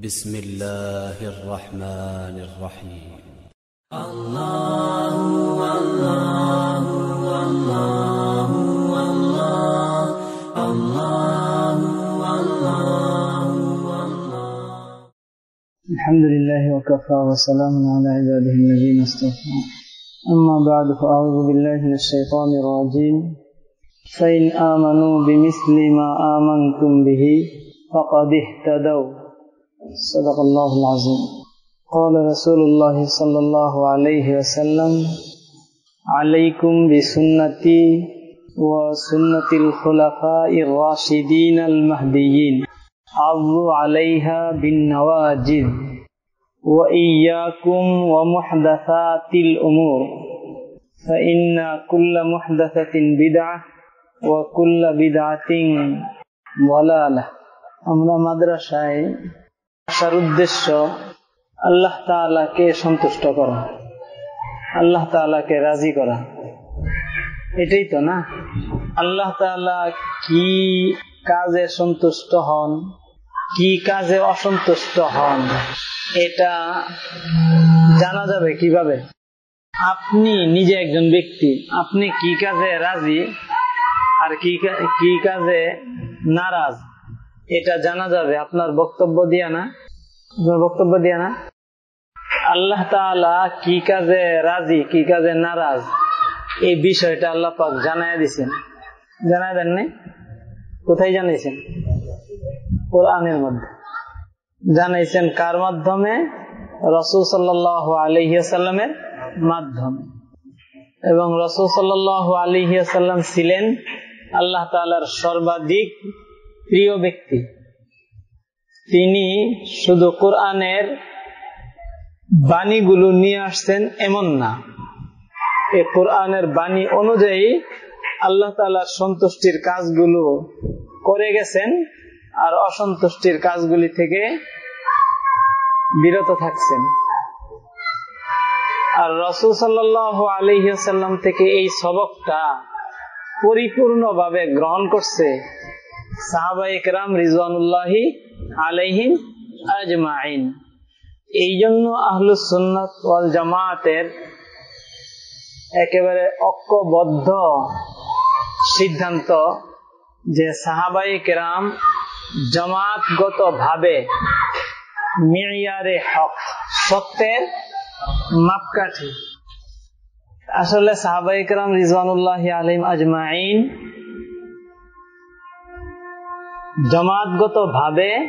بسم الله الرحمن الرحيم. الحمد لله وكفى وسلام على عباده الذين اصطفى. أما بعد فأعوذ بالله من الشيطان الرجيم. فإن آمنوا بمثل ما آمنتم به فقد اهتدوا. صدق الله العظيم قال رسول الله صلى الله عليه وسلم عليكم بسنتي وسنة الخلفاء الراشدين المهديين عضوا عليها بالنواجذ وإياكم ومحدثات الأمور فإن كل محدثة بدعة وكل بدعة ضلالة আমরা মাদ্রাসায় আসার উদ্দেশ্য আল্লাহ তাআলাকে সন্তুষ্ট করা। আল্লাহ তাআলাকে রাজি করা। এটাই তো না? আল্লাহ তাআলা কি কাজে সন্তুষ্ট হন? কি কাজে অসন্তুষ্ট হন? এটা জানা যাবে কীভাবে? আপনি নিজে একজন ব্যক্তি, আপনি কি কাজে রাজি আর কি কাজে নারাজ? এটা জানা যাবে, আপনার বক্তব্য দিয়া না? বক্তব্য দিয়া না? আল্লাহ তাআলা কি কাজে রাজি, কি কাজে নারাজ? এই বিষয়টা আল্লাহ পাক জানাই দিছেন। জানাই দেন নাই? কোথায় জানাইছেন? কোরআনের মধ্যে। জানাইছেন কার মাধ্যমে? রসুল সাল্লাহ আলহিয়াসাল্লামের মাধ্যমে। এবং রসুল সাল্লাহ আলহিয়াসাল্লাম ছিলেন আল্লাহ তালার সর্বাধিক প্রিয় ব্যক্তি। তিনি শুধু কোরআনের বাণীগুলো নিয়ে আসছেন এমন না। এই কোরআনের বাণী অনুযায়ী আল্লাহ তালার সন্তুষ্টির কাজগুলো করে গেছেন আর অসন্তুষ্টির কাজগুলি থেকে বিরত থাকছেন। আর রসুল সাল্লাহ আলহিহাল্লাম থেকে এই সবকটা পরিপূর্ণভাবে গ্রহণ করছে সাহাবাইক রাম রিজওয়ানুল্লাহি আলহিন আজমাইন। এই জন্য আহলুসন্নাত ওয়াল জামাতের একেবারে ঐক্যবদ্ধ সিদ্ধান্ত যে সাহাবাই কেরাম জমাতগত ভাবে মিয়ারে হক সত্যের মাপকাঠি। আসলে সাহাবাই কেরাম রিজওয়ানুল্লাহ আলিম আজমাইন জমাতগত ভাবে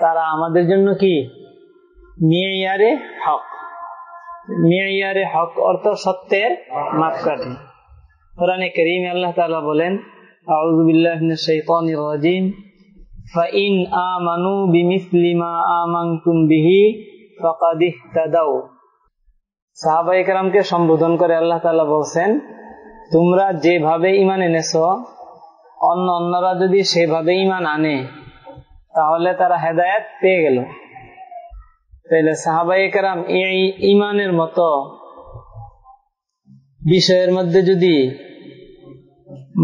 তারা আমাদের জন্য কি? মিয়ারে হক। মিয়ারে হক অর্থ সত্যের মাপকাঠি। কোরআনে করিম আল্লাহ তালা বলেন, আউযু বিল্লাহি মিনাশ শাইতানির রাজিম। ফাইন আমানু বিমিসলি মা আমানতুম বিহি ফাকাদ ইহতাদাউ। সাহাবায়ে কেরামকে সম্বোধন করে আল্লাহ বলেন তোমরা যেভাবে ঈমান এনেছো অন্য অন্যরা যদি সেভাবে ঈমান আনে, তাহলে তারা হেদায়েত পেয়ে গেল। তাহলে সাহাবায়ে কেরাম এই ঈমানের মতো বিষয়ের মধ্যে যদি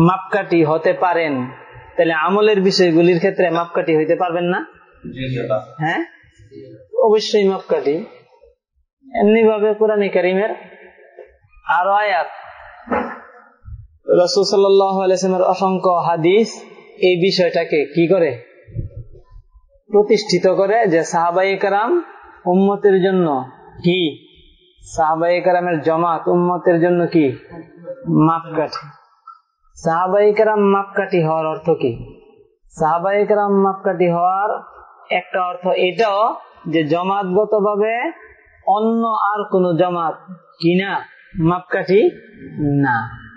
মাপকাঠি হতে পারেন তাহলে আমলের বিষয়গুলির ক্ষেত্রে মাপকাঠি হইতে পারবেন না? হ্যাঁ? অবশ্যই মাপকাঠি। এমনি ভাবে কোরআন করিমের আরও আয়াত রসুল অসংখ্য হাদিস এই বিষয়টাকে কি করে? প্রতিষ্ঠিত করে যে সাহাবাই কারাম উম্মতের জন্য কি? সাহাবাই কারামের জমাত উম্মতের জন্য কি? মাপকাঠি। সাহাবাই কারাম মাপকাঠি হওয়ার অর্থ কি? সাহাবাই কারাম মাপকাঠি হওয়ার একটা অর্থ এটাও যে জমাতগত ভাবে অন্য আর কোন জমাত কিনা মাপকাঠি না।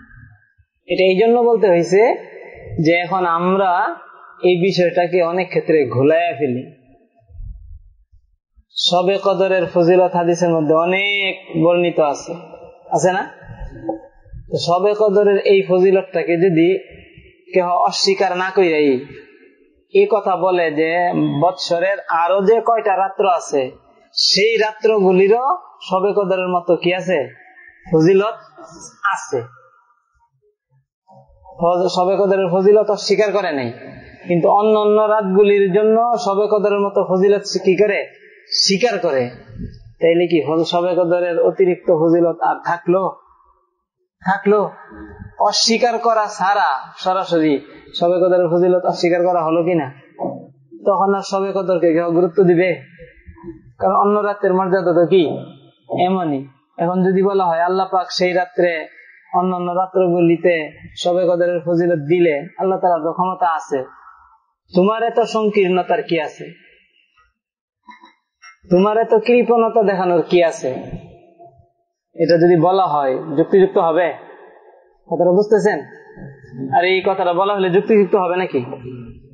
এটা এই জন্য বলতে হয়েছে যে এখন আমরা এই বিষয়টাকে অনেক ক্ষেত্রে ঘোলাইয়া ফেলি। সবে কদরের ফজিলত হাদিসের মধ্যে অনেক বর্ণিত আছে। আছে না? সবে কদরের এই ফজিলতটাকে যদি কেহ অস্বীকার না করিয়াই এই কথা বলে যে বৎসরের আরও যে কয়টা রাত্র আছে, সেই রাত্রগুলিরও সবে কদরের মতো কি আছে? ফজিলত আছে। সবে কদরের ফজিলত স্বীকার করে নাই। কিন্তু অন্য অন্য রাতগুলির জন্য সবে কদরের মতো ফজিলত কি করে? স্বীকার করে। তাইলে কি সবে কদরের অতিরিক্ত ফজিলত আর থাকল? থাকল। অস্বীকার করা ছাড়া সরাসরি সবে কদরের ফজিলত অস্বীকার করা হলো কিনা? তখন আর সবে কদরকে কেউ গুরুত্ব দিবে? কারণ অন্য রাত্রের মর্যাদা তো কি? এমনই। এখন যদি বলা হয়, আল্লাহ পাক সেই রাত্রে অন্যান্য রাত্রগুলিতে সবে কদরের ফজিলত দিলে আল্লাহ তালার ক্ষমতা আছে। তোমার এত সংকীর্ণতার কি আছে? তোমার এত কৃপণতা দেখানোর কি আছে? এটা যদি বলা হয়, যুক্তিযুক্ত হবে? কথাটা বুঝতেছেন? আর এই কথাটা বলা হলে যুক্তিযুক্ত হবে নাকি?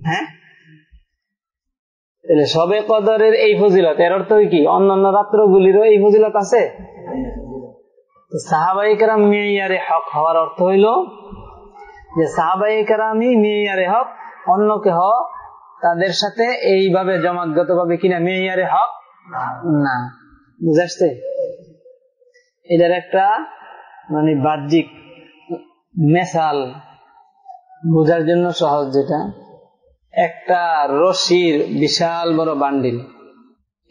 হ্যাঁ? সবে কদরের এই ফজিলত, এর অর্থ কি? অন্যান্য রাত্রগুলিরও এই ফজিলত আছে? সাহাবাহিকেরাম মেয়ারে হক হওয়ার অর্থ হইল যে সাহাবাহিকেরামই মেয়ারে হক অন্যকে হ তাদের সাথে এইভাবে জমাগত ভাবে কিনা মেয়ারে হক? না। বুঝাচ্ছে এটার একটা মানে বাহ্যিক মেসাল বোঝার জন্য সহজ যেটা। একটা রশির বিশাল বড় বান্ডিল।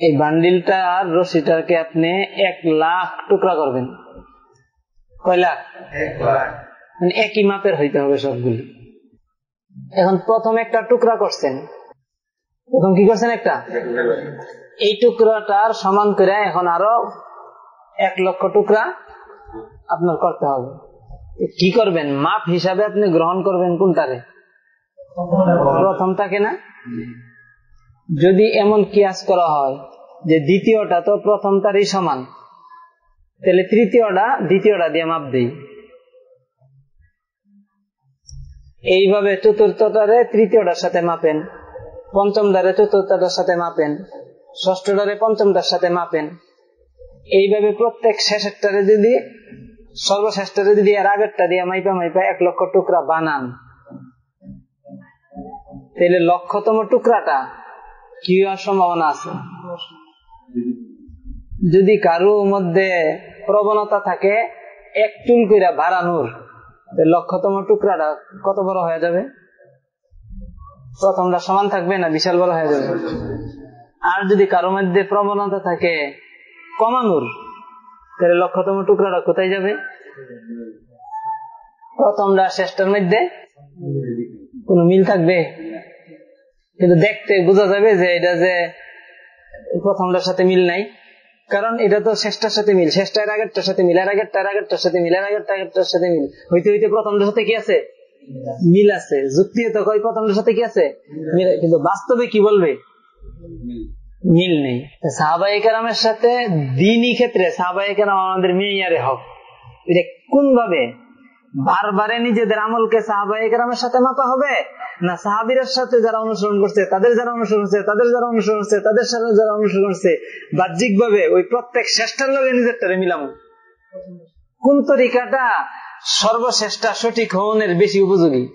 এই বান্ডিলটা আর রশিটাকে আপনি এক লাখ টুকরা করবেন। কয় লাখ মানে একই মাপের হইতে হবে সবগুলি। এখন প্রথম একটা টুকরা করছেন। প্রথম কি করছেন একটা? এই টুকরাটার সমান করে এখন আরও এক লক্ষ টুকরা আপনার করতে হবে। কি করবেন? মাপ হিসাবে আপনি গ্রহণ করবেন কোনটারে? প্রথমটাকে না? যদি এমন কিয়াস করা হয় যে দ্বিতীয়টা তো প্রথমটারই সমান। তাহলে তৃতীয়টা, দ্বিতীয়টা দিয়ে মাপ দিই। এইভাবে চতুর্থটারে তৃতীয়টার সাথে মাপেন। পঞ্চম দ্বারে চতুর্থটার সাথে মাপেন। ষষ্ঠটারে পঞ্চমটার সাথে মাপেন। এইভাবে প্রত্যেক শেষেরটারে যদি সর্বশ্রেষ্ঠরে যদি এর আগেরটা দিয়ে মাইপা মাইপা এক লক্ষ টুকরা বানান। তাহলে লক্ষতম টুকরাটা কি হওয়ার সম্ভাবনা আছে? যদি কারও মধ্যে প্রবণতা থাকে, এক চুল কইরা বাড়ানোর লক্ষতম টুকরাটা কত বড় হয়ে যাবে? প্রথমটা সমান থাকবে না, বিশাল বড় হয়ে যাবে? আর যদি কারও মধ্যে প্রবণতা থাকে কমানোর তাহলে লক্ষতম টুকরাটা কোথায় যাবে? প্রথমটা শেষটার মধ্যে কোন মিল থাকবে? কিন্তু দেখতে বোঝা যাবে যে এটা যে প্রথমটার সাথে মিল নাই। কারণ এটা তো শেষটার সাথে মিল। শেষটার আগেরটার সাথে মিল, এর আগেরটার আগেরটার সাথে মিল, এর আগেরটা আগেরটার সাথে মিল। হইতে হইতে প্রথমটার সাথে কি আছে? মিল আছে। যুক্তি তো কই প্রথমটার সাথে কি আছে? মিল। কিন্তু বাস্তবে কি বলবে? মিল নেই। সাহাবাই সাথে দিনই ক্ষেত্রে সাহাবাই আমাদের মেয়ারে হক। এটা কোন ভাবে বারবারে নিজেদের আমলকে সাহাবাই কারামের সাথে মাপা হবে? না সাহাবিরের সাথে যারা অনুসরণ করছে, তাদের যারা অনুসরণ করছে, তাদের যারা অনুসরণ করছে, তাদের সাথে যারা অনুসরণ করছে বাহ্যিক ভাবে ওই প্রত্যেক শ্রেষ্ঠার লগে নিজেরটারে মিলাম। কোন তরিকাটা সর্বশ্রেষ্ঠা সঠিক হওয়ানের বেশি উপযোগী?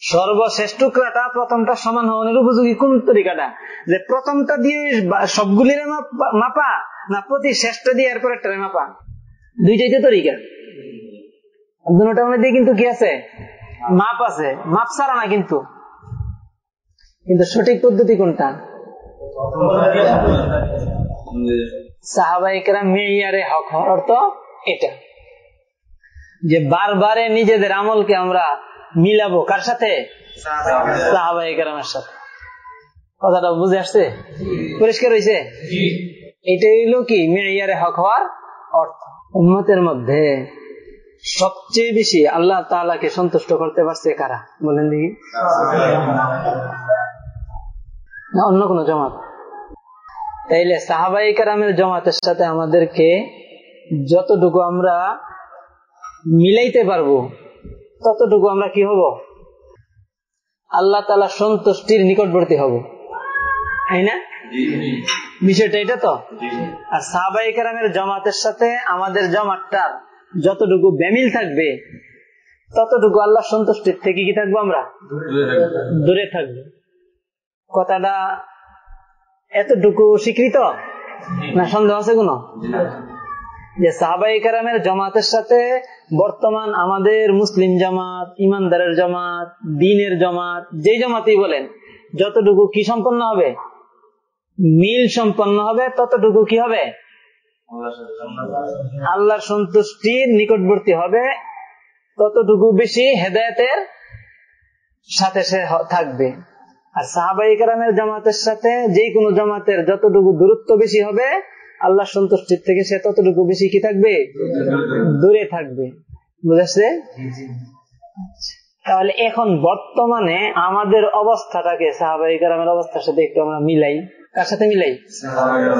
সর্বশেষ টুকরাটা প্রথমটা সমান হওয়ার উপযোগী কোন তরিকাটা? যে প্রথমটা দিয়ে সবগুলির মাপা না প্রতি শেষটা দিয়ে এরপর একটা মাপা? দুইটাই তো তরিকা। দুটার মধ্যে কিন্তু কি আছে? মাপ আছে। মাপ ছাড়া না কিন্তু। কিন্তু সঠিক পদ্ধতি কোনটা? সাহাবাহিকরা মেয়ারে হক অর্থ এটা। যে বারবারে নিজেদের আমলকে আমরা মিলাবো কার সাথে? সাহাবাহিকরামের সাথে। কথাটা বুঝে আসছে? পরিষ্কার হয়েছে এটা হইল কি? মেয়ারে হক হওয়ার অর্থ। উন্মতের মধ্যে সবচেয়ে বেশি আল্লাহ তালাকে সন্তুষ্ট করতে পারছে কারা? বলেন দেখি। না, অন্য কোন জমাত। তাইলে সাহাবাই কারামের জমাতের সাথে আমাদেরকে যতটুকু আমরা মিলাইতে পারব, ততটুকু আমরা কি হব? আল্লাহ তালা সন্তুষ্টির নিকটবর্তী হব। তাই না? বিষয়টা এটা তো? আর সাহাবাই কারামের জমাতের সাথে আমাদের জমাতটার যতটুকু বেমিল থাকবে ততটুকু আল্লাহ সন্তুষ্টির থেকে কি থাকব আমরা? দূরে থাকব। কথাটা এতটুকু স্বীকৃত? না সন্দেহ আছে কোন? যে সাহাবাই কারামের জমাতের সাথে বর্তমান আমাদের মুসলিম জামাত ইমানদারের জামাত দিনের জামাত যেই জামাতই বলেন যতটুকু কি সম্পন্ন হবে? মিল সম্পন্ন হবে ততটুকু কি হবে? আল্লাহর সন্তুষ্টির নিকটবর্তী হবে, ততটুকু বেশি হেদায়তের সাথে সে থাকবে। আর সাহাবাই কারামের জামাতের সাথে যে কোনো জামাতের যতটুকু দূরত্ব বেশি হবে আল্লাহ সন্তুষ্টির থেকে সে ততটুকু বেশি কি থাকবে? দূরে থাকবে। বুঝেছে? তাহলে এখন বর্তমানে আমাদের অবস্থাটাকে সাহাবাই কারামের অবস্থার সাথে একটু আমরা মিলাই। কার সাথে মিলাই?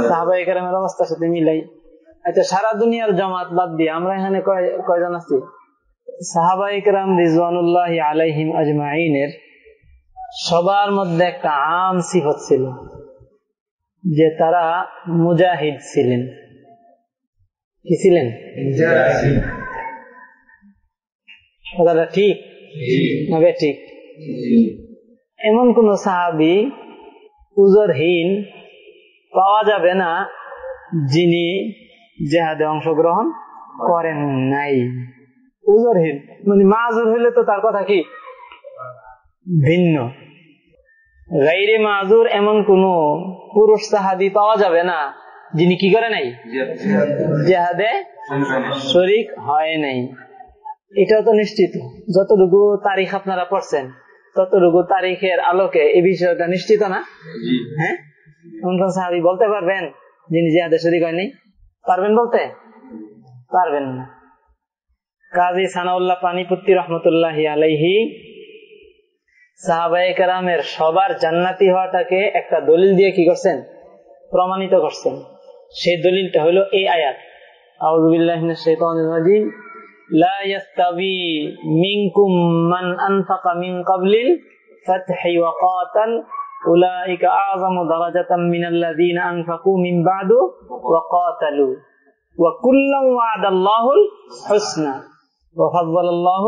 সাহাবাই কারামের অবস্থার সাথে মিলাই। আচ্ছা সারা দুনিয়ার জামাত বাদ দিয়ে আমরা এখানে কয়- কয়জন আছি? সাহাবাই কারাম রিজওয়ানুল্লাহ আলাইহিম আজমাইনের সবার মধ্যে একটা আম সিফত ছিল যে তারা মুজাহিদ ছিলেন। কি ছিলেন? কথাটা ঠিক? না বে ঠিক? এমন কোন সাহাবি উজরহীন পাওয়া যাবে না যিনি জেহাদে অংশগ্রহণ করেন নাই। উজরহীন মানে মাজুর হইলে তো তার কথা কি? ভিন্ন। গাইরে মাজুর এমন কোন পুরুষ সাহাবি পাওয়া যাবে না যিনি কি করে নাই? জেহাদে শরিক হয় নাই। এটাও তো নিশ্চিত। যতটুকু তারিখ আপনারা পড়ছেন ততটুকু তারিখের আলোকে এই বিষয়টা নিশ্চিত না? হ্যাঁ? কোন সাহাবি বলতে পারবেন যিনি জিহাদে শরিক হয়নি পারবেন বলতে? পারবেন না। কাজী সানাউল্লাহ পানিপুত্তি রহমতুল্লাহ আলাইহি সাহাবাই সবার জান্নাতি হওয়াটাকে একটা দলিল দিয়ে কি করছেন? প্রমাণিত করছেন। সেই দলিলটা হলো এই আয়াত। মিনকুম মান মিন উলাইকা আযামু দারাজাতাম মিনাল্লাযীনা আনফাকু মিন বাদু ওয়া ক্বাতালু ওয়া কুল্লাম ওয়া'দাল্লাহুল হুসনা وفضل الله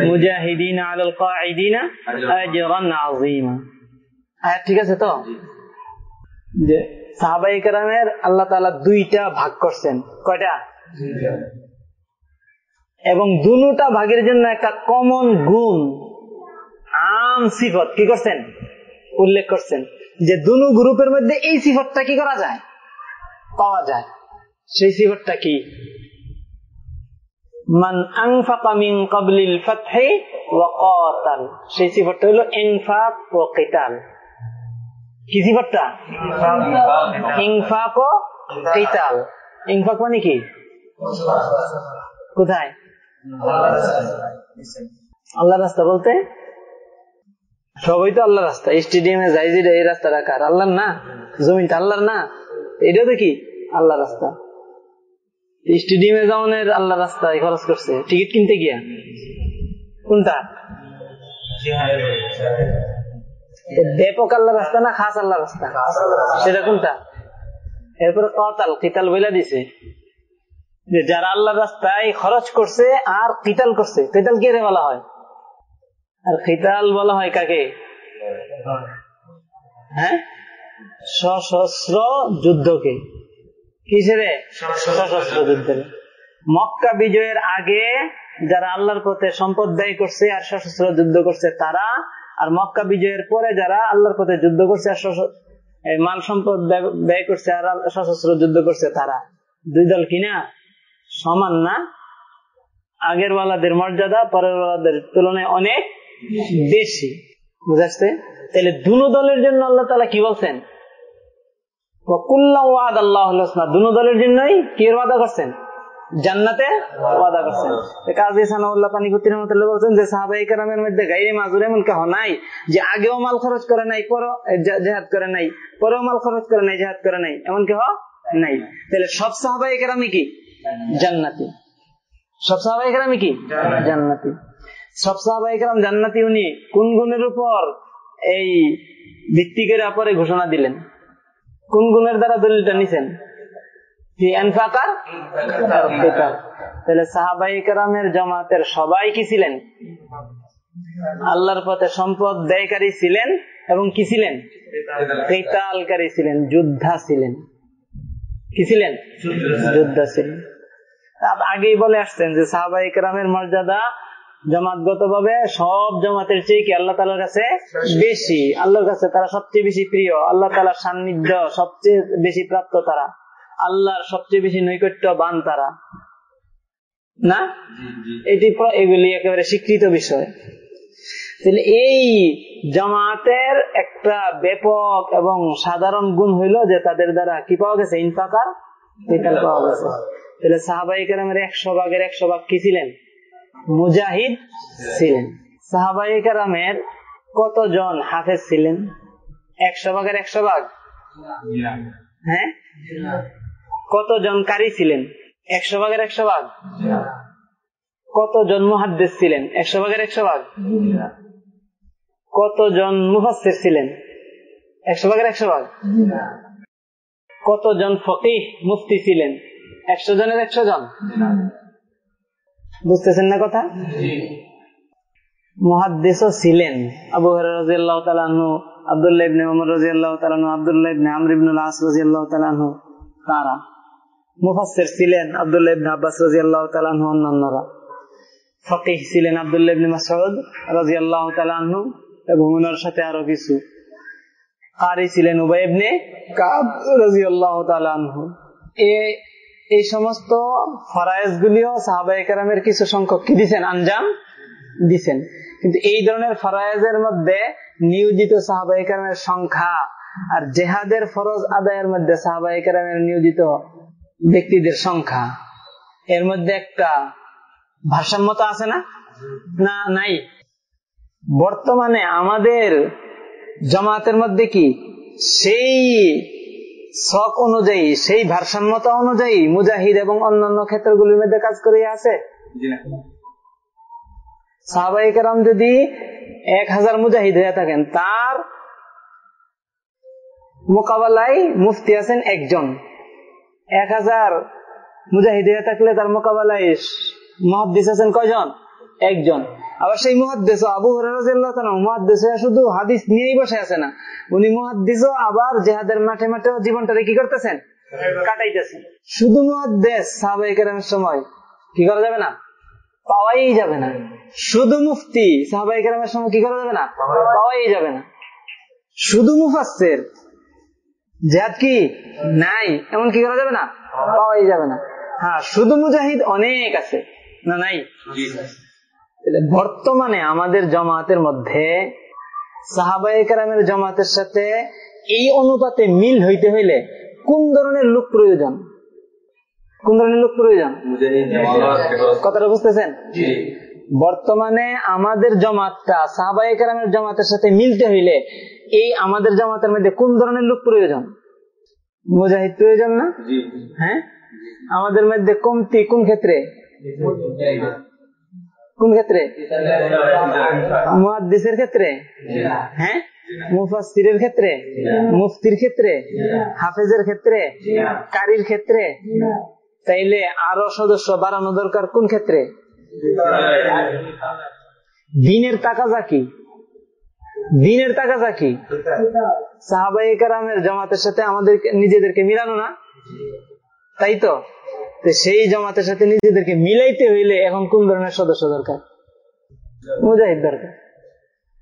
المجاهدين على القاعدين اجرا عظيما আয়াত ঠিক আছে তো যে সাহাবাই কেরামের আল্লাহ তাআলা দুইটা ভাগ করছেন কয়টা এবং দুটা ভাগের জন্য একটা কমন গুণ আম সিফত কি করছেন উল্লেখ করছেন যে দুনু গ্রুপের মধ্যে এই সিফতটা কি করা যায়? পাওয়া যায়। সেই ইনফাক মানে কি? কোথায়? আল্লাহ রাস্তা বলতে? সবই তো আল্লাহ রাস্তা। স্টেডিয়ামে যাই যে এই রাস্তাটা কার? আল্লাহর না? জমিনটা আল্লাহর না? এটাও তো কি? আল্লাহ রাস্তা। স্টেডিয়ামে যাওয়ানের আল্লাহ রাস্তায় খরচ করছে। টিকিট কিনতে গিয়া। কোনটা? ব্যাপক আল্লাহ রাস্তা না খাস আল্লাহ রাস্তা? সেটা কোনটা? এরপরে কতাল, কিতাল বইলা দিছে। যে যারা আল্লাহ রাস্তায় খরচ করছে আর কিতাল করছে, কিতাল কে রে বলা হয়? আর কিতাল বলা হয় কাকে? হ্যাঁ? সশস্ত্র যুদ্ধকে। কিসেরে? সশস্ত্র যুদ্ধের। মক্কা বিজয়ের আগে যারা আল্লাহর পথে সম্পদ ব্যয় করছে আর সশস্ত্র যুদ্ধ করছে তারা, আর মক্কা বিজয়ের পরে যারা আল্লাহর পথে যুদ্ধ করছে আর মাল সম্পদ ব্যয় করছে আর সশস্ত্র যুদ্ধ করছে তারা। দুই দল কিনা সমান না? আগের ওয়ালাদের মর্যাদা, পরের ওয়ালাদের তুলনায় অনেক বেশি। বুঝাচ্ছে তাহলে দুনো দলের জন্য আল্লাহ তালা কি বলছেন? দুনো দলের জন্যই কি ওয়াদা করছেন? জান্নাতে ওয়াদা করছেন। কাজী সানাউল্লাহ পানিপুত্তির রহমতুল্লাহ বলছেন যে সাহাবাই কারামের মধ্যে গাইরে মাজুর এমন কেহ নাই যে আগেও মাল খরচ করে নাই পরও জেহাদ করে নাই পরেও মাল খরচ করে নাই জেহাদ করে নাই এমন কেহ নাই। তাহলে সব সাহাবাই কারামি কি? জান্নাতি। সব সাহাবাই কারামি কি? জান্নাতি। সব সাহাবাই কারাম জান্নাতি উনি কোন গুণের উপর এই ভিত্তি করে পরে ঘোষণা দিলেন? কোন গুণের দ্বারা দলিলটা নিছেন? তাহলে কারামের সবাই কি ছিলেন? আল্লাহর পথে সম্পদ ব্যয়কারী ছিলেন এবং কি ছিলেন? কেতালকারী ছিলেন যোদ্ধা ছিলেন। কি ছিলেন? যোদ্ধা ছিলেন। আগেই বলে আসছেন যে সাহাবাই কেরামের মর্যাদা জমাতগত ভাবে সব জমাতের চেয়ে কি আল্লাহ তালার কাছে বেশি? আল্লাহর কাছে তারা সবচেয়ে বেশি প্রিয়? আল্লাহ তালার সান্নিধ্য সবচেয়ে বেশি প্রাপ্ত তারা? আল্লাহর সবচেয়ে বেশি নৈকট্য বান তারা? না? এটি এগুলি একেবারে স্বীকৃত বিষয়। তাহলে এই জামাতের একটা ব্যাপক এবং সাধারণ গুণ হইল যে তাদের দ্বারা কি পাওয়া গেছে? ইনফাকার পাওয়া গেছে। তাহলে সাহাবাই কেরামের একশো ভাগের একশো ভাগ কি ছিলেন? মুজাহিদ ছিলেন। সাহাবাই কেরামের কতজন হাফেজ ছিলেন? একশো ভাগের একশো ভাগ? হ্যাঁ? কতজন কারি ছিলেন? একশো ভাগের একশো ভাগ? কতজন মুহাদ্দেস ছিলেন? একশো ভাগের একশো ভাগ? কতজন মুফাসসির ছিলেন? একশো ভাগের একশো ভাগ? কতজন ফকিহ মুফতি ছিলেন? একশো জনের একশো জন? বুঝতেছেন না কথা? মহাদ্দেশও ছিলেন। আবু রাজিয়াল্লাহ তালানহু আবদুল্লাহ ইবনে ওমর রাজিয়াল্লাহ তালানহু আবদুল্লাহ ইবনে আমর ইবনুল আস রাজিয়াল্লাহ তালানহু তারা। মুফাসসির ছিলেন আবদুল্লাহ ইবনে আব্বাস রাজিয়াল্লাহ তালানহু অন্যান্যরা। ফকিহ ছিলেন আবদুল্লাহ ইবনে মাসউদ এবং ওনার সাথে আরও কিছু। কারি ছিলেন উবাই ইবনে কাব রাদিয়াল্লাহু তাআলা এ এই সমস্ত ফরায়েজ গুলিও সাহাবায়ে কেরামের কিছু সংখ্যক কি দিছেন? আঞ্জাম দিছেন। কিন্তু এই ধরনের ফরায়েজের মধ্যে নিয়োজিত সাহাবায়ে কেরামের সংখ্যা আর জেহাদের ফরজ আদায়ের মধ্যে সাহাবায়ে কেরামের নিয়োজিত ব্যক্তিদের সংখ্যা, এর মধ্যে একটা ভারসাম্যতা আছে না? না, নাই। বর্তমানে আমাদের জামাতের মধ্যে কি সেই শখ অনুযায়ী সেই ভারসাম্যতা অনুযায়ী মুজাহিদ এবং অন্যান্য ক্ষেত্রগুলির মধ্যে কাজ করে আছে? সাহাবাই কেরাম যদি এক হাজার মুজাহিদ হয়ে থাকেন তার মোকাবেলায় মুফতি আছেন একজন। এক হাজার মুজাহিদ হয়ে থাকলে তার মোকাবেলায় মহাদ্দিস আছেন কয়জন? একজন। আবার সেই মহাদ্দেশ আবু মহাদ্দেশ শুধু হাদিস নিয়েই বসে আছে না। উনি মহাদ্দিস আবার জেহাদের মাঠে মাঠে জীবনটারে কি করতেছেন? কাটাইতেছেন। শুধু মহাদ্দেশ সাহাবাহিকেরামের সময় কি করা যাবে না? পাওয়াই যাবে না। শুধু মুফতি সাহাবাহিকেরামের সময় কি করা যাবে না? পাওয়াই যাবে না। শুধু মুফাসের জেহাদ কি? নাই। এমন কি করা যাবে না? পাওয়াই যাবে না। হ্যাঁ শুধু মুজাহিদ অনেক আছে। না, নাই? বর্তমানে আমাদের জমাতের মধ্যে সাহাবাহিকেরামের জমাতের সাথে এই অনুপাতে মিল হইতে হইলে কোন ধরনের লোক প্রয়োজন? কোন ধরনের লোক প্রয়োজন? কথাটা বুঝতেছেন? বর্তমানে আমাদের জমাতটা সাহাবাহিকেরামের জমাতের সাথে মিলতে হইলে এই আমাদের জমাতের মধ্যে কোন ধরনের লোক প্রয়োজন? মুজাহিদ প্রয়োজন না? হ্যাঁ? আমাদের মধ্যে কমতি কোন ক্ষেত্রে? কোন ক্ষেত্রে? মুহাদ্দিসের ক্ষেত্রে? হ্যাঁ? মুফাসসিরের ক্ষেত্রে? মুফতির ক্ষেত্রে? হাফেজের ক্ষেত্রে? কারির ক্ষেত্রে? তাইলে আরও সদস্য বাড়ানো দরকার কোন ক্ষেত্রে? দিনের তাকাজা কি? দিনের তাকাজা কি? সাহাবাই কারামের জামাতের সাথে আমাদের নিজেদেরকে মিলানো না? তাই তো? তো সেই জামাতের সাথে নিজেদেরকে মিলাইতে হইলে এখন কোন ধরনের সদস্য দরকার? মুজাহিদ দরকার।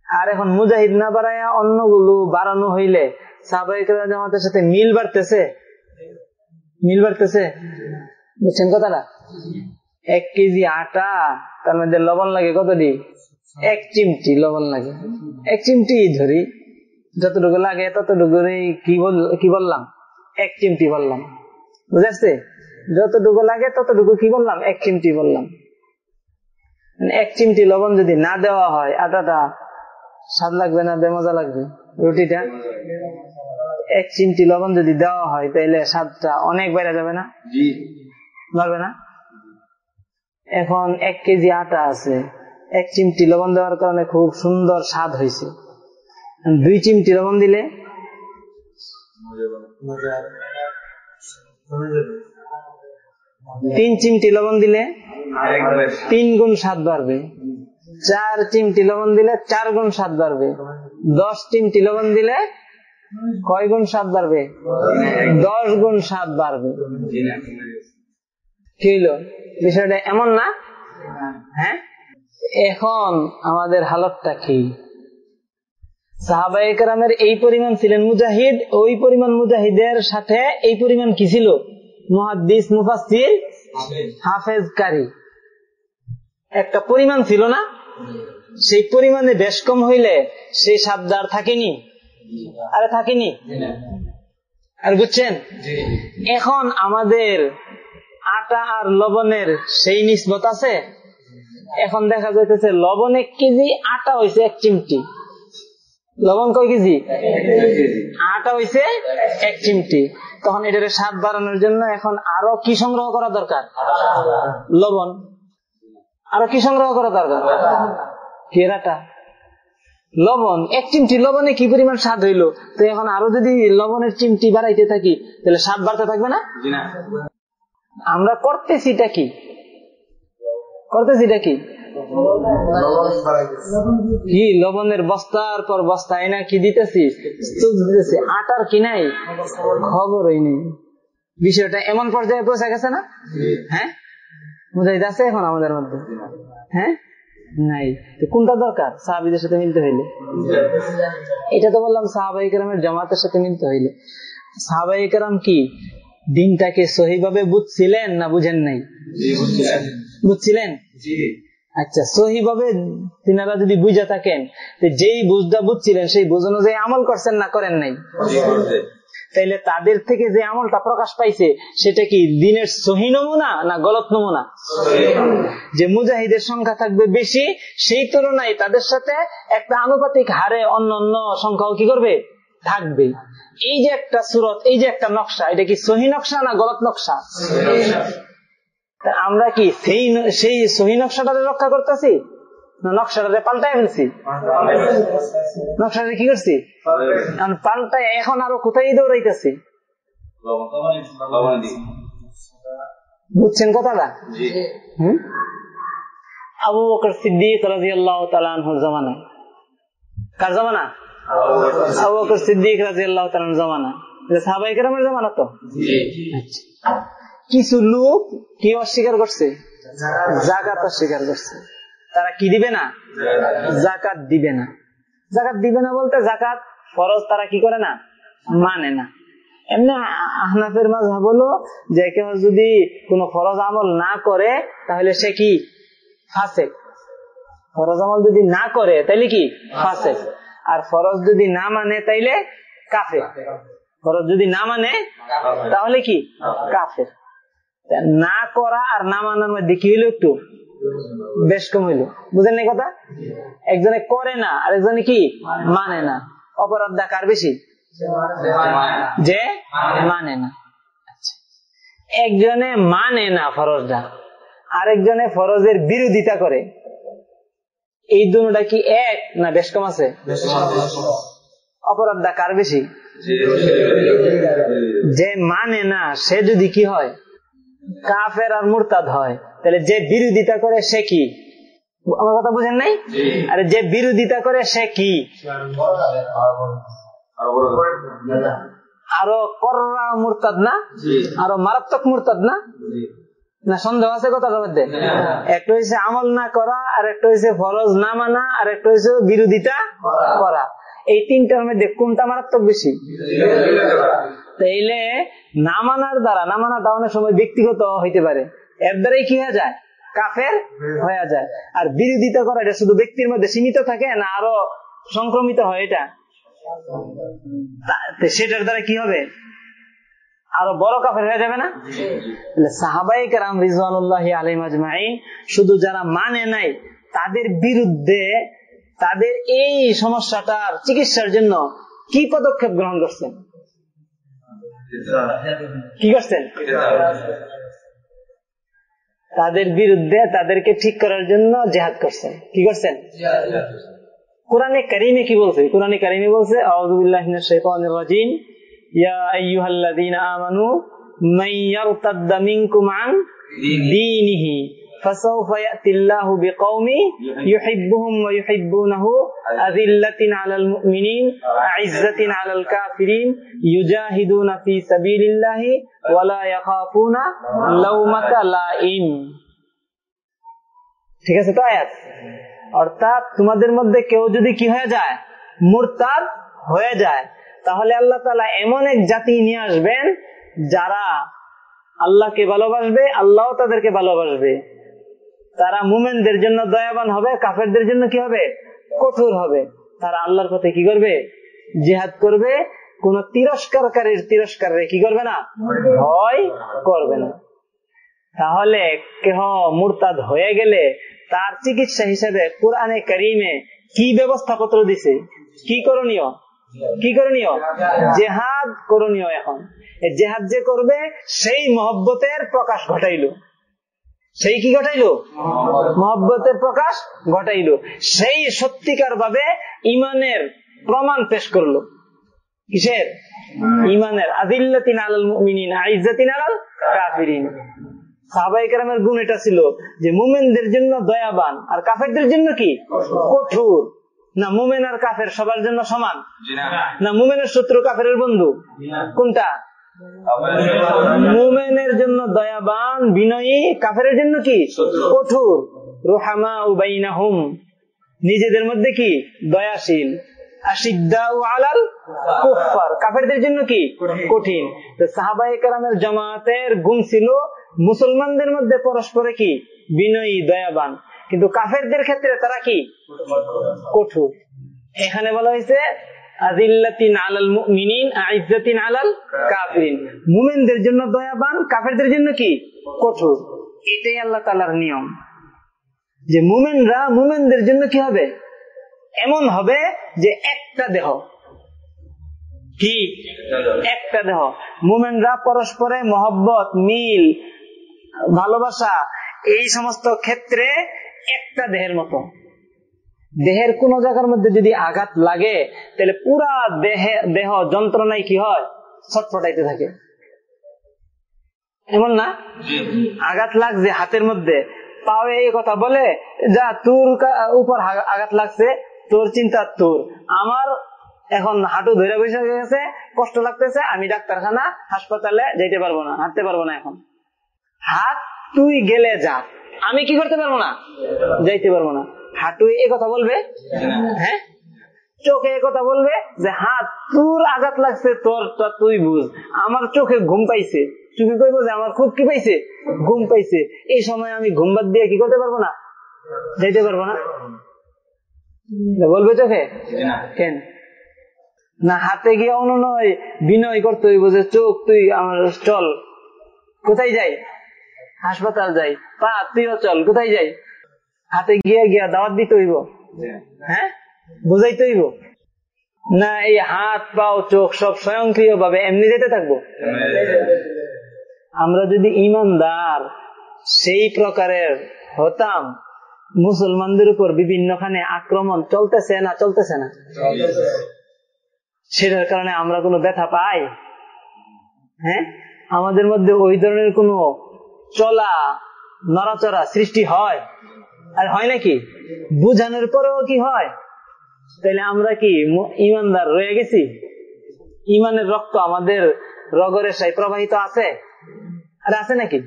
আর এখন মুজাহিদ না বাড়াইয়া অন্যগুলো বাড়ানো হইলে সাহাবাহিক জামাতের সাথে মিল বাড়তেছে? মিল বাড়তেছে? বুঝছেন কথাটা? এক কেজি আটা, তার মধ্যে লবণ লাগে কতটি এক চিমটি লবণ লাগে। এক চিমটি ধরি, যতটুকু লাগে ততটুকু কি বল, কি বললাম? এক চিমটি বললাম। বুঝাচ্ছে যতটুকু লাগে ততটুকু কি বললাম? এক চিমটি বললাম। এক চিমটি লবণ যদি না দেওয়া হয় আটাটা স্বাদ লাগবে না বেমজা লাগবে? রুটিটা? এক চিমটি লবণ যদি দেওয়া হয় তাহলে স্বাদটা অনেক বেড়ে যাবে না? বাড়বে না? এখন এক কেজি আটা আছে। এক চিমটি লবণ দেওয়ার কারণে খুব সুন্দর স্বাদ হয়েছে দুই চিমটি লবণ দিলে? তিন চিমটি লবণ দিলে তিন গুণ স্বাদ বাড়বে। চার চিমটি লবণ দিলে চার গুণ স্বাদ বাড়বে। দশ চিমটি লবণ দিলে কয় গুণ স্বাদ বাড়বে? দশ গুণ স্বাদ বাড়বে। কি হইল? বিষয়টা এমন না? হ্যাঁ? এখন আমাদের হালতটা কি? সাহাবাই কেরামের এই পরিমাণ ছিলেন মুজাহিদ ওই পরিমাণ মুজাহিদের সাথে এই পরিমাণ কি ছিল? মুহাদ্দিস মুফাসির হাফেজ। কারি একটা পরিমাণ ছিল না? সেই পরিমাণে বেশ কম হইলে সেই সাবদার থাকেনি? আরে থাকেনি? আর বুঝছেন? এখন আমাদের আটা আর লবণের সেই নিসবত আছে? এখন দেখা যাইতেছে লবণ এক কেজি আটা হয়েছে এক চিমটি। লবণ কয় কেজি? আটা হয়েছে এক চিমটি। তখন এটার স্বাদ বাড়ানোর জন্য এখন আরও কি সংগ্রহ করা দরকার? লবণ। আরও কি সংগ্রহ করা দরকার? কেরাটা। লবণ। এক চিমটি লবণে কি পরিমাণ স্বাদ হইল? তো এখন আরও যদি লবণের চিমটি বাড়াইতে থাকি তাহলে স্বাদ বাড়তে থাকবে না? আমরা করতেছিটা কি? করতেছিটা কি? কি লবণের বস্তার পর বস্তা এনা কি দিতেছি দিতেছি। আটার কি নাই? খবরই নেই। বিষয়টা এমন পর্যায়ে পৌঁছে গেছে না? হ্যাঁ? বুঝাই আছে এখন আমাদের মধ্যে? হ্যাঁ? নাই। কোনটা দরকার? সাহাবিদের সাথে মিলতে হইলে। এটা তো বললাম সাহাবাই কেরামের জামাতের সাথে মিলতে হইলে। সাহাবাই কেরাম কি? দিনটাকে সহিভাবে বুঝছিলেন না বুঝেন নাই? বুঝছিলেন। আচ্ছা সহিভাবে তিনারা যদি বুঝে থাকেন যেই বুঝটা বুঝছিলেন সেই বুঝ অনুযায়ী আমল করছেন না করেন নাই। তাইলে তাদের থেকে যে আমলটা প্রকাশ পাইছে সেটা কি দিনের সহি নমুনা না গলত নমুনা? যে মুজাহিদের সংখ্যা থাকবে বেশি সেই তুলনায় তাদের সাথে একটা আনুপাতিক হারে অন্য অন্য সংখ্যাও কি করবে? থাকবে। এই যে একটা সুরত এই যে একটা নকশা এটা কি সহি নকশা না গলত নকশা। আমরা কি সেই সেই সহি নকশাটারে রক্ষা করতেছি? না নকশাটারে পাল্টাই ফেলছি? নকশাটা কি করছি? পাল্টায় এখন আরও কোথায় দৌড়াইতেছি? বুঝছেন কথাটা? আবু বকর সিদ্দিক রাজি আল্লাহ তালানহর জমানায় কার জমানা? আবু বকর সিদ্দিক রাজি আল্লাহ তালান জমানা জমানা তো? কিছু লোক কি অস্বীকার করছে? জাকাত অস্বীকার করছে। তারা কি দিবে না? জাকাত দিবে না। জাকাত দিবে না বলতে জাকাত ফরজ তারা কি করে না? মানে না। এমনি আহনাফের মাঝ বলো যে কেউ যদি কোন ফরজ আমল না করে, তাহলে সে কি? ফাঁসে ফরজ আমল যদি না করে, তাইলে কি? ফাঁসে আর ফরজ যদি না মানে তাইলে কাফে ফরজ যদি না মানে তাহলে কি? কাফের। না করা আর না মানার মধ্যে কি হইল একটু? বেশ কম হইল। বুঝেন এই কথা? একজনে করে না আর একজনে কি? মানে না। অপরাধ কার বেশি। যে মানে না। একজনে মানে না ফরজটা, আরেকজনে ফরজের বিরোধিতা করে। এই দুটা কি এক না বেশ কম আছে? অপরাধটা কার বেশি। যে মানে না, সে যদি কি হয় কাফের আর মুরতাদ হয়। তাহলে যে বিরোধিতা করে সে কি? আমার কথা বুঝেন নাই? আরে যে বিরোধিতা করে সে কি? আরও কররা মুরতাদ না? আরও মারাত্মক মুরতাদ না? না সন্দেহ আছে কথাটার মধ্যে? একটা হয়েছে আমল না করা আর একটা হয়েছে ফরজ না মানা আর একটা হয়েছে বিরোধিতা করা। এই তিনটার মধ্যে কোনটা মারাত্মক বেশি? তাইলে না মানার দ্বারা না মানাটা অনেক সময় ব্যক্তিগত হইতে পারে। এর দ্বারাই কি হয়ে যায়? কাফের হয়ে যায়। আর বিরোধিতা করা, এটা শুধু ব্যক্তির মধ্যে সীমিত থাকে না, আরও সংক্রমিত হয় এটা? সেটার দ্বারা কি হবে? আরও বড় কাফের হয়ে যাবে না? সাহাবাই কারাম রিজওয়ানুল্লাহ আলিম আজমাইন শুধু যারা মানে নাই, তাদের বিরুদ্ধে তাদের এই সমস্যাটার চিকিৎসার জন্য কি পদক্ষেপ গ্রহণ করছেন? কি করছেন? তাদের বিরুদ্ধে তাদেরকে ঠিক করার জন্য জেহাদ করছেন। কি করছেন? কোরআনে কারিমে কি বলছে? কোরআনে কারিমে বলছে ইয়া আইয়ুহাল্লাযীনা আমানু মিনকুম আন দীনিহি। فسوف يأتي الله بقوم يحبهم ويحبونه أذلة على المؤمنين أعزة على الكافرين يجاهدون في سبيل الله ولا يخافون لومة لائم ঠিক আছে তো আয়াত অর্থাৎ তোমাদের মধ্যে কেউ যদি কি হয়ে যায় মুরতাদ হয়ে যায় তাহলে আল্লাহ তালা এমন এক জাতি নিয়ে আসবেন যারা আল্লাহকে ভালোবাসবে আল্লাহ তাদেরকে ভালোবাসবে তারা মুমেনদের জন্য দয়াবান হবে, কাফেরদের জন্য কি হবে? কঠোর হবে। তারা আল্লাহর পথে কি করবে? জেহাদ করবে। কোন তিরস্কারকারীর তিরস্কারে কি করবে না? ভয় করবে না। তাহলে কেহ মুরতাদ হয়ে গেলে তার চিকিৎসা হিসেবে কোরআনে করিমে কি ব্যবস্থাপত্র দিছে? কি করণীয়? কি করণীয়? জেহাদ করণীয় এখন। জেহাদ যে করবে, সেই মহব্বতের প্রকাশ ঘটাইল। সেই কি ঘটাইলো? মহব্বতের প্রকাশ ঘটাইল। সেই সত্যিকার ভাবে ইমানের প্রমাণ পেশ করল। কিসের? ইমানের। আদিল্লাতিন আলাল মুমিনিন আইজাতিন আলাল কাফিরিন। সাহাবাই গুণ এটা ছিল যে মুমেনদের জন্য দয়াবান। আর কাফেরদের জন্য কি? কঠোর। না মুমেন আর কাফের সবার জন্য সমান? না মুমেনের শত্রু কাফের বন্ধু? কোনটা? মুমেনের জন্য দয়াবান বিনয়ী কাফের জন্য কি? কঠোর। রোহামা উবাইনাহুম নিজেদের মধ্যে কি? দয়াশীল। আলাল কুফার কাফেরদের জন্য কি? কঠিন। তো সাহাবাই কালামের গুণ ছিল মুসলমানদের মধ্যে পরস্পরে কি? বিনয়ী দয়াবান। কিন্তু কাফেরদের ক্ষেত্রে তারা কি? কঠোর। এখানে বলা হয়েছে জন্য দয়াবান, কাফেরদের জন্য কি? কঠোর। এটাই আল্লাহ তাআলার নিয়ম। যে জন্য কি হবে? এমন হবে যে একটা দেহ। কি? একটা দেহ। মুমেনরা পরস্পরে মহব্বত, মিল, ভালোবাসা, এই সমস্ত ক্ষেত্রে একটা দেহের মতো। দেহের কোন জায়গার মধ্যে যদি আঘাত লাগে তাহলে পুরা দেহে দেহ যন্ত্রণায় কি হয়? ছটফটাইতে থাকে। এমন না? আঘাত লাগছে হাতের মধ্যে। পাও এই কথা বলে যা তোর উপর আঘাত লাগছে তোর চিন্তা তোর। আমার এখন হাঁটু ধরে বসে গেছে কষ্ট লাগতেছে আমি ডাক্তারখানা হাসপাতালে যেতে পারব না হাঁটতে পারব না এখন। হাত তুই গেলে যা। আমি কি করতে পারব না? যাইতে পারব না। হাঁটু এ কথা বলবে? হ্যাঁ? চোখে এ কথা বলবে যে, হাত, তোর আঘাত লাগছে, তোর তুই বুঝ। আমার চোখে ঘুম পাইছে। চোখে কইবো যে, আমার খুব কি পাইছে? ঘুম পাইছে। এই সময় আমি ঘুম বাদ দিয়ে কি করতে পারব না? যাইতে পারব না? বলবে চোখে? কেন? না, হাতে গিয়ে অনুনয়, বিনয় করতে হইব যে, চোখ, তুই আমার, চল। কোথায় যাই? হাসপাতাল যাই। পা, তুইও চল। কোথায় যাই? হাতে গিয়ে গিয়া দাওয়াত দিতে হইব। হ্যাঁ? বুঝাইতে হইব। না, এই হাত, পাও, চোখ সব স্বয়ংক্রিয় ভাবে এমনি যেতে থাকব? আমরা যদি ইমানদার, সেই প্রকারের হতাম, মুসলমানদের উপর বিভিন্নখানে আক্রমণ চলতেছে না চলতেছে না? সেটার কারণে আমরা কোনো ব্যথা পাই? হ্যাঁ? আমাদের মধ্যে ওই ধরনের কোনো চলা, নড়াচড়া সৃষ্টি হয়? আর হয় নাকি? বুঝানোর পরেও কি হয়? তাহলে আমরা কি ইমানদার রয়ে গেছি? ইমানের রক্ত আমাদের রগরেশায় প্রবাহিত আছে? আর আছে নাকি?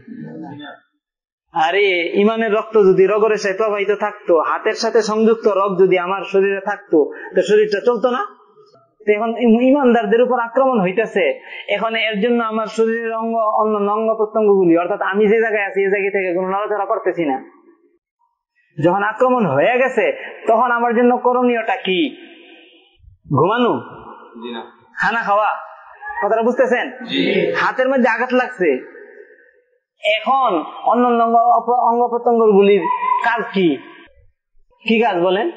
আরে, ইমানের রক্ত যদি রগরেশায় প্রবাহিত থাকতো, হাতের সাথে সংযুক্ত রগ যদি আমার শরীরে থাকতো, তো শরীরটা চলতো না? এখন ইমানদারদের উপর আক্রমণ হইতেছে। এখন এর জন্য আমার শরীরের অঙ্গ অন্য অঙ্গ প্রত্যঙ্গ গুলি অর্থাৎ আমি যে জায়গায় আছি এই জায়গা থেকে কোনো নড়াচড়া করতেছি না। যখন আক্রমণ হয়ে গেছে তখন আমার জন্য করণীয়টা কি? ঘুমানো? খানা খাওয়া? কথাটা বুঝতেছেন? হাতের মধ্যে আঘাত লাগছে। এখন অন্য অঙ্গ প্রত্যঙ্গ গুলির কাজ কি? কি কাজ বলেন?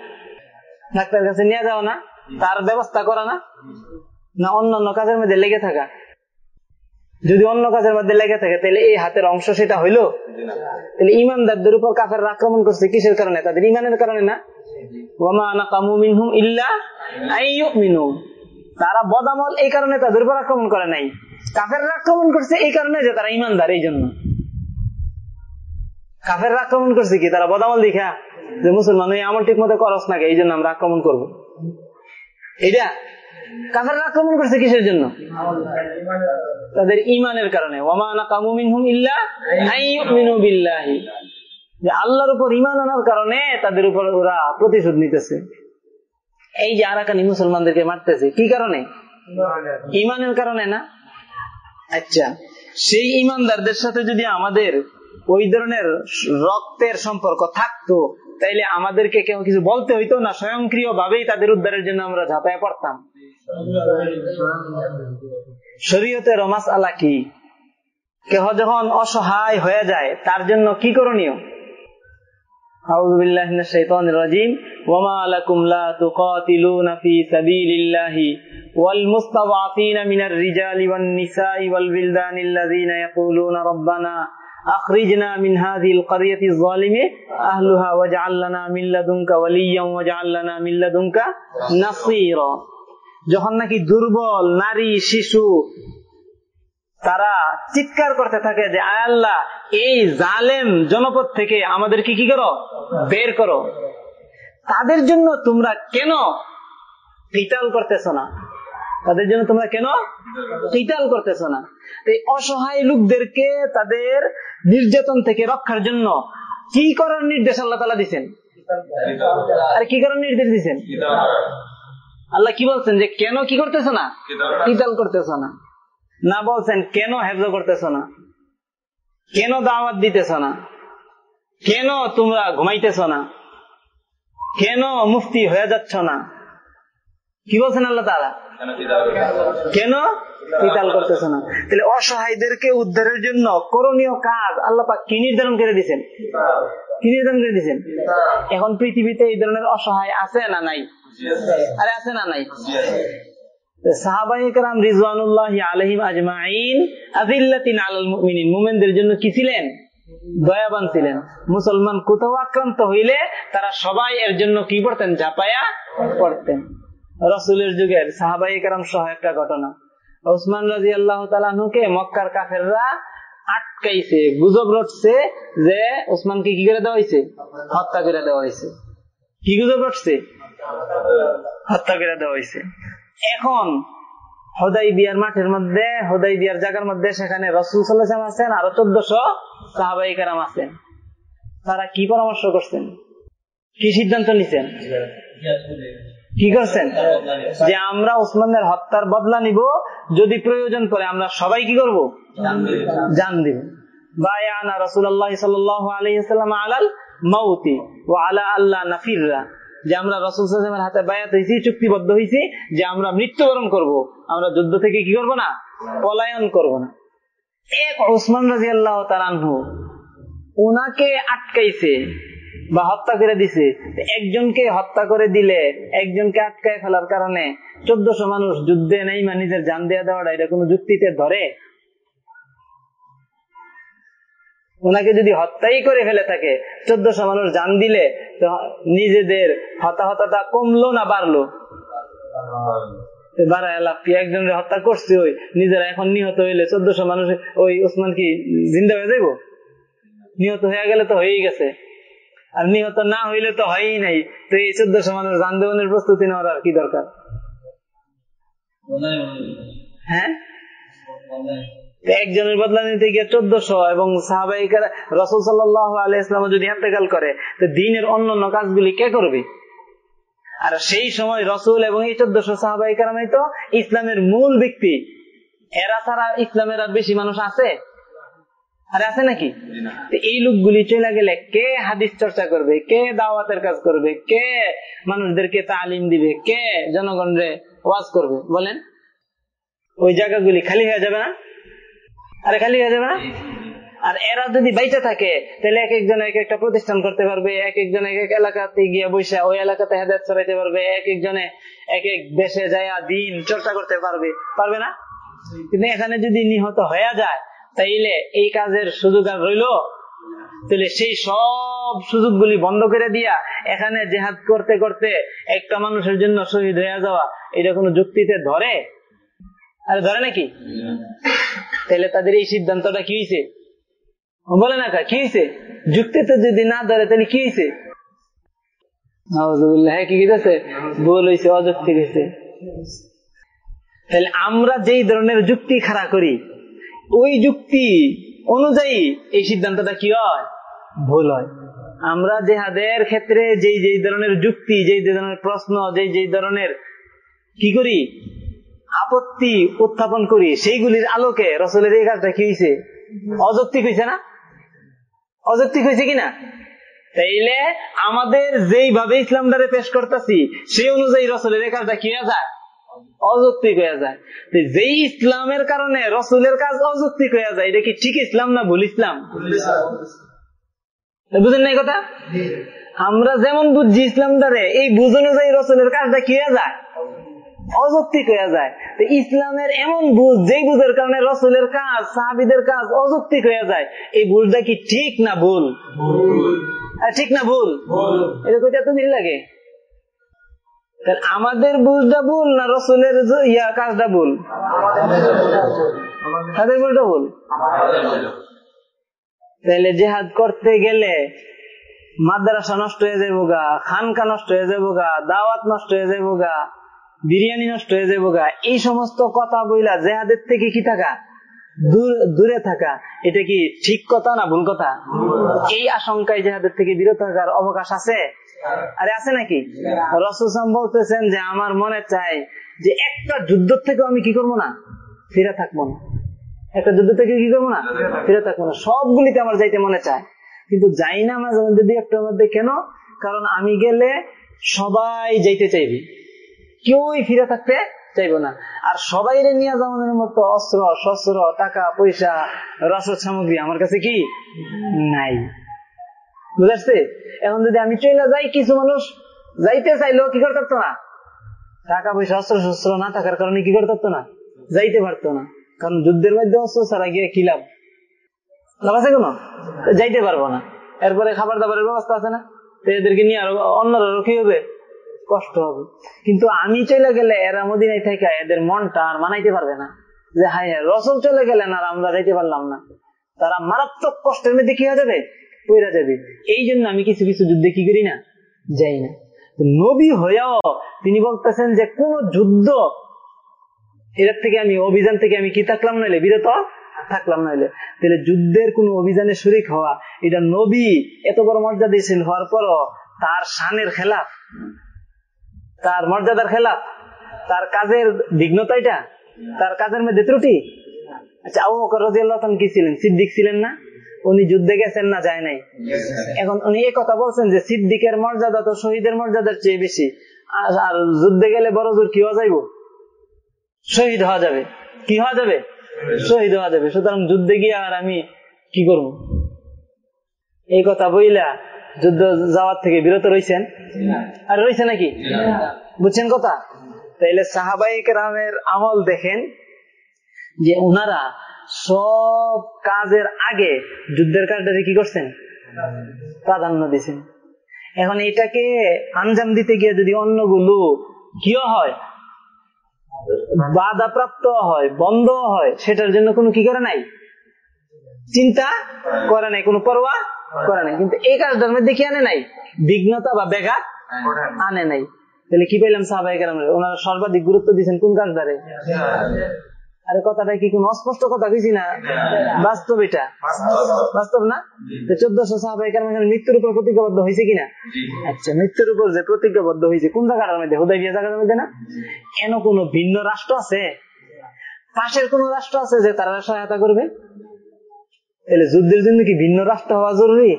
ডাক্তার কাছে নিয়ে যাও না। তার ব্যবস্থা করা না। না অন্য অন্য কাজের মধ্যে লেগে থাকা। যদি অন্য কাজের মধ্যে লেগে থাকে তাহলে এই হাতের অংশ সেটা হইল? তাহলে ইমানদারদের উপর কাফের আক্রমণ করছে কিসের কারণে? তাদের ইমানের কারণে না? তারা বদামল এই কারণে তাদের উপর আক্রমণ করে নাই। কাফের আক্রমণ করছে এই কারণে যে তারা ইমানদার এই জন্য। কাফের আক্রমণ করছে কি? তারা বদামল দেখা। যে মুসলমান এই আমল ঠিক মতো করস নাকি এই জন্য আমরা আক্রমণ করব। এটা আক্রমণ করছে কিসের জন্য? তাদের ইমানের কারণে। আল্লাহর উপর ইমান আনার কারণে তাদের উপর ওরা প্রতিশোধ নিতেছে। এই যে আরাকানি মুসলমানদেরকে মারতেছে, কি কারণে? ইমানের কারণে না? আচ্ছা সেই ইমানদারদের সাথে যদি আমাদের ওই ধরনের রক্তের সম্পর্ক থাকতো, তাইলে আমাদেরকে কেউ কিছু বলতে হইতো না? স্বয়ংক্রিয় ভাবেই তাদের উদ্ধারের জন্য আমরা ঝাঁপায় পড়তাম। শরীয়তের রমাস আলা কি কেহ যখন অসহায় হয়ে যায় তার জন্য কি করণীয় أعوذ بالله من الشيطان الرجيم وما لكم لا تقاتلون في سبيل الله والمستضعفين من الرجال والنساء والولدان الذين يقولون ربنا أخرجنا من هذه القرية الظالم أهلها واجعل لنا من لدنك وليا واجعل لنا من لدنك نصيرا যখন নাকি দুর্বল নারী শিশু তারা চিৎকার করতে থাকে যে আয় আল্লাহ এই জালেম জনপদ থেকে আমাদেরকে কি করো? বের করো। তাদের জন্য তোমরা কেন কিতাল করতেছ না? তাদের জন্য তোমরা কেন কিতাল করতেছ না? এই অসহায় লোকদেরকে তাদের নির্যাতন থেকে রক্ষার জন্য কি করার নির্দেশ আল্লাহ তালা দিচ্ছেন আর কি করার নির্দেশ দিচ্ছেন আল্লাহ কি বলছেন যে কেন কি করতেছ না? কিতাল করতেছ না। না বলছেন কেন হেফজ করতেছ না? কেন দাওয়াত দিতেছ না? কেন তোমরা ঘুমাইতেছ না? কেন মুফতি হয়ে যাচ্ছ না? কি বলছেন আল্লাহ তারা কেন কিতাল করতেছ না? তাহলে অসহায়দেরকে উদ্ধারের জন্য করণীয় কাজ আল্লাহ পাক কি নির্ধারণ করে দিচ্ছেন কি নির্ধারণ করে দিচ্ছেন এখন পৃথিবীতে এই ধরনের অসহায় আছে না নাই? আছে না নাই? সাহাবাহিকরাম রিজওয়ানুল্লাহ আলহিম আজমাইন আদিল্লাতিন আলাল মুমিনিন, মুমিনদের জন্য কি ছিলেন? দয়াবান ছিলেন। মুসলমান কোথাও আক্রান্ত হইলে তারা সবাই এর জন্য কি পড়তেন? রসুলের যুগের সাহাবাহিকরাম সহ একটা ঘটনা। ওসমান রাজি আল্লাহ তালাহুকে মক্কার কাফেররা আটকাইছে, গুজব রটছে যে ওসমানকে কি করে দেওয়া হয়েছে হত্যা করে দেওয়া হয়েছে কি গুজব রটছে? হত্যা করে দেওয়া হয়েছে। এখন হদাই বিয়ার মাঠের মধ্যে হদাই বিয়ার জায়গার মধ্যে সেখানে রসুল সাল্লাম আছেন আরও চোদ্দশো সাহাবাই কারাম আছেন। তারা কি পরামর্শ করছেন? কি সিদ্ধান্ত নিছেন? কি করছেন? যে আমরা ওসমানের হত্যার বদলা নিব যদি প্রয়োজন পড়ে আমরা সবাই কি করব? জান দিব। বায়ানা রসুল্লাহ সাল্লাহ আলহিসাল্লাম আলাল মাউতি ও আলা আল্লাহ নাফিররা। যে আমরা রসুল সাল্লামের হাতে বায়াত হয়েছি চুক্তিবদ্ধ হয়েছি যে আমরা মৃত্যুবরণ করব। আমরা যুদ্ধ থেকে কি করব না? পলায়ন করব না। এক ওসমান রাজি আল্লাহ তালানহু ওনাকে আটকাইছে বা হত্যা করে দিছে। একজনকে হত্যা করে দিলে একজনকে আটকায় ফেলার কারণে চোদ্দশো মানুষ যুদ্ধে নেই বা নিজের জান দেওয়া দেওয়াটা এটা কোনো যুক্তিতে ধরে? ওনাকে যদি হত্যাই করে ফেলে থাকে চোদ্দশো মানুষ জান দিলে তো নিজেদের হতাহতটা কমলো না বাড়লো? একজনের হত্যা করছে ওই নিজেরা এখন নিহত হইলে চোদ্দশো মানুষ ওই ওসমান কি জিন্দা হয়ে যাইব? নিহত হয়ে গেলে তো হয়েই গেছে। আর নিহত না হইলে তো হয়ই নাই। তো এই চোদ্দশো মানুষ যান দেওয়ানের প্রস্তুতি নেওয়ার আর কি দরকার? হ্যাঁ। একজনের বদলা নিতে গিয়ে চোদ্দশো এবং সাহাবাহিকার রসুল সাল্লাহ আলাইসলাম যদি এতেকাল করে, তো দিনের অন্য অন্য কাজগুলি কে করবে? আর সেই সময় রসুল এবং এই চোদ্দশো সাহাবাহিকারামাই তো ইসলামের মূল ব্যক্তি। এরা ছাড়া ইসলামের আর বেশি মানুষ আছে? আরে আছে নাকি? এই লোকগুলি চলে গেলে কে হাদিস চর্চা করবে? কে দাওয়াতের কাজ করবে? কে মানুষদেরকে তালিম দিবে? কে জনগণরে ওয়াজ করবে? বলেন। ওই জায়গাগুলি খালি হয়ে যাবে না? আরে খালি হয়ে যাবে না আর এরা যদি বাইচে থাকে, তাহলে এক একজন এক একটা প্রতিষ্ঠান করতে পারবে, এক একজন এক এক এলাকাতে গিয়ে বসে ওই এলাকাতে হেদায়ত ছড়াইতে পারবে, এক একজনে এক এক দেশে যায় দিন চর্চা করতে পারবে পারবে না? কিন্তু এখানে যদি নিহত হয়ে যায়, তাইলে এই কাজের সুযোগ আর রইল? তাহলে সেই সব সুযোগগুলি বন্ধ করে দিয়া, এখানে জেহাদ করতে করতে একটা মানুষের জন্য শহীদ হয়ে যাওয়া, এটা কোনো যুক্তিতে ধরে? আরে ধরে নাকি? তাহলে তাদের এই সিদ্ধান্তটা কি হয়েছে বলে না কি হয়েছে যুক্তিতে যদি না ধরে, তাহলে কি হয়েছে হ্যাঁ কি ভুল হয়েছে তাহলে আমরা যেই ধরনের যুক্তি খাড়া করি, ওই যুক্তি অনুযায়ী এই সিদ্ধান্তটা কি হয়? ভুল হয়। আমরা জেহাদের ক্ষেত্রে যেই যেই ধরনের যুক্তি, যেই যে ধরনের প্রশ্ন, যেই যেই ধরনের কি করি? আপত্তি উত্থাপন করি সেইগুলির আলোকে রসলের এই কাজটা কি হয়েছে অযৌক্তিক হয়েছে না? অযৌক্তিক হয়েছে কিনা? তাইলে আমাদের যেইভাবে ইসলামটারে পেশ করতেছি সেই অনুযায়ী রসলের এই কাজটা কি হয়ে যায়? অযৌক্তিক হয়ে যায়। যেই ইসলামের কারণে রসুলের কাজ অযৌক্তিক হয়ে যায় এটা কি ঠিক ইসলাম না ভুল ইসলাম? বুঝেন না কথা? আমরা যেমন বুঝছি ইসলাম দ্বারে এই বুঝ অনুযায়ী রসুলের কাজটা কি হয়ে যায়? অযৌক্তিক হয়ে যায়। তো ইসলামের এমন বুঝ যেই বুঝের কারণে রসুলের কাজ সাহাবিদের কাজ অযৌক্তিক হয়ে যায় এই বুঝটা কি ঠিক না ভুল? ঠিক না ভুল? এটা কইতে এত লাগে? আমাদের বুঝটা ভুল না রসুলের ইয়া কাজটা ভুল? তাদের বুঝটা ভুল? তাহলে জেহাদ করতে গেলে মাদ্রাসা নষ্ট হয়ে যাব গা খানকা নষ্ট হয়ে যাব গা দাওয়াত নষ্ট হয়ে যাব গা বিরিয়ানি নষ্ট হয়ে যাব গা। এই সমস্ত কথা বইলা জেহাদের থেকে কি থাকা? দূরে থাকা। এটা কি ঠিক কথা না ভুল কথা? এই আশঙ্কায় জেহাদের থেকে বিরত থাকার অবকাশ আছে? আরে আছে নাকি? রসুসাম বলতেছেন যে, আমার মনে চাই যে একটা যুদ্ধ থেকে আমি কি করব না? ফিরে থাকব না। একটা যুদ্ধ থেকে কি করব না? ফিরে থাকব না। সবগুলিতে আমার যাইতে মনে চায়। কিন্তু যাই না, মাঝে যদি একটার মধ্যে কেন? কারণ আমি গেলে সবাই যাইতে চাইবে। কেউই ফিরে থাকতে চাইব না। আর সবাই নিয়ে যাওয়ার মতো অস্ত্র শস্ত্র টাকা, পয়সা রসদ সামগ্রী আমার কাছে কি নাই। বুঝাচ্ছে এখন যদি আমি চলে যাই কিছু মানুষ, যাইতে চাইলেও কি করতে পারতো না? টাকা, পয়সা, অস্ত্র শস্ত্র না থাকার কারণে কি করতে পারতো না? যাইতে পারতো না। কারণ যুদ্ধের মধ্যে অস্ত্র ছাড়া গিয়ে কি লাভ? লাভ আছে কোনো? যাইতে পারব না। এরপরে খাবার দাবারের ব্যবস্থা আছে না? তো এদেরকে নিয়ে আরও অন্যরা কি হবে? কষ্ট হবে। কিন্তু আমি চলে গেলে এরা মদিনায় থেকে এদের মনটা আর মানাইতে পারবে না। যে হাই রসল চলে গেলেন আর আমরা যাইতে পারলাম না। তারা মারাত্মক কষ্টের মধ্যে কি হয়ে যাবে? পইরা যাবে। এই জন্য আমি কিছু কিছু যুদ্ধে কি করি না? যাই না। নবী হয়েও তিনি বলতেছেন যে কোন যুদ্ধ এটার থেকে আমি, অভিযান থেকে আমি কি থাকলাম নাইলে? বিরত থাকলাম নাইলে। তাহলে যুদ্ধের কোন অভিযানে শরিক হওয়া, এটা নবী এত বড় মর্যাদাশীল হওয়ার পরও তার শানের খেলাফ। তার মর্যাদার খেলাফ তার কাজের বিঘ্নতা এটা তার কাজের মধ্যে ত্রুটি। আচ্ছা আবু বকর কি ছিলেন? সিদ্দিক ছিলেন না? উনি যুদ্ধে গেছেন না যায় নাই। এখন উনি এই কথা বলছেন যে সিদ্দিকের মর্যাদা তো শহীদের মর্যাদার চেয়ে বেশি। আর আর যুদ্ধে গেলে বড় জোর কি হওয়া যাইব? শহীদ হওয়া যাবে। কি হওয়া যাবে? শহীদ হওয়া যাবে। সুতরাং যুদ্ধে গিয়ে আর আমি কি করব? এই কথা বইলা যুদ্ধ যাওয়ার থেকে বিরত রয়েছেন আর রয়েছে নাকি? বুঝছেন কথা? তাইলে সাহাবাহিক রামের আমল দেখেন যে ওনারা সব কাজের আগে যুদ্ধের কাজটাকে কি করছেন? প্রাধান্য দিছেন। এখন এটাকে আঞ্জাম দিতে গিয়ে যদি অন্যগুলো কি হয়? বাধা প্রাপ্ত হয় বন্ধ হয় সেটার জন্য কোনো কি করে নাই? চিন্তা করে নাই কোনো পরোয়া করে নাই। কিন্তু এই কাজটার মধ্যে কি আনে নাই। বিঘ্নতা বা ব্যাঘাত আনে নাই। তাহলে কি পেলাম সাহাবাহিক ওনারা সর্বাধিক গুরুত্ব দিচ্ছেন কোন কাজটারে আরে কথাটা কি কোন অস্পষ্ট কথা কইছি না? বাস্তব এটা। বাস্তব। না? চোদ্দশো সাহাবাহিক মৃত্যুর উপর প্রতিজ্ঞাবদ্ধ হয়েছে কিনা? আচ্ছা মৃত্যুর উপর যে প্রতিজ্ঞাবদ্ধ হয়েছে কোন জায়গাটার মধ্যে? হুদাই বিয়া জায়গার মধ্যে না? এন কোন ভিন্ন রাষ্ট্র আছে? পাশের কোন রাষ্ট্র আছে যে তারা সহায়তা করবে? তাহলে যুদ্ধের জন্য কি ভিন্ন রাষ্ট্র হওয়া জরুরি?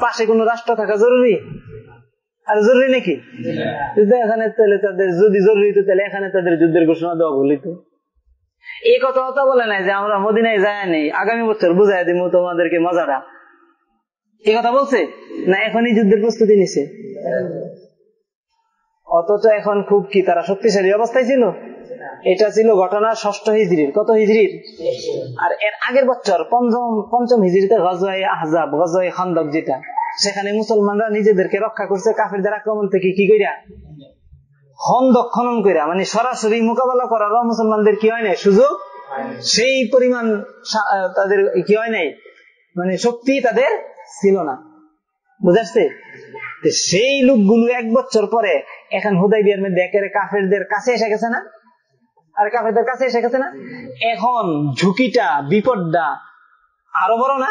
পাশে কোন রাষ্ট্র থাকা জরুরি? আর জরুরি নাকি? এখানে তাহলে তাদের, যদি জরুরি তো তাহলে এখানে তাদের যুদ্ধের ঘোষণা দেওয়া ভুলিত এই কথা কথা বলে নাই যে আমরা মদিনায় যায় নেই। আগামী বছর বুঝাই দিব তোমাদেরকে মজাটা। এই কথা বলছে? না এখনই যুদ্ধের প্রস্তুতি নিছে? অথচ এখন খুব কি, তারা শক্তিশালী অবস্থায় ছিল? এটা ছিল ঘটনা ষষ্ঠ হিজড়ির কত হিজড়ির আর এর আগের বছর পঞ্চম পঞ্চম হিজড়িতে গজয় আহজাব গজয় খন্দক যেটা, সেখানে মুসলমানরা নিজেদেরকে রক্ষা করছে, কাফেরদের আক্রমণ থেকে কি কইরা? খন্দক খনন কইরা মানে সরাসরি মোকাবেলা করার মুসলমানদের কি হয় নাই? সুযোগ সেই পরিমাণ তাদের কি হয় নাই? মানে শক্তি তাদের ছিল না। বুঝাচ্ছে সেই লোকগুলো এক বছর পরে এখন হুদাই বিয়ার মধ্যে একেবারে কাফেরদের কাছে এসে গেছে না? আর কাফেরদের কাছে এসে গেছে না? এখন ঝুঁকিটা বিপদটা আরও বড় না?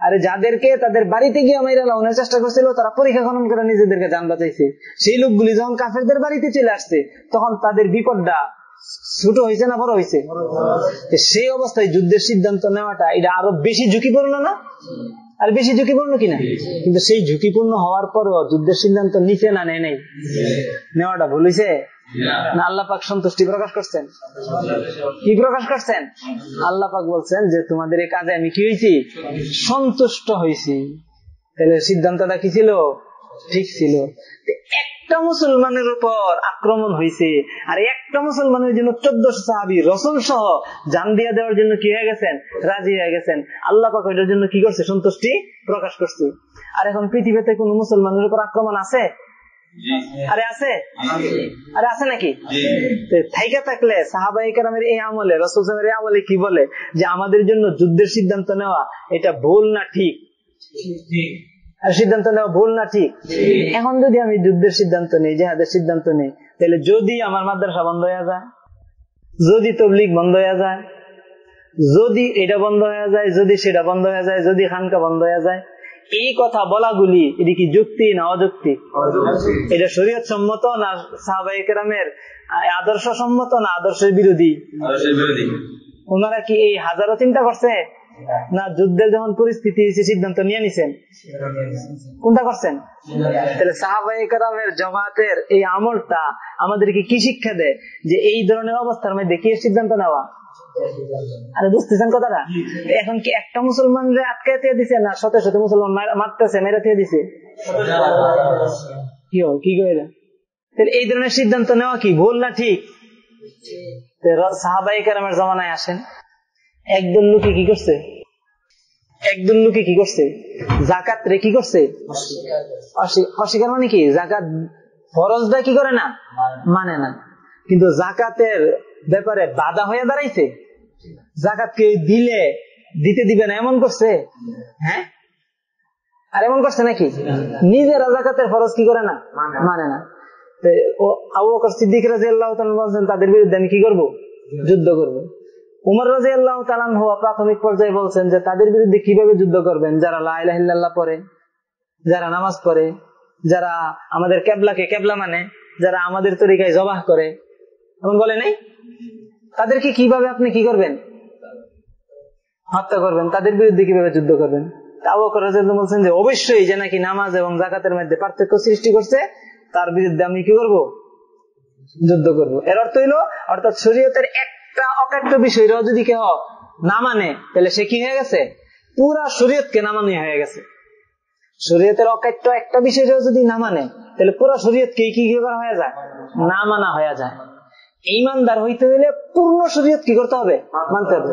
আরে যাদেরকে তাদের বাড়িতে গিয়ে মাইরা লাউনের চেষ্টা করছিল তারা পরীক্ষা খনন করে নিজেদেরকে যান বাঁচাইছে। সেই লোকগুলি যখন কাফেরদের বাড়িতে চলে আসছে তখন তাদের বিপদটা ছোট হয়েছে না বড় হয়েছে? সেই অবস্থায় যুদ্ধের সিদ্ধান্ত নেওয়াটা এটা আরও বেশি ঝুঁকিপূর্ণ না? আর বেশি ঝুঁকিপূর্ণ কিনা? কিন্তু সেই ঝুঁকিপূর্ণ হওয়ার পরেও যুদ্ধের সিদ্ধান্ত নিচে না নেয় নেই? নেওয়াটা ভুল হয়েছে না। আল্লাহ পাক সন্তুষ্টি প্রকাশ করছেন? কি প্রকাশ করছেন? আল্লাহ পাক বলছেন যে তোমাদের এই কাজে আমি কি হয়েছি সন্তুষ্ট হয়েছি তাহলে সিদ্ধান্তটা কি ছিল? ঠিক ছিল। একটা মুসলমানের উপর আক্রমণ হয়েছে আর একটা মুসলমানের জন্য চোদ্দশো সাহাবি রসুল সহ জান দিয়ে দেওয়ার জন্য কি হয়ে গেছেন? রাজি হয়ে গেছেন। আল্লাহ পাক ওইটার জন্য কি করছে? সন্তুষ্টি প্রকাশ করছে। আর এখন পৃথিবীতে কোন মুসলমানের উপর আক্রমণ আছে? আরে আছে? আরে আছে নাকি? থাইকা থাকলে সাহাবাই কারামের এই আমলে রসুল সাহেবের আমলে কি বলে? যে আমাদের জন্য যুদ্ধের সিদ্ধান্ত নেওয়া এটা ভুল না ঠিক। আর সিদ্ধান্ত নেওয়া ভুল না ঠিক? এখন যদি আমি যুদ্ধের সিদ্ধান্ত নেই জেহাদের সিদ্ধান্ত নেই তাহলে যদি আমার মাদ্রাসা বন্ধ হয়ে যায় যদি তবলিক বন্ধ হয়ে যায় যদি এটা বন্ধ হয়ে যায় যদি সেটা বন্ধ হয়ে যায় যদি খানকা বন্ধ হয়ে যায় এই কথা বলাগুলি এটি কি যুক্তি না অযুক্তি? এটা শরীয়ত সম্মত না সাহাবাই কেরামের আদর্শ সম্মত না আদর্শের বিরোধী। ওনারা কি এই হাজারো চিন্তা করছে? না, যুদ্ধের যখন পরিস্থিতি হয়েছে, সিদ্ধান্ত নিয়ে নিছেন? কোনটা করছেন? তাহলে সাহাবাই কেরামের জমাতের এই আমলটা আমাদেরকে কি শিক্ষা দেয়? যে এই ধরনের অবস্থার মধ্যে কি সিদ্ধান্ত নেওয়া? আরে বুঝতেছেন কথাটা? এখন কি একটা মুসলমান দিয়ে দিছে না শত শত মুসলমান মারতেছে, মেরে দিয়ে দিছে? কি কি কইলে? এই ধরনের সিদ্ধান্ত নেওয়া কি ভুল না ঠিক? সাহাবাই কারামের জমানায় আসেন। একদল লোকে কি করছে? একদল লোকে কি করছে? জাকাত রে কি করছে? অস্বীকার মানে কি? জাকাত ফরজটা কি করে না? মানে না। কিন্তু জাকাতের ব্যাপারে বাধা হয়ে দাঁড়াইছে। জাকাতকে দিলে দিতে দিবে না এমন করছে। হ্যাঁ? আর এমন করছে নাকি? নিজেরা জাকাতের ফরজ কি করে না? মানে না। সিদ্দিক রাজি আল্লাহ বলছেন তাদের বিরুদ্ধে আমি কি করব? যুদ্ধ করব। উমর রাজি আল্লাহ তালান হওয়া প্রাথমিক পর্যায়ে বলছেন যে তাদের বিরুদ্ধে কীভাবে যুদ্ধ করবেন? যারা লাইল্লাহ পড়ে, যারা নামাজ পড়ে, যারা আমাদের কেবলাকে কেবলা মানে যারা আমাদের তরিকায় জবাহ করে, এমন বলে নাই? তাদেরকে কীভাবে আপনি কি করবেন? হত্যা করবেন। তাদের বিরুদ্ধে কীভাবে যুদ্ধ করবেন? বলছেন যে, অবশ্যই যে নাকি নামাজ এবং জাকাতের মধ্যে পার্থক্য সৃষ্টি করছে, তার বিরুদ্ধে আমি কি করব? যুদ্ধ করব। এর অর্থ হইল, অর্থাৎ শরীয়তের একটা অকাট্য বিষয়টাও যদি কেউ না মানে তাহলে সে কি হয়ে গেছে? পুরা শরীয়তকে না মানে হয়ে গেছে। শরীয়তের অকাট্য একটা বিষয়টাও যদি না মানে তাহলে পুরা শরীয়তকে কি কি করা হয়ে যায়? না মানা হয়ে যায়। ইমানদার হইতে হইলে পূর্ণ শরীয়ত কি করতে হবে? মানতে হবে।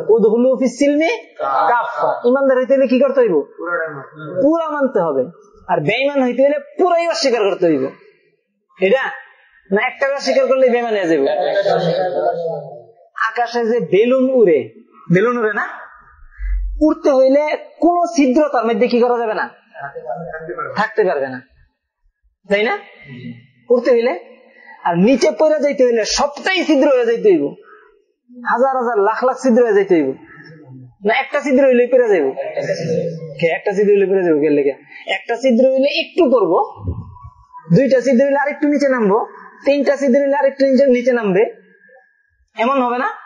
ইমানদার হইতে হইলে কি করতে হইব? পুরা মানতে হবে। আর বেঈমান হইতে হইলে পুরাই অস্বীকার করতে হইব। এটা না একটা অস্বীকার করলে বেমান হয়ে যাবে আকাশে যে বেলুন উড়ে বেলুন উড়ে না? উড়তে হইলে কোন ছিদ্র তার মধ্যে কি করা যাবে না? থাকতে পারবে না। তাই না? উড়তে হইলে। আর নিচে পড়ে যাইতে হইলে সবটাই ছিদ্র হয়ে যাইতে হইব। হাজার হাজার লাখ লাখ ছিদ্র হয়ে যাইতে হইব। না একটা ছিদ্র হইলে পেরে যাইব। একটা ছিদ্র হইলে পেরে যাব গেলে একটা ছিদ্র হইলে একটু করব। দুইটা ছিদ্র হইলে আরেকটু নিচে নামবো। তিনটা ছিদ্র হইলে আরেকটু নিচে নামবে। এমন হবে না?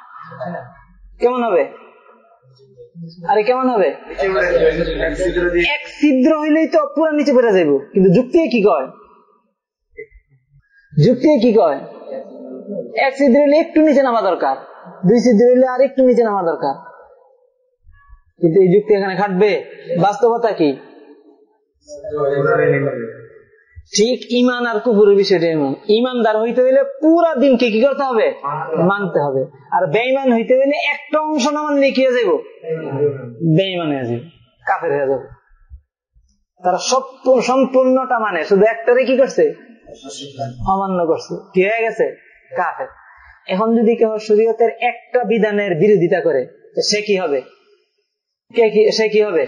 কেমন হবে? আরে কেমন হবে? এক ছিদ্র হইলেই তো পুরো নিচে পেরে যাইব। কিন্তু যুক্তি কি কয়? যুক্তি কি কয়? এক ছিদ্র হইলে একটু নিচে নামা দরকার। দুই ছিদ্র হইলে আর একটু নিচে নামা দরকার। কিন্তু এই যুক্তি এখানে খাটবে। বাস্তবতা কি? ঠিক ইমান আর কুকুরের বিষয়টা এমন। ইমানদার হইতে হইলে পুরা দিনকে কি করতে হবে? মানতে হবে। আর বেইমান হইতে হইলে একটা অংশ না মানলে কি হয়ে যাব বেইমান হয়ে যাবে কাফের হয়ে যাবে তারা সব সম্পূর্ণটা মানে। শুধু একটারে কি করছে? অমান্য করছে। কি হয়ে গেছে? কাফের। এখন যদি কেউ শরীয়তের একটা বিধানের বিরোধিতা করে সে কি হবে? সে কি হবে?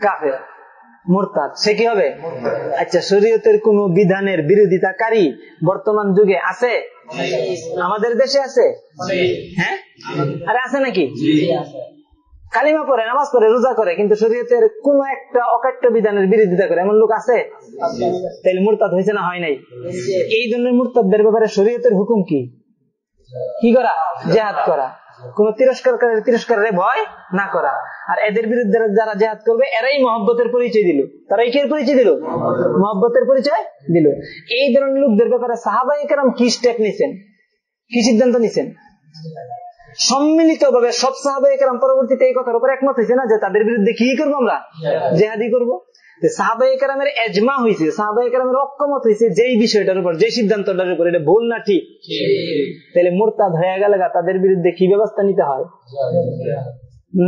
কাফের। আচ্ছা বর্তমান যুগে আছে? আমাদের দেশে আছে? হ্যাঁ? আরে আছে নাকি? কালিমা পড়ে, নামাজ পড়ে, রোজা করে, কিন্তু শরীয়তের কোন একটা অকাট্য বিধানের বিরোধিতা করে, এমন লোক আছে? তাহলে মুরতাদ হয়েছে না হয় নাই? এই ধরনের মুরতাদদের ব্যাপারে শরীয়তের হুকুম কি? কি করা? জেহাদ করা। কোন তিরস্কার করে তিরস্কারের ভয় না করা। আর এদের বিরুদ্ধে যারা জেহাদ করবে, এরাই মহব্বতের পরিচয় দিল। তারা একের পরিচয় দিল? মহব্বতের পরিচয় দিল। এই ধরনের লোকদের ব্যাপারে সাহাবাই কেরাম কি স্টেপ নিছেন? কি সিদ্ধান্ত নিছেন? সম্মিলিত ভাবে সব সাহাবাই কেরাম পরবর্তীতে এই কথার উপর একমত হয়েছে না যে তাদের বিরুদ্ধে কি করব আমরা? জেহাদি করব। সাহাবাই কেরামের এজমা হয়েছে সাহাবাই কেরামের অক্ষমত হয়েছে যেই বিষয়টার উপর সিদ্ধান্তটার উপর, এটা ভুল না ঠিক? তাহলে মোরতাদ হয়ে গেলে তাদের বিরুদ্ধে কি ব্যবস্থা নিতে হয়?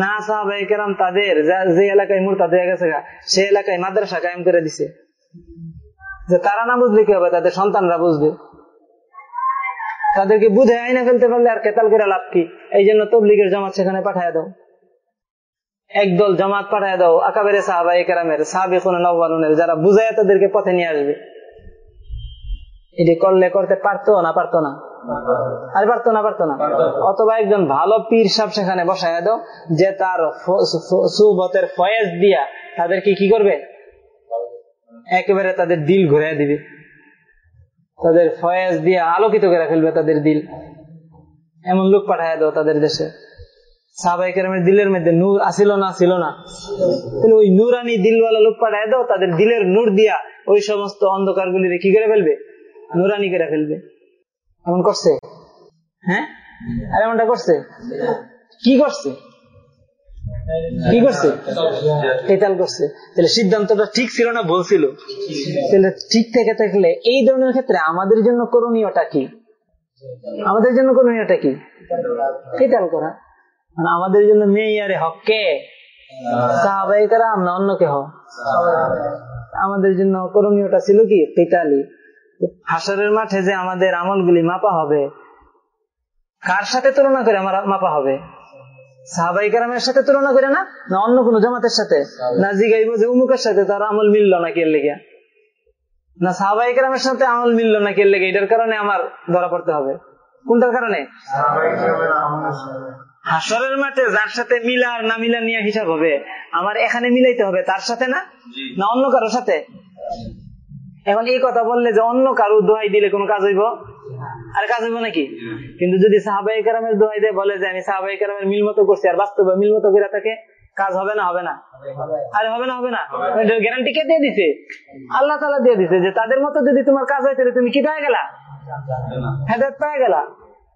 না সাহাবাই কেরাম তাদের, যে এলাকায় মোরতাদ হয়ে গেছে সে এলাকায় মাদ্রাসা কায়েম করে দিছে। যে তারা না বুঝলে কি হবে? তাদের সন্তানরা বুঝবে। তাদেরকে বুঝে আইনা ফেলতে পারলে আর কেতাল করে লাভ কি? এই জন্য তবলিগের জামাত সেখানে পাঠায় দাও। একদল জামাত পাঠায় দাও আকাবের সাহাবাই কেরামের সাহাবি কোন নবানের যারা বুঝায় তাদেরকে পথে নিয়ে আসবে। এটি করলে করতে পারতো না পারতো না? আর পারতো না পারতো না। অথবা একজন ভালো পীর সাহেব সেখানে বসায় দাও, যে তার সুবতের ফয়েজ দিয়া তাদেরকে কি করবে? একেবারে তাদের দিল ঘুরে দিবে। তাদের ফয়েজ দিয়ে আলোকিত করে ফেলবে তাদের দিল। এমন লোক পাঠায় দাও তাদের দেশে। দিলের মধ্যে নূর আসিল না ছিল না। তাহলে ওই নূরানি দিলওয়ালা তাদের দিলের নূর দিয়া ওই সমস্ত অন্ধকার কি করে ফেলবে? নুরানি করে ফেলবে। এমন করছে? হ্যাঁ? আর এমনটা করছে? কি করছে? কি করছে? কেতাল করছে। তাহলে সিদ্ধান্তটা ঠিক ছিল না, ভুল ছিল? তাহলে ঠিক থেকে থাকলে এই ধরনের ক্ষেত্রে আমাদের জন্য করণীয়টা কি? আমাদের জন্য করণীয়টা কি? কেতাল করা। মানে আমাদের জন্য মেয়ারে হক কে? সাহাবাহিকারা আমরা অন্য কে হক আমাদের জন্য করণীয়টা ছিল কি? কেতালি হাসরের মাঠে যে আমাদের আমলগুলি মাপা হবে কার সাথে তুলনা করে আমার মাপা হবে? সাহাবাই কারামের সাথে তুলনা করে না? না অন্য কোন জমাতের সাথে? না জিগাইব যে উমুকের সাথে তার আমল মিলল না কে লেগে? না সাহাবাই কারামের সাথে আমল মিলল না কে লেগে? এটার কারণে আমার ধরা পড়তে হবে। কোনটার কারণে? হাসরের মাঠে যার সাথে মিলা আর না মিলা নিয়ে হিসাব হবে আমার এখানে মিলাইতে হবে তার সাথে না? না অন্য কারোর সাথে? এখন এই কথা বললে যে অন্য কারও দোহাই দিলে কোনো কাজ হইব? আর কাজ হইব নাকি? কিন্তু যদি সাহাবাই কারামের দোহাই দিয়ে বলে যে আমি সাহাবাই কারামের মিল মতো করছি আর বাস্তবে মিল মতো করে থাকে কাজ হবে না হবে না? আরে হবে না হবে না? গ্যারান্টি কে দিয়ে দিছে? আল্লাহ তালা দিয়ে দিছে যে তাদের মতো যদি তোমার কাজ হয় তাহলে তুমি কি পেয়ে গেলা? হেদায়ত পেয়ে গেলা।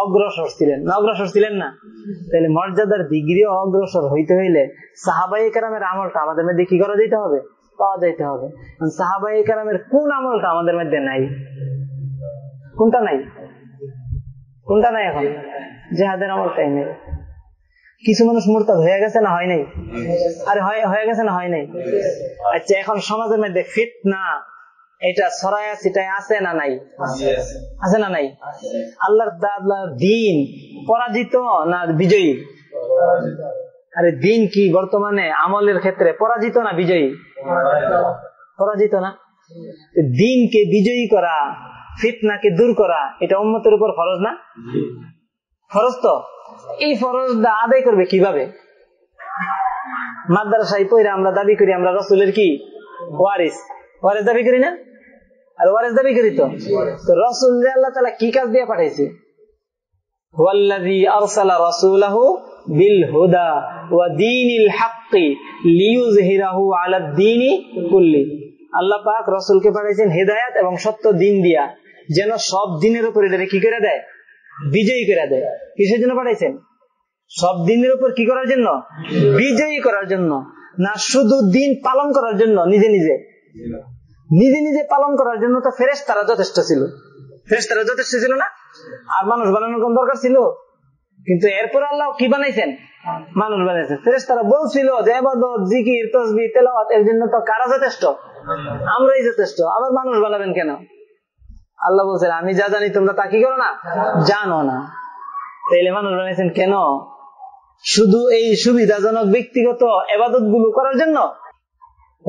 অগ্রসর ছিলেন। না অগ্রসর ছিলেন না। তাহলে মর্যাদার দিয়ে অগ্রসর হইতে হইলে সাহাবাই কারামের আমলটা আমাদের মধ্যে কি করা যেতে হবে? পাওয়া যাইতে হবে। সাহাবাই কারামের কোন আমলটা আমাদের মধ্যে নাই। কোনটা নাই? কোনটা নাই এখন? জেহাদের আমলটাই নেই। কিছু মানুষ মোরতাদ হয়ে গেছে না হয় নাই? আরে হয়ে গেছে না হয় নাই? আচ্ছা এখন সমাজের মধ্যে ফিট না এটা সরায়া সিটাই আছে না নাই? আছে না নাই? আল্লাহর দিন পরাজিত না বিজয়ী? আরে দিন কি বর্তমানে আমলের ক্ষেত্রে পরাজিত না বিজয়ী? পরাজিত। না? দিনকে বিজয়ী করা ফিতনাকে দূর করা এটা উন্মতের উপর ফরজ না? ফরজ তো? এই ফরজটা আদায় করবে কীভাবে? মাদ্রাসায় পড়ে আমরা দাবি করি আমরা রসুলের কি? ওয়ারিস। ওয়ারিস দাবি করি না? আর ওয়ারিস দাবি করি তো? রসুল আল্লাহ তালা কি কাজ দিয়ে পাঠাইছে? হেদায়াত এবং সত্য দিন দিয়া। যেন সব দিনের উপর এটা কি করে দেয়? বিজয়ী করে দেয়। কিসের জন্য পাঠাইছেন? সব দিনের উপর কি করার জন্য? বিজয়ী করার জন্য। না, শুধু দিন পালন করার জন্য, নিজে নিজে। নিজে নিজে পালন করার জন্য তো ফেরেস তারা যথেষ্ট ছিল। ফেরেস তারা যথেষ্ট ছিল না? আর মানুষ বানানোর কোন দরকার ছিল? কিন্তু এরপর আল্লাহ কি বানাইছেন? মানুষ বানাইছেন ফেরেস তারা বলছিল যে এবাদত জিকির তসবি তেলাওয়াত, এর জন্য তো কারা যথেষ্ট? আমরাই যথেষ্ট। আবার মানুষ বানাবেন কেন? আল্লাহ বলছেন, আমি যা জানি তোমরা তা কি করো না? জানো না। তাইলে মানুষ বানিয়েছেন কেন? শুধু এই সুবিধাজনক, ব্যক্তিগত এবাদতগুলো করার জন্য?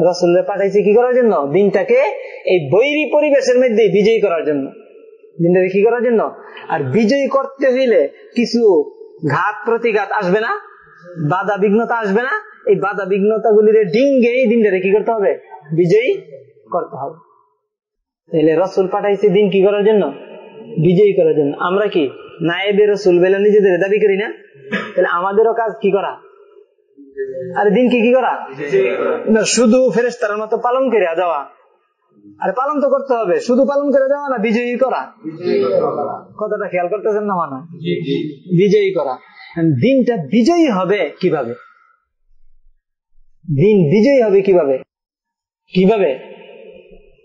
রসুল্লে পাঠাইছে কি করার জন্য? দিনটাকে এই বৈরী পরিবেশের মধ্যে বিজয়ী করার জন্য। দিনটাকে কি করার জন্য? আর বিজয়ী করতে হইলে কিছু ঘাত প্রতিঘাত আসবে না? বাধা বিঘ্নতা আসবে না? এই বাধা বিঘ্নতা গুলির ডিঙ্গে এই দিনটাকে কি করতে হবে? বিজয়ী করতে হবে। তাহলে রসুল পাঠাইছে দিন কি করার জন্য? বিজয়ী করার জন্য। আমরা কি নায়েবে রসুল বেলা নিজেদের দাবি করি না? তাহলে আমাদেরও কাজ কি করা? আর দিন কি কি করা? না শুধু ফেরেস্তার মতো পালন করে যাওয়া। আর পালন তো করতে হবে। শুধু পালন করে যাওয়া না বিজয়ী করা? কথাটা খেয়াল করতেছেন না মানা? বিজয়ী করা। দিনটা বিজয়ী হবে কীভাবে? দিন বিজয়ী হবে কীভাবে? কীভাবে?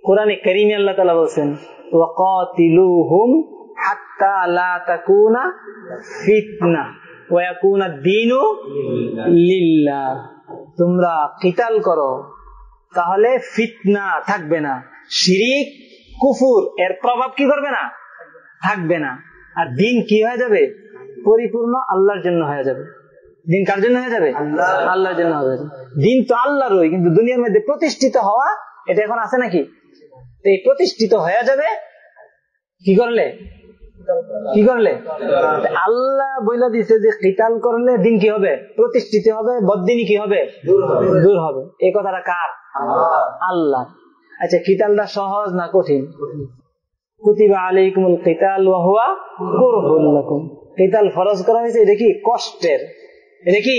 কোরআনে করিমে আল্লাহ তালা বলছেন ওয়াকাতিলুহুম হাত্তা লা তাকুনা ফিতনা। তোমরা কিতাল করো, তাহলে ফিতনা থাকবে না। শিরিক, কুফুর, এর প্রভাব কি করবে না? থাকবে না। আর দিন কি হয়ে যাবে? পরিপূর্ণ আল্লাহর জন্য হয়ে যাবে। দিন কার জন্য হয়ে যাবে? আল্লাহর জন্য হয়ে যাবে। দিন তো আল্লাহরই, কিন্তু দুনিয়ার মধ্যে প্রতিষ্ঠিত হওয়া, এটা এখন আছে নাকি? এই প্রতিষ্ঠিত হয়ে যাবে, কি করলে? কি করলে? আল্লাহ বইলা দিছে যে কিতাল করলে দিন কি হবে? প্রতিষ্ঠিত হবে বদিনী কি হবে? দূর হবে। এই কথাটা কার? আল্লাহ। আচ্ছা কিতালটা সহজ না কঠিন? কুতিবা আলাইকুমুল কিতাল ওয়া কিতাল ফরজ করা হয়েছে এটা কি কষ্টের? এটা কি?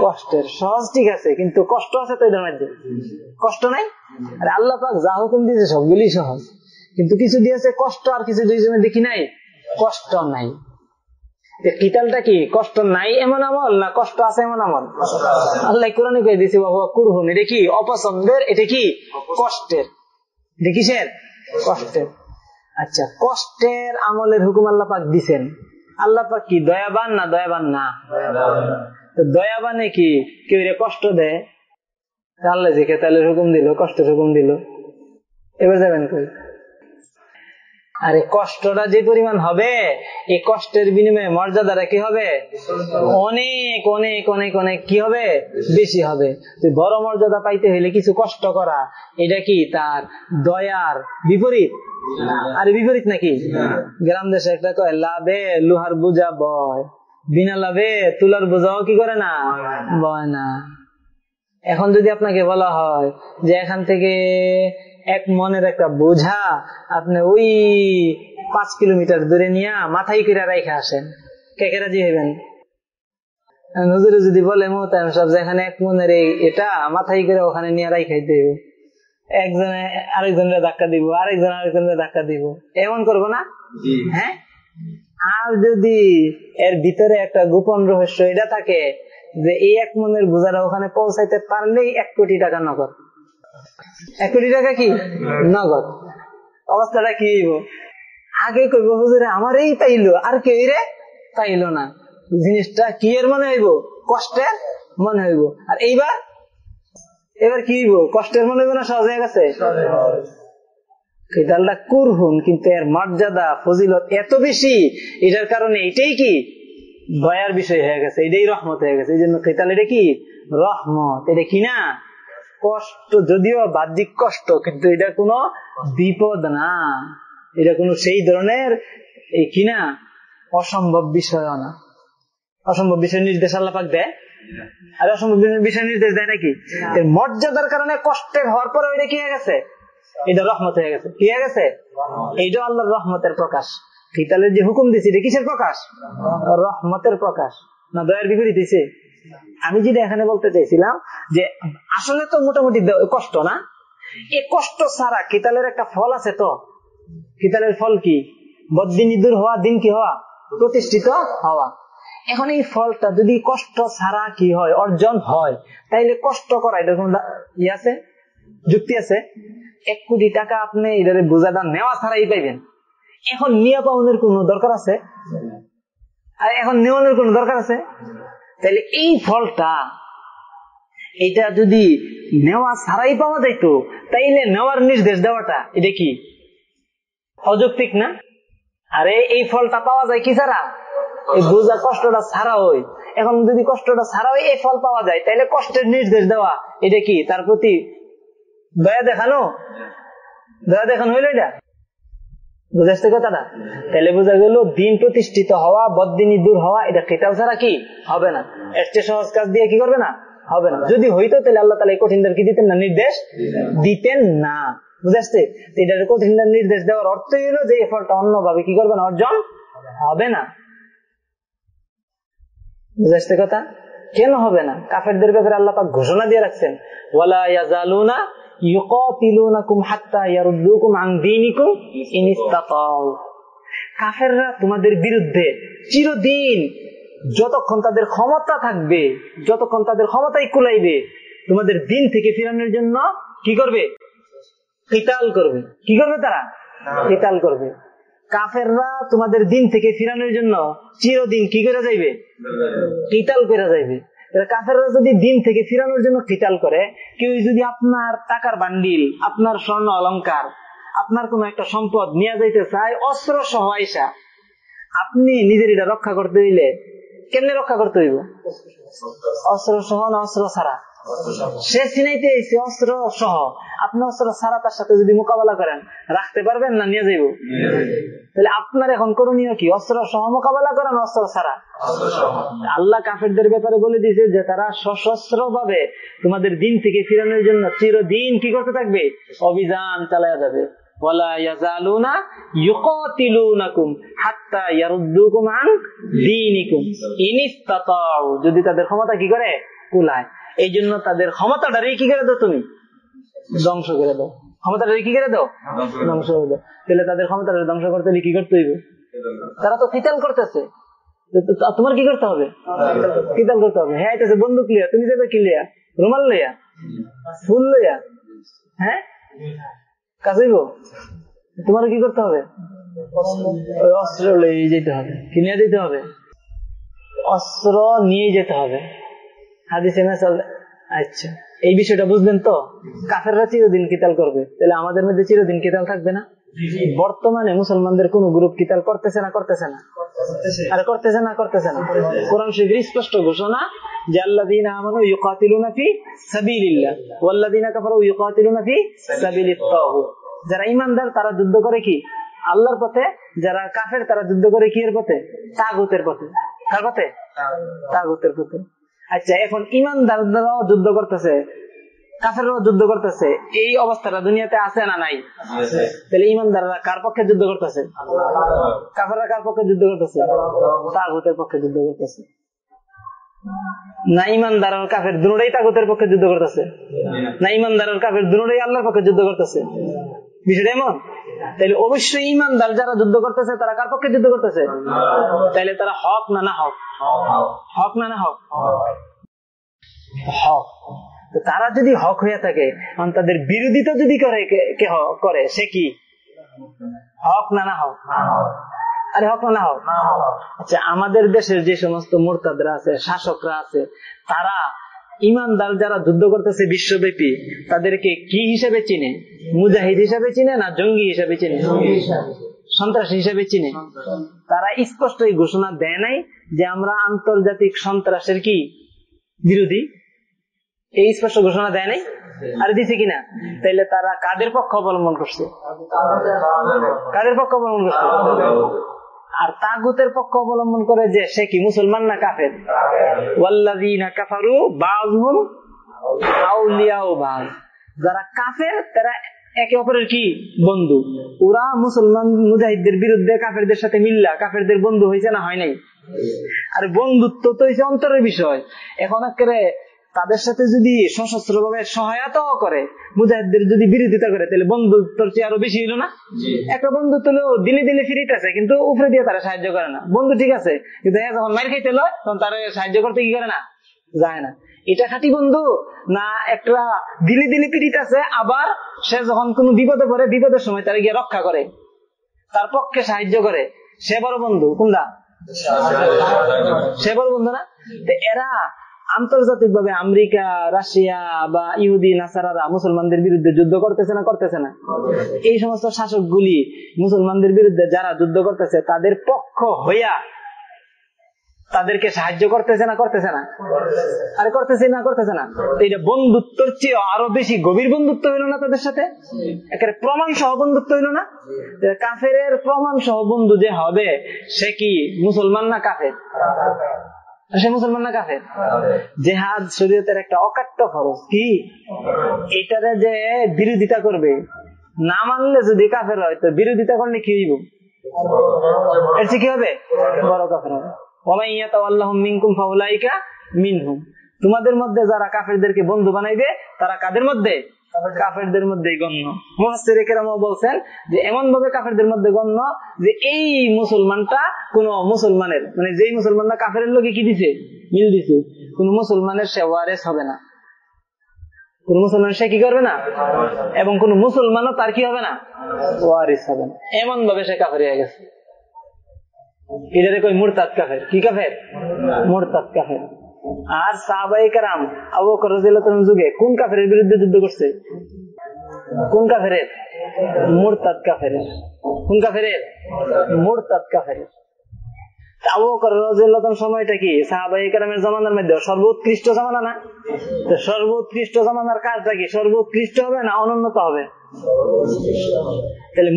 কষ্টের। সহজ ঠিক আছে কিন্তু কষ্ট আছে তো এটার মধ্যে। কষ্ট নাই? আর আল্লাহ পাক যা হুকুম দিয়েছে সবগুলি সহজ। কিন্তু কিছু দিয়েছে কষ্ট আর কিছু দিয়েছে দেখি নাই? কষ্ট নাই। কিতালটা কি? কষ্ট নাই এমন আমল না কষ্ট আছে এমন আমল? আল্লাহ কোরআনে কয়ে দিয়েছে বাবা কুরহুন এটা কি? অপছন্দের? এটা কি? কষ্টের। এটা কিসের? কষ্টের। আচ্ছা কষ্টের আমলের হুকুম আল্লাহ পাক দিছেন। আল্লাহ পাক কি দয়াবান না দয়াবান না? তো দয়াবানে কি কেউ কষ্ট দেয়? আল্লাহ যে কেতালের হুকুম দিল, কষ্টের হুকুম দিল। এবার যাবেন কই? আরে কষ্টটা যে পরিমাণ হবে, এই কষ্টের বিনিময়ে মর্যাদাটা কি হবে? অনেক অনেক অনেক অনেক কি হবে? বেশি হবে। বড় মর্যাদা পাইতে হইলে কিছু কষ্ট করা, এটা কি তার দয়ার বিপরীত? আর বিপরীত নাকি? গ্রাম দেশে একটা কয়, লাভে লোহার বোঝা বয়। বিনা লাভে তুলার বোঝাও কি করে না? বয় না। এখন যদি আপনাকে বলা হয় যে এখান থেকে এক মনের একটা বোঝা আপনি ওই পাঁচ কিলোমিটার দূরে নিয়ে মাথায় করে রাইখে আসেন। কে কে রাজি হইবেন? নজরে যদি বলে মোহতাম সব যেখানে এক মনের এটা মাথায় করে ওখানে নিয়ে রাইখাই দেব। একজনে আরেকজনের ধাক্কা দিব আরেকজন আরেকজনের ধাক্কা দিব। এমন করব না? হ্যাঁ? আর যদি এর ভিতরে একটা গোপন রহস্য এটা থাকে যে এই এক মনের বোঝাটা ওখানে পৌঁছাইতে পারলেই এক কোটি টাকা নগদ। এক কোটি টাকা কি? নগদ। অবস্থাটা কি আগে কইব হুজুরে আমার এই পাইলো। আর কেউ রে? পাইলো না। জিনিসটা কি এর মনে হইব? কষ্টের মনে হইব। আর এইবার? এবার কি হইব? কষ্টের মনে হইব না সহজ হয়ে গেছে? কুরহুন কিন্তু এর মর্যাদা ফজিলত এত বেশি। এটার কারণে এটাই কি? দয়ার বিষয় হয়ে গেছে। এটাই রহমত হয়ে গেছে। এই জন্য কেতাল এটা কি? রহমত। এটা কি না? কষ্ট যদিও বাহ্যিক কষ্ট কিন্তু এটা কোনো বিপদ না। এটা কোনো সেই ধরনের এই কিনা অসম্ভব বিষয় না। অসম্ভব বিষয় নির্দেশ আল্লাপাক দেয়। আর অসম্ভব বিষয় নির্দেশ দেয় নাকি? মর্যাদার কারণে কষ্টের হওয়ার পরে ওইটা কি হয়ে গেছে? এটা রহমত হয়ে গেছে। কি হয়ে গেছে? এইটা আল্লাহর রহমতের প্রকাশ। কিতালের যে হুকুম দিছে এটা কিসের প্রকাশ? রহমতের প্রকাশ। না দয়ার বিপরীত দিছে আমি যেটা এখানে বলতে চাইছিলাম যে আসলে তো মোটামুটি কষ্ট না? এই কষ্ট ছাড়া কিতালের একটা ফল আছে তো? কিতালের ফল কি? বদিনী দূর হওয়া দিন কি হওয়া? প্রতিষ্ঠিত হওয়া। এখন এই ফলটা যদি কষ্ট ছাড়া কি হয় অর্জন হয় তাইলে কষ্ট করা এটা কোন ই আছে? যুক্তি আছে? এক কোটি টাকা আপনি এটার বোঝাটা নেওয়া ছাড়াই পাইবেন। এখন নিয়ে পাওনের কোন দরকার আছে? আর এখন নেওয়ানোর কোন দরকার আছে? তাহলে এই ফলটা, এটা যদি নেওয়া ছাড়াই পাওয়া যাইতো, তাইলে নেওয়ার নির্দেশ দেওয়াটা, এটা কি? অযৌক্তিক না? আরে, এই ফলটা পাওয়া যায় কি ছাড়া? এই বোঝা কষ্টটা ছাড়া হয় এখন যদি কষ্টটা ছাড়া হয় এই ফল পাওয়া যায় তাহলে কষ্টের নির্দেশ দেওয়া, এটা কি? তার প্রতি দয়া দেখানো? দয়া দেখানো হইল এটা? বুঝাচ্ছে কথাটা তাহলে বোঝা গেল, দিন প্রতিষ্ঠিত হওয়া বদিনী দূর হওয়া, এটা কেতাল ছাড়া কি? হবে না। চেয়ে সহজ কাজ দিয়ে কি করবে না? হবে না। যদি হইতো, তাহলে আল্লাহ তালা কঠিনদের কি দিতেন না? নির্দেশ দিতেন না। বুঝাচ্ছে এটার নির্দেশ দেওয়ার অর্থ হলো যে অন্যভাবে কি করবে না? অর্জন হবে না। বুঝাচ্ছে কথা? কেন হবে না? কাফেরদের ব্যাপারে আল্লাহ পাক ঘোষণা দিয়ে রাখছেন। ওয়ালা ইয়াজালুনা ইউকাতিলুনাকুম হাত্তা ইয়ারুদ্দুকুম আন দীনিকুম ইন ইসতাতাউ। কাফেররা তোমাদের বিরুদ্ধে চিরদিন যতক্ষণ তাদের ক্ষমতা থাকবে যতক্ষণ তাদের ক্ষমতাই কুলাইবে তোমাদের দিন থেকে ফিরানোর জন্য কি করবে? কিতাল করবে। কি করবে তারা? কিতাল করবে। কাফেররা তোমাদের দিন থেকে ফিরানোর জন্য চিরদিন কি করে যাইবে? কিতাল করে যাইবে। কাফেররা যদি দিন থেকে ফিরানোর জন্য কিতাল করে, কেউ যদি আপনার টাকার বান্ডিল, আপনার স্বর্ণ অলঙ্কার আপনার কোন একটা সম্পদ নিয়ে যাইতে চায় অস্ত্র সহ আইসা, আপনি নিজের এটা রক্ষা করতে হইলে কেমনে রক্ষা করতে হইব? অস্ত্র সহ না অস্ত্র ছাড়া? সে চিনাইতে এসে অস্ত্র সহ। আপনি অস্ত্র ছাড়া তার সাথে যদি মোকাবেলা করেন রাখতে পারবেন না নিয়ে যাইব? তাহলে আপনার এখন করণীয় কি? অস্ত্র সহ মোকাবেলা করেন অস্ত্র ছাড়া? আল্লাহ কাফেরদের ব্যাপারে বলে দিয়েছে যে তারা সশস্ত্র ভাবে তোমাদের দিন থেকে ফিরানোর জন্য চিরদিন কি করতে থাকবে? অভিযান চালায়া যাবে। যদি তাদের ক্ষমতা কি করে? কুলায়। এই জন্য তাদের ক্ষমতাটারই কি করে দাও তুমি। ধ্বংস করে দাও। ক্ষমতাটারই কি করে দাও? ধ্বংস করে দাও তাহলে তাদের ক্ষমতাটা ধ্বংস করতে হলে কি করতে হইবে? তারা তো কিতাল করতেছে। তোমার কি করতে হবে? কিতাল করতে হবে। হ্যাঁ এটা বন্দুক লিয়া তুমি যাবে কি লিয়া রুমাল লইয়া? ফুল লইয়া? হ্যাঁ? কাজইব তোমার কি করতে হবে? অস্ত্র লইয়ে যেতে হবে। কি নিয়ে যেতে হবে? অস্ত্র নিয়ে যেতে হবে। হাদিসে মেসাল আচ্ছা। এই বিষয়টা বুঝলেন তো? কাফেররা চিরদিন কিতাল করবে। তাহলে আমাদের মধ্যে চিরদিন কিতাল থাকবে না? বর্তমানে মুসলমানদের কোন গ্রুপ কিতাল করতেছে না করতেছে না? আর করতেছে না করতেছে না। কোরআন শরীফের স্পষ্ট ঘোষণা যে আল্লাদিন আমানু ইউকাতিলুনা ফি সাবিলিল্লাহ ওয়াল্লাদিনা কাফারু ইউকাতিলুনা ফি সাবিলিত যারা ইমানদার তারা যুদ্ধ করে কি? আল্লাহর পথে। যারা কাফের তারা যুদ্ধ করে কি এর পথে? তাগুতের পথে। কার পথে? তাগুতের পথে। আচ্ছা এখন ইমানদাররাও যুদ্ধ করতেছে কাফেররাও যুদ্ধ করতেছে এই অবস্থাটা দুনিয়াতে আছে না নাই? তাহলে ইমানদাররা কার পক্ষে যুদ্ধ করতেছে? কাফেররা কার পক্ষে যুদ্ধ করতেছে? তাগুতের পক্ষে যুদ্ধ করতেছে। না ইমানদার কাফের দুটাই তাগুতের পক্ষে যুদ্ধ করতেছে? না। ইমানদার কাফের দুটাই আল্লাহর পক্ষে যুদ্ধ করতেছে? বিষয়টা এমন? তাহলে অবশ্যই ইমানদার যারা যুদ্ধ করতেছে তারা কার পক্ষে যুদ্ধ করতেছে? তাইলে তারা হক না না হক? হক না না হক? হক। তারা যদি হক হয়ে থাকে তাদের বিরোধিতা যদি করে কে করে সে কি? হক না না হক? আরে হক? না হক। আচ্ছা আমাদের দেশের যে সমস্ত মোরতাদরা আছে শাসকরা আছে তারা ইমানদার যারা যুদ্ধ করতেছে বিশ্বব্যাপী তাদেরকে কি হিসেবে চিনে? মুজাহিদ হিসাবে চিনে না জঙ্গি হিসাবে চিনে? সন্ত্রাসী হিসেবে চিনে? তারা স্পষ্ট এই ঘোষণা দেয় নাই যে আমরা আন্তর্জাতিক সন্ত্রাসের কি বিরোধী? এই স্পষ্ট ঘোষণা দেয় নাই? আর দিছে কিনা? তাইলে তারা কাদের পক্ষ অবলম্বন করছে? কাদের পক্ষ অবলম্বন করছে? আর তাগুতের পক্ষ অবলম্বন করে যে সে কি মুসলমান না কাফের? কাফারু বায যারা কাফের, তারা একে অপরের কি? বন্ধু। ওরা মুসলমান মুজাহিদদের বিরুদ্ধে কাফেরদের সাথে মিল্লা, কাফেরদের বন্ধু হয়েছে না হয় নাই? আর বন্ধুত্ব তো হয়েছে অন্তরের বিষয়। এখন একেবারে তাদের সাথে যদি সশস্ত্র ভাবে সহায়তাও করে মুজাহিদদের যদি বিরোধিতা করে তাহলে বন্ধুত্বর চেয়ে আরও বেশি হইল না? একটা বন্ধুত্ব দিলে দিলে ফিরিতেছে কিন্তু উপরে দিয়ে তারা সাহায্য করে না। বন্ধু ঠিক আছে কিন্তু যখন মার খাইতে লয় তখন তারা সাহায্য করতে কি করে না? যায় না। এটা খাঁটি বন্ধু না একটা দিলি দিলি পিড়িত আছে আবার সে যখন কোন বিপদে পড়ে বিপদের সময় তারা গিয়ে রক্ষা করে তার পক্ষে সাহায্য করে। সে বড় বন্ধু কোনটা? সে বড় বন্ধু না? এরা আন্তর্জাতিক ভাবে আমেরিকা, রাশিয়া বা ইহুদি, নাসারারা মুসলমানদের বিরুদ্ধে যুদ্ধ করতেছে না করতেছে না? এই সমস্ত শাসকগুলি মুসলমানদের বিরুদ্ধে যারা যুদ্ধ করতেছে, তাদের পক্ষ হইয়া তাদেরকে সাহায্য করতেছে না করতেছে না? আরে করতেছে না করতেছে না। এটা বন্ধুত্বর চেয়ে আরও বেশি গভীর বন্ধুত্ব হইল না তাদের সাথে? একেবারে প্রমাণ সহ বন্ধুত্ব হইল না? কাফের প্রমাণ সহ বন্ধু যে হবে, সে কি মুসলমান না কাফের? সে মুসলমান না কাফের? জেহাদ শরীয়তের একটা অকাট্য খরচ। কি? এটারে যে বিরোধিতা করবে না মানলে যদি কাফের হয় তো বিরোধিতা করলে কি হইব? এর কি হবে? বড় কাফের হবে। তোমাদের মধ্যে যারা কাফেরদেরকে বন্ধু বানাইবে তারা কাদের মধ্যে? কাফেরদের গণ্য। বলছেন যে এমন ভাবে কাফেরদের মধ্যে গণ্য যে, এই মুসলমানটা কোন মুসলমানের মানে যেই মুসলমানটা কাফের লোকে কি দিছে? মিল দিছে। কোন মুসলমানের হবে না। কোন মুসলমান সে কি করবে না? এবং কোন তার কি হবে না? ওয়ারিস হবে না। এমন ভাবে সে কাফের হয়ে গেছে। এটারে কই মুরতাদ কাফের। কি কাফের? মুরতাদ কাফের। আর সাহাবাই কারাম আবু যুগে কোন কাফের বিরুদ্ধে যুদ্ধ করছে? কোন কাফের মুরতাদ কাফের কোন কাফের মুরতাদ কাফের সর্বোৎকৃষ্ট কাজটা কি? সর্বোৎকৃষ্ট হবে না অনুন্নত হবে? তাহলে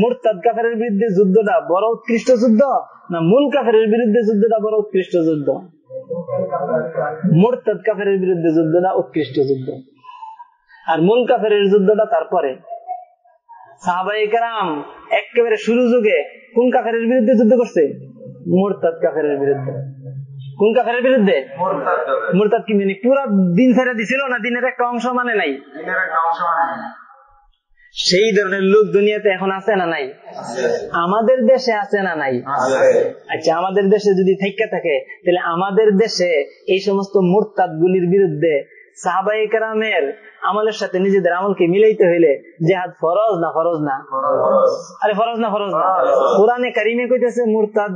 বিরুদ্ধে যুদ্ধটা বড় উৎকৃষ্ট যুদ্ধ না মূল কাফের বিরুদ্ধে যুদ্ধটা বড় উৎকৃষ্ট যুদ্ধ? মোরতাদ কাফের বিরুদ্ধে যুদ্ধটা উৎকৃষ্ট যুদ্ধ। আর মূল কাফের যুদ্ধটা তারপরে। সাহাবাই কারাম একেবারে শুরু যুগে কোন কাফের বিরুদ্ধে যুদ্ধ করছে? মোরতাদ কাফের বিরুদ্ধে। কোন কাফের বিরুদ্ধে? মোরতাদ কি মানে পুরো দিন ছেড়ে দিছিল না দিনের একটা অংশ মানে নাই। সেই ধরনের লোক দুনিয়াতে এখন আছে না নাই? আমাদের দেশে আছে না নাই? আচ্ছা আমাদের দেশে যদি থেকে থাকে তাহলে আমাদের দেশে এই সমস্ত মোরতাদ গুলির বিরুদ্ধে সাহাবাই কারামের আমলের সাথে নিজেদের আমলকে মিলাইতে হইলে জেহাদ ফরজ না ফরজ না? আরে ফরজ না ফরজ না? কোরআনে কারিমে কইতেছে মুরতাদ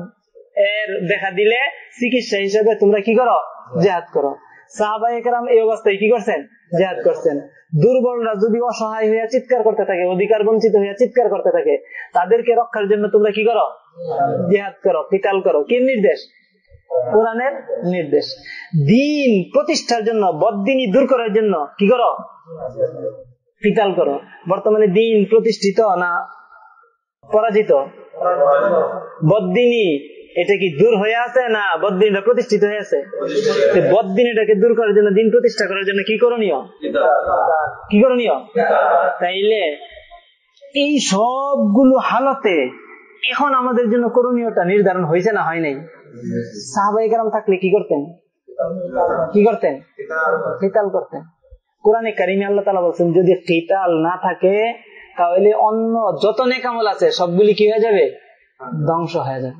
এর দেখা দিলে চিকিৎসা হিসেবে তোমরা কি করো? জেহাদ করো। সাহাবাই কারাম এই অবস্থায় কি করছেন? জেহাদ করছেন। দুর্বলরা যদি অসহায় হইয়া চিৎকার করতে থাকে, অধিকার বঞ্চিত হইয়া চিৎকার করতে থাকে, তাদেরকে রক্ষার জন্য তোমরা কি করো? জেহাদ করো কিতাল করো। কি নির্দেশ? কোরআনের নির্দেশ। দিন প্রতিষ্ঠার জন্য বদিনী দূর করার জন্য কি করো? কিতাল করো। বর্তমানে দিন প্রতিষ্ঠিত না পরাজিত? বদিনী এটা কি দূর হয়ে আছে না বদিনটা প্রতিষ্ঠিত হয়ে আছে? বদিন এটাকে দূর করার জন্য দিন প্রতিষ্ঠা করার জন্য কি করণীয়? কি করণীয়? তাইলে এই সবগুলো হালতে এখন আমাদের জন্য করণীয়টা নির্ধারণ হয়েছে না হয় নাই? সাহাবাই কারাম থাকলে কি করতেন? কি করতেন? কিতাল করতেন। কোরআনে কারিমে আল্লাহ তালা বলছেন যদি কিতাল না থাকে তাহলে অন্য যত নেকামল আছে সবগুলি কি হয়ে যাবে? ধ্বংস হয়ে যাবে।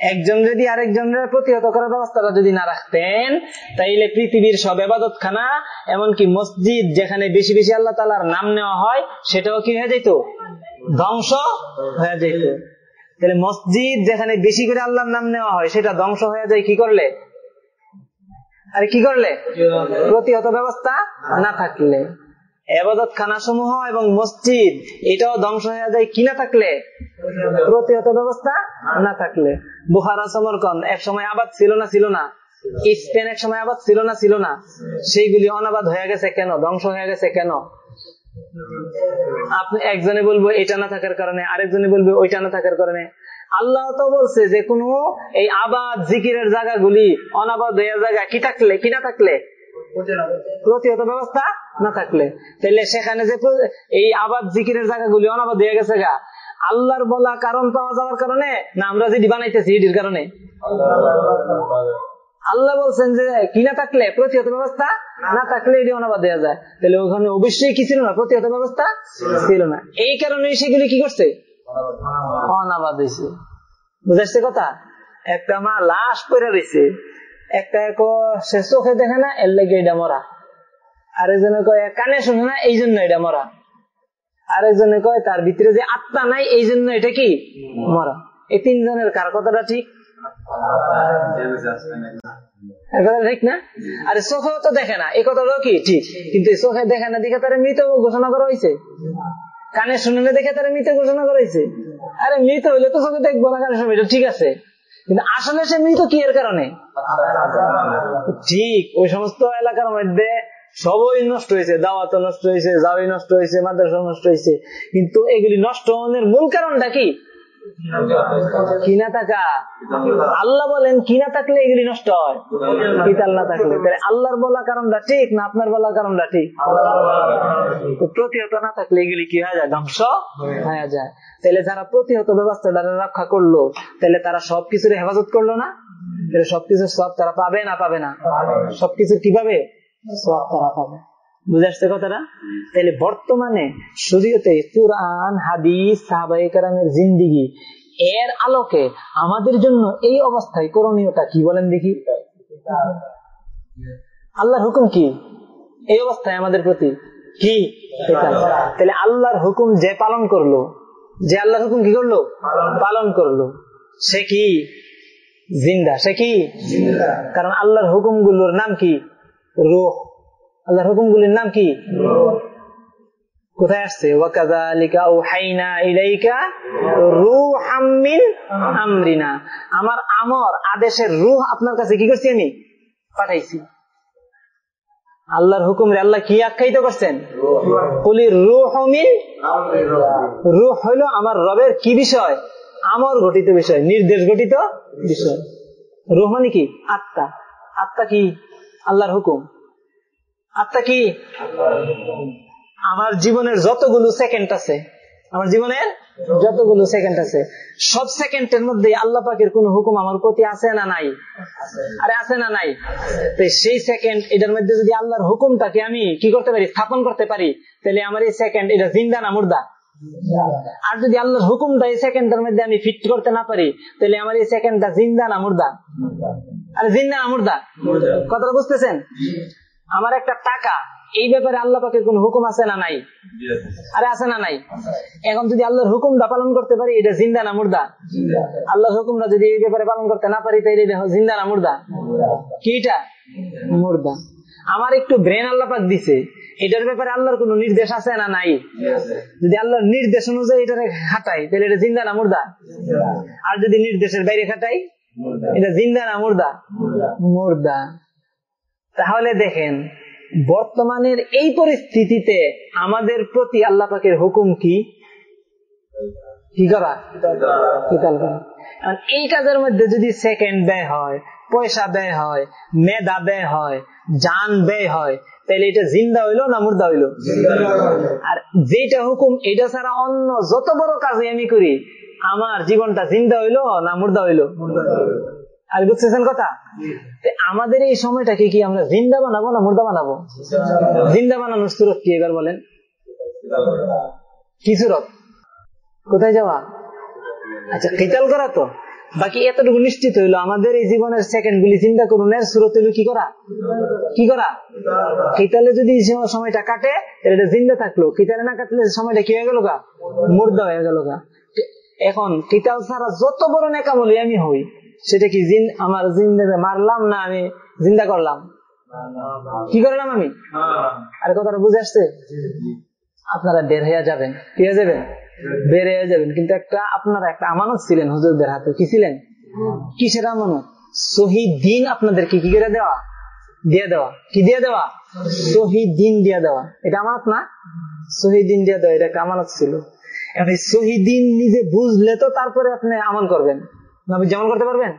একজন যদি আরেকজনের প্রতিহত করার ব্যবস্থাটা যদি না রাখতেন, তাইলে পৃথিবীর সব এবাদত খানা এমনকি মসজিদ যেখানে বেশি বেশি আল্লাহ তালার নাম নেওয়া হয়, সেটাও কি হয়ে যেত ধ্বংস হয়ে যেত তাহলে মসজিদ যেখানে বেশি করে আল্লাহর নাম নেওয়া হয়, সেটা ধ্বংস হয়ে যায় কি করলে? আরে কি করলে? প্রতিহত ব্যবস্থা না থাকলে। এবাদত খানা সমূহ এবং মসজিদ, এটাও ধ্বংস হয়ে যায় কি না থাকলে? প্রতিহত ব্যবস্থা না থাকলে। বুহারা সমরকন এক সময় আবাদ ছিল না ছিল না। স্পেন এক সময় আবাদ ছিল না ছিল না। সেইগুলি অনাবাদ হয়ে গেছে কেন? ধ্বংস হয়ে গেছে কেন? আপনি একজনে বলব, এটা না থাকার কারণে, আরেকজনে বলবে, ওইটা না থাকার কারণে। আল্লাহ তো বলছে যে কোনো এই আবাদ, জিকিরের জায়গাগুলি অনাবাদ হয়ে জায়গা কি থাকলে? কি না থাকলে? প্রতিহত ব্যবস্থা না থাকলে? তাহলে সেখানে যে এই আবাদ জিকিরের জায়গাগুলি অনাবাদ হয়ে গেছে গা। আল্লাহর বলা কারণ পাওয়া যাওয়ার কারণে না আমরা যেটি বানাইতেছি এটির কারণে? আল্লাহ বলছেন যে কিনা থাকলে? প্রতিহত ব্যবস্থা না থাকলে এটি অনাবাদ দেওয়া যায়। তাহলে ওখানে অবশ্যই কি ছিল না? প্রতিহত ব্যবস্থা ছিল না। এই কারণে সেগুলি কি করছে? অনাবাদ হয়েছে বুঝাচ্ছে কথা? একটা মা লাশ পরে রয়েছে একটা এক সে চোখে দেখে না, এর লেগে এটা মরা। আরেকজনে কয়, কানে শুনে না, এই জন্য এটা মরা। আরেকজনে কয়, তার ভিতরে যে আত্মা নাই, এই জন্য এটা কি? মরা। এই তিনজনের কার কথাটা ঠিক? ঠিক না? আরে চোখেও তো দেখে না, এই কথাটাও কি? ঠিক। কিন্তু চোখে দেখে না, দেখে তারা মৃত ঘোষণা করা হয়েছে কানে শুনে না, দেখে তারা মৃত ঘোষণা করা হয়েছে আরে মৃত হইলে তো চোখে দেখব না, কানে শুনবে ঠিক আছে। কিন্তু আসলে সে মৃত কি এর কারণে? ঠিক, ওই সমস্ত এলাকার মধ্যে সবই নষ্ট হয়েছে দাওয়াত নষ্ট হয়েছে জাওয়াই নষ্ট হয়েছে মাদ্রাসা নষ্ট হয়েছে। কিন্তু এগুলি নষ্ট হওয়ার মূল কারণটা কি? কিনা থাকা? আল্লাহ বলেন, কিনা থাকলে এগুলি নষ্ট হয়। কিতাল না থাকলে। আল্লাহর বলা কারণটা ঠিক না আপনার বলা কারণটা ঠিক? প্রতিহত না থাকলে এগুলি কি হয়ে যায়? ধ্বংস হয়ে যায়। তাহলে যারা প্রতিহত ব্যবস্থা দ্বারা রক্ষা করল, তাহলে তারা সবকিছুর হেফাজত করল না? তাহলে সবকিছুর সব তারা পাবে না পাবে না? সবকিছু কীভাবে? সব তারা পাবে। বুঝে আসছে কথাটা? তাহলে বর্তমানে শরীয়তে কোরআন, হাদিস সাহাবাহিকের জিন্দিগি, এর আলোকে আমাদের জন্য এই অবস্থায় করণীয়টা কি বলেন দেখি। আল্লাহর হুকুম কি? এই অবস্থায় আমাদের প্রতি কি? তাহলে আল্লাহর হুকুম যে পালন করল, যে আল্লাহর হুকুম কি করল? পালন করল। সে কি? জিন্দা। সে কি? কারণ আল্লাহর হুকুমগুলোর নাম কি? রুহ। আল্লাহর হুকুমগুলির নাম কি? কোথায় আসছে? আমার আমর, আদেশের রুহ আপনার কাছে কি করছি আমি? পাঠাইছি। আল্লাহর হুকুম আল্লাহ কি আখ্যায়িত করছেন? রুহ রুহ হইল আমার রবের কি বিষয়? আমর গঠিত বিষয়, নির্দেশ গঠিত বিষয়। রুহ মানে কি? আত্মা। আত্মা কি? আল্লাহর হুকুম। আত্মা কি? আমার জীবনের যতগুলো সেকেন্ড আছে আমার জীবনের যতগুলো সেকেন্ড আছে সব সেকেন্ডের মধ্যে আল্লাহ পাকের কোন হুকুম আমার প্রতি আছে না নাই? আরে আছে না নাই? তো সেই সেকেন্ড এটার মধ্যে যদি আল্লাহর হুকুমটাকে আমি কি করতে পারি? স্থাপন করতে পারি তাহলে আমার এই সেকেন্ড এটা জিন্দা না মুর্দা? আর যদি আল্লাহর হুকুমটা এই সেকেন্ডের মধ্যে আমি ফিট করতে না পারি তাহলে আমার এই সেকেন্ডটা জিন্দা না মুর্দা? আরে জিন্দা না মুর্দা। কথাটা বুঝতেছেন? আমার একটা টাকা এই ব্যাপারে আল্লাহ পাকের কোন হুকুম আছে না নাই? আরে আছে না নাই? এখন যদি আল্লাহর হুকুমটা পালন করতে পারি এটা জিন্দা না মুর্দা? আল্লাহর হুকুমটা যদি এই ব্যাপারে পালন করতে না পারি তাহলে এটা জিন্দা না মুর্দা? কি এটা? মুর্দা। আমার একটু ব্রেন আল্লাহ পাক দিছে এটার ব্যাপারে আল্লাহর কোন নির্দেশ আছে না নাই? যদি আল্লাহর নির্দেশ অনুযায়ী এটা খাটাই তাহলে এটা জিন্দা না মুর্দা? আর যদি নির্দেশের বাইরে খাটাই এটা জিন্দা না মুর্দা। মুর্দা। তাহলে দেখেন, বর্তমানের এই পরিস্থিতিতে আমাদের প্রতি আল্লাহ পাকের হুকুম কি? করা? এই কাজের মধ্যে যদি সেকেন্ড ব্যয় হয়, পয়সা ব্যয় হয়, মেধা ব্যয় হয় যান ব্যয় হয়, তাহলে এটা জিন্দা হইল না মুর্দা হইল? আর যেটা হুকুম এটা ছাড়া অন্য যত বড় কাজে আমি করি, আমার জীবনটা জিন্দা হইল না মুর্দা হইল? আর বুঝতেছেন কথা? আমাদের এই সময়টাকে কি আমরা জিন্দা বানাবো না মুর্দা বানাবো? জিন্দা বানানোর সুরত কি এবার বলেন? কি সুরত? কোথায় যাওয়া? আচ্ছা কেতাল করা তো। বাকি এতটুকু নিশ্চিত হইল আমাদের এই জীবনের সেকেন্ড গুলি চিন্তা করুন এর সুরত হইল কি করা? কি করা? কেতালে যদি সময়টা কাটে এটা জিন্দা থাকল। কেতালে না কাটলে সময়টা কি হয়ে গেল গা? মুর্দা হয়ে গেল গা। এখন কেতাল ছাড়া যত বড় নেকামলি আমি হই সেটা কি আমার জিন্দা মারলাম না আমি জিন্দা করলাম? কি করলাম আমি? আর কথাটা বুঝে আসছে? আপনারা বের হয়ে যাবেন। কি হয়ে যাবেন? বের হয়ে যাবেন। কিন্তু একটা, আপনারা একটা আমানত ছিলেন হুজুরদের হাতে। কি ছিলেন? কিসের আমানত? শহীদ দিন আপনাদেরকে কি করে দেওয়া? দিয়ে দেওয়া। কি দিয়ে দেওয়া? শহীদ দিন দিয়ে দেওয়া। এটা আমানত না? শহীদ দিন দিয়ে দেওয়া। এটা একটা আমানত ছিল। এখন শহীদ দিন নিজে বুঝলে তো তারপরে আপনি আমল করবেন। নবী যেমন করতে পারবেন?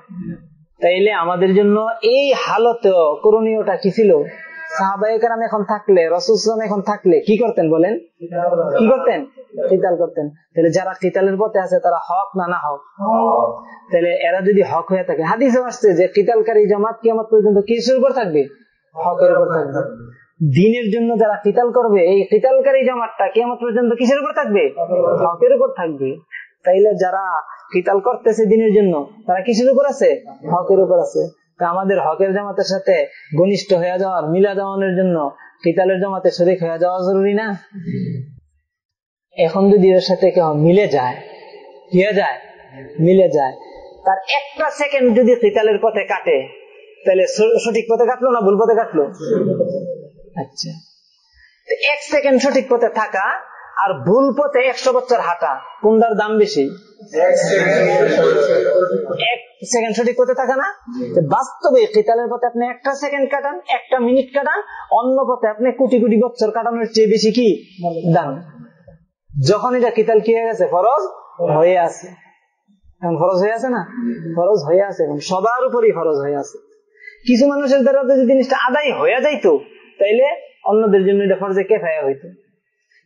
তাইলে আমাদের জন্য এই হালত করণীয়টা কি ছিল? সাহাবাহিকার এখন থাকলে, রসুল এখন থাকলে কি করতেন বলেন? কি করতেন? কিতাল করতেন। তাহলে যারা কিতালের পথে আছে, তারা হক না না হক? তাহলে এরা যদি হক হয়ে থাকে, হাদিসে আসছে যে কিতালকারী জামাত কিয়ামত পর্যন্ত কিসের উপর থাকবে? হকের উপর থাকবে। দিনের জন্য যারা কিতাল করবে, এই কিতালকারী জামাতটা কিয়ামত পর্যন্ত কিসের উপর থাকবে? হকের উপর থাকবে। তাইলে যারা কিতাল করতেছে দিনের জন্য তারা কিসের উপর আছে? হকের উপর আছে। তা আমাদের হকের জামাতের সাথে ঘনিষ্ঠ হয়ে যাওয়ার মিলা দেওয়ানোর জন্য কিতালের জামাতে শরিক হয়ে যাওয়া জরুরি না? এখন যদি এর সাথে কেউ মিলে যায় হয়ে যায় মিলে যায় তার একটা সেকেন্ড যদি কিতালের পথে কাটে তাহলে সঠিক পথে কাটলো না ভুল পথে কাটলো। আচ্ছা। তো এক সেকেন্ড সঠিক পথে থাকা আর ভুল পথে একশো বছর হাঁটা কোনটার দাম বেশি। এক সেকেন্ড সঠিক পথে থাকা না? বাস্তবে কিতালের পথে আপনি একটা সেকেন্ড কাটান একটা মিনিট কাটান অন্য পথে আপনি কোটি কোটি বছর কাটানোর চেয়ে বেশি কি? দাম। যখন এটা কিতাল কি হয়ে গেছে? ফরজ হয়ে আছে। এখন ফরজ হয়ে আছে না? ফরজ হয়ে আছে। এখন সবার উপরই ফরজ হয়ে আছে। কিছু মানুষের দ্বারা যদি জিনিসটা আদায় হয়ে যাইতো তাইলে অন্যদের জন্য এটা ফরজে কেফায়া হইতো।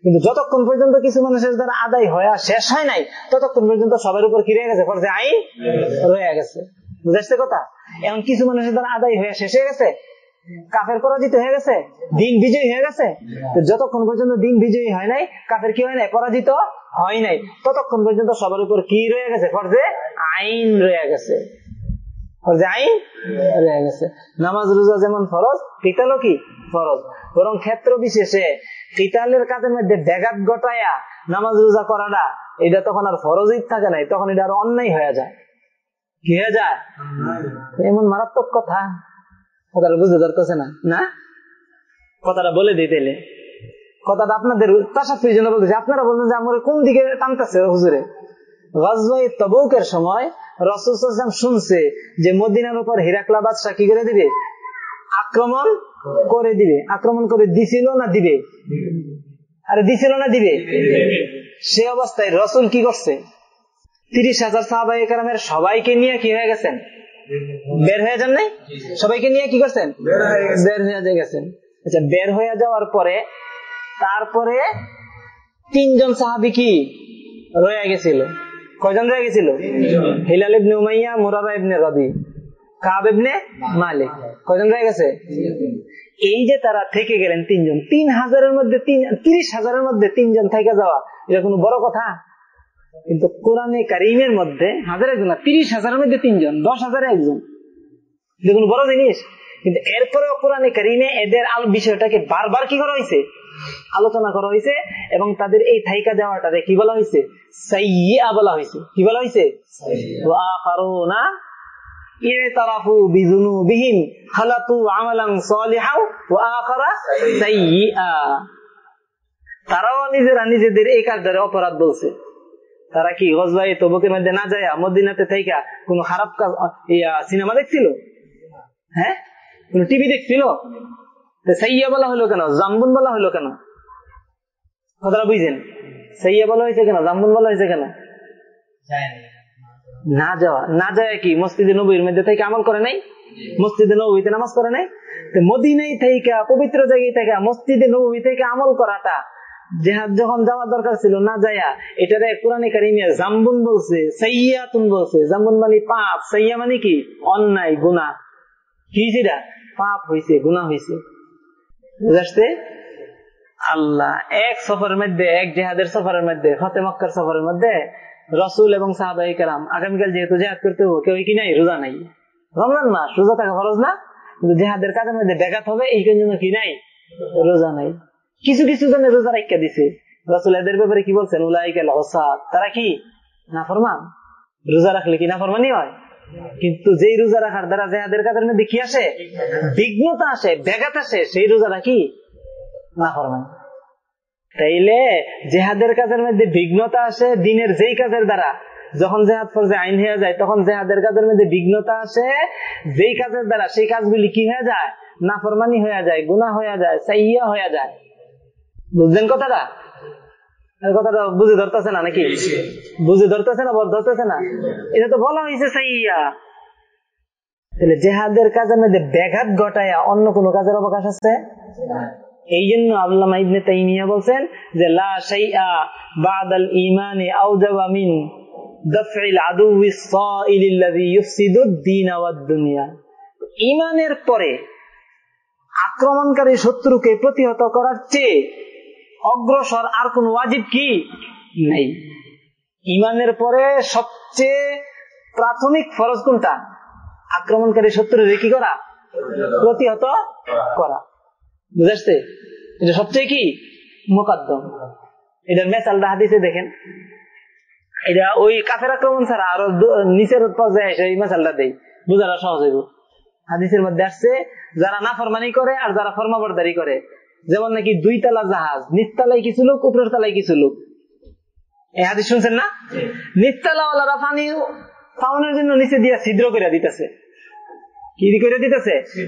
কিন্তু যতক্ষণ পর্যন্ত কিছু মানুষের দ্বারা আদায় হয়ে শেষ হয় নাই, ততক্ষণ পর্যন্ত সবার উপর কি রয়ে গেছে? ফরজে আইন রয়ে গেছে। বুঝাচ্ছে কথা? এখন কিছু মানুষের দ্বারা আদায় হয়ে শেষ হয়ে গেছে, কাফের পরাজিত হয়ে গেছে, দিন বিজয়ী হয়ে গেছে। যতক্ষণ পর্যন্ত দিন বিজয়ী হয় নাই, কাফের কি হয় নাই? পরাজিত হয় নাই। ততক্ষণ পর্যন্ত সবার উপর কি রয়ে গেছে? ফরজে আইন রয়ে গেছে। ফরজে আইন রয়ে গেছে। নামাজ রোজা যেমন ফরজ কিতালও কি ফরজ? বরং ক্ষেত্র বিশেষে কিতালের কাজের মধ্যে ব্যাঘাত ঘটায়া নামাজ রোজা করাটা, এটা তখন আর ফরজই থাকে নাই, তখন এটা আর অন্যায় হয়ে যায়। কি হয়ে যায়? এমন মারাত্মক কথা। কথাটা বুঝতে না। না? কথাটা বলে দিতেলে কথাটা আপনাদের তাসাফির জন্য বলতেছে, আপনারা বলছেন যে আমার কোন দিকে টানতেছে হুজুরে? গজবাই তবুকের সময় রসুল শুনছে যে মদিনার উপর হিরাকলা বাদশাহ কি করে দিবে? আক্রমণ করে দিবে। আক্রমণ করে দিছিল না দিবে? আরে দিছিল না দিবে? সে অবস্থায় রসুল কি করছে? তিরিশ হাজার সাহাবাই কারামের সবাইকে নিয়ে কি হয়ে গেছেন? বের হয়ে যান নাই? সবাইকে নিয়ে কি করছেন? বের হয়ে গেছেন। আচ্ছা বের হয়ে যাওয়ার পরে তারপরে তিনজন সাহাবি কি? রয়ে গেছিল। কয়জন রয়ে গেছিল? Hilal ibn Umayya Murara ibn Rabi. Kab ibn Malik. কয়জন রয়ে গেছে? এই যে তারা থেকে গেলেন তিনজন, তিন হাজারের মধ্যে তিরিশ হাজারের মধ্যে তিনজন থেকে যাওয়া, এটা কোনো বড় কথা? কিন্তু কোরআনে কারিমের মধ্যে হাজার একজন না, তিরিশ হাজারের মধ্যে তিনজন, দশ হাজারে একজন। এটা কোনো বড় জিনিস? কিন্তু এরপরেও কোরআনে কারিমে এদের আল বিষয়টাকে বারবার কি করা হয়েছে? আলোচনা করা হয়েছে এবং তাদের এই থাইকা যাওয়াটারে কি বলা হয়েছে? সাইয়া বলা হয়েছে। কি বলা হয়েছে? তারাও নিজেরা নিজেদের এই কাজ অপরাধ বলছে। তারা কি গজবাই মধ্যে না যায় মদিনাতে থাইকা কোন খারাপ কাজ সিনেমা দেখছিল? হ্যাঁ? কোন টিভি দেখছিল? সাইয়া বলা হলো কেন? জামবুন বলা হলো কেন? কথাটা বুঝছেন সাইয়া বলা হয়েছে কেন? জামবুন বলা হয়েছে কেন? যায় না যাওয়া। না যায় কি? মসজিদে নবীর মধ্যে থেকে আমল করে নাই? মসজিদে নবীতে নামাজ করে নাই? মদিনাই থেকে, পবিত্র জায়গায় থেকে, মসজিদে নবী থেকে আমল করাটা জেহাদ যখন যাওয়ার দরকার ছিল, না যায়া এটারে কোরআনে কারিমিয়া জাম্বুন বলছে, সাইয়াতুন বলছে। জাম্বুন মানে পাপ। সাইয়া মানে কি? অন্যায় গুণা কি সেটা পাপ হয়েছে গুণা হয়েছে বুঝাচ্ছে আল্লাহ, এক সফরের মধ্যে, এক জেহাদের সফরের মধ্যে, ফতে মক্কার সফরের মধ্যে রসুল এবং সাহাবাই কালাম আগামীকাল যেহেতু জেহাদ করতে হবে, কেউ কি নাই রোজা নাই। রমজান মাস, রোজা থাকা ফরজ না, কিন্তু জেহাদের কাজের মধ্যে ব্যাঘাত হবে, এই জন্য কি নাই? রোজা নাই। কিছু কিছু জনের রোজা রাখা দিছে। রসুল এদের ব্যাপারে কি বলছেন? উলাইকাল ওসাদ তারা কি না ফরমান রোজা রাখলে কি না ফরমানি হয়? কিন্তু যেই রোজা রাখার দ্বারা জেহাদের কাজের মধ্যে কি আসে? বিঘ্নতা আসে, ব্যাঘাত আসে, সেই রোজাটা কি? না ফরমান তাইলে জেহাদের কাজের মধ্যে বিঘ্নতা আসে দিনের যেই কাজের দ্বারা। যখন জেহাদ ফরজে আইন হয়ে যায় তখন জেহাদের কাজের মধ্যে বিঘ্নতা আসে যেই কাজের দ্বারা। সেই কাজগুলি কি হয়ে যায়? নাফরমানি হয়ে যায় গুণা হয়ে যায় সাইয়া হয়ে যায়। বুঝলেন কথাটা? কথাটা বুঝে ধরতেছে না নাকি? বুঝে ধরতেছে না বল ধরতেছে না? এটা তো বলা হয়েছে সাইয়া তাহলে জেহাদের কাজের মধ্যে ব্যাঘাত ঘটায় অন্য কোনো কাজের অবকাশ আছে? এই জন্য আল্লামা ইবনে তাইমিয়া বলছেন যে, লা শাইআ পরে আক্রমণকারী শত্রুকে প্রতিহত করার চেয়ে অগ্রসর আর কোন ওয়াজিব কি নেই। ইমানের পরে সবচেয়ে প্রাথমিক ফরজ কোনটা? আক্রমণকারী শত্রুর কি করা? প্রতিহত করা। বুঝাচ্ছে এটা সবচেয়ে কি? মোকাদ্দম। এটার মেসালটা হাদিসে দেখেন। এটা ওই কাফের আক্রমণ ছাড়া আরও নিচের পর্যায়ে এসে এই বুঝাটা সহজ হইব। হাদিসের মধ্যে আসছে, যারা না ফরমানি করে আর যারা ফরমাবরদারি করে। যেমন নাকি দুই তালা জাহাজ, নিচতলায় কিছু লোক, উপরের তলায় কিছু লোক। এই হাদিস শুনছেন না? নিচতলাওয়ালারা পানি পাওনের জন্য নিচে দিয়া ছিদ্র করে দিতেছে। কি করে দিতেছে।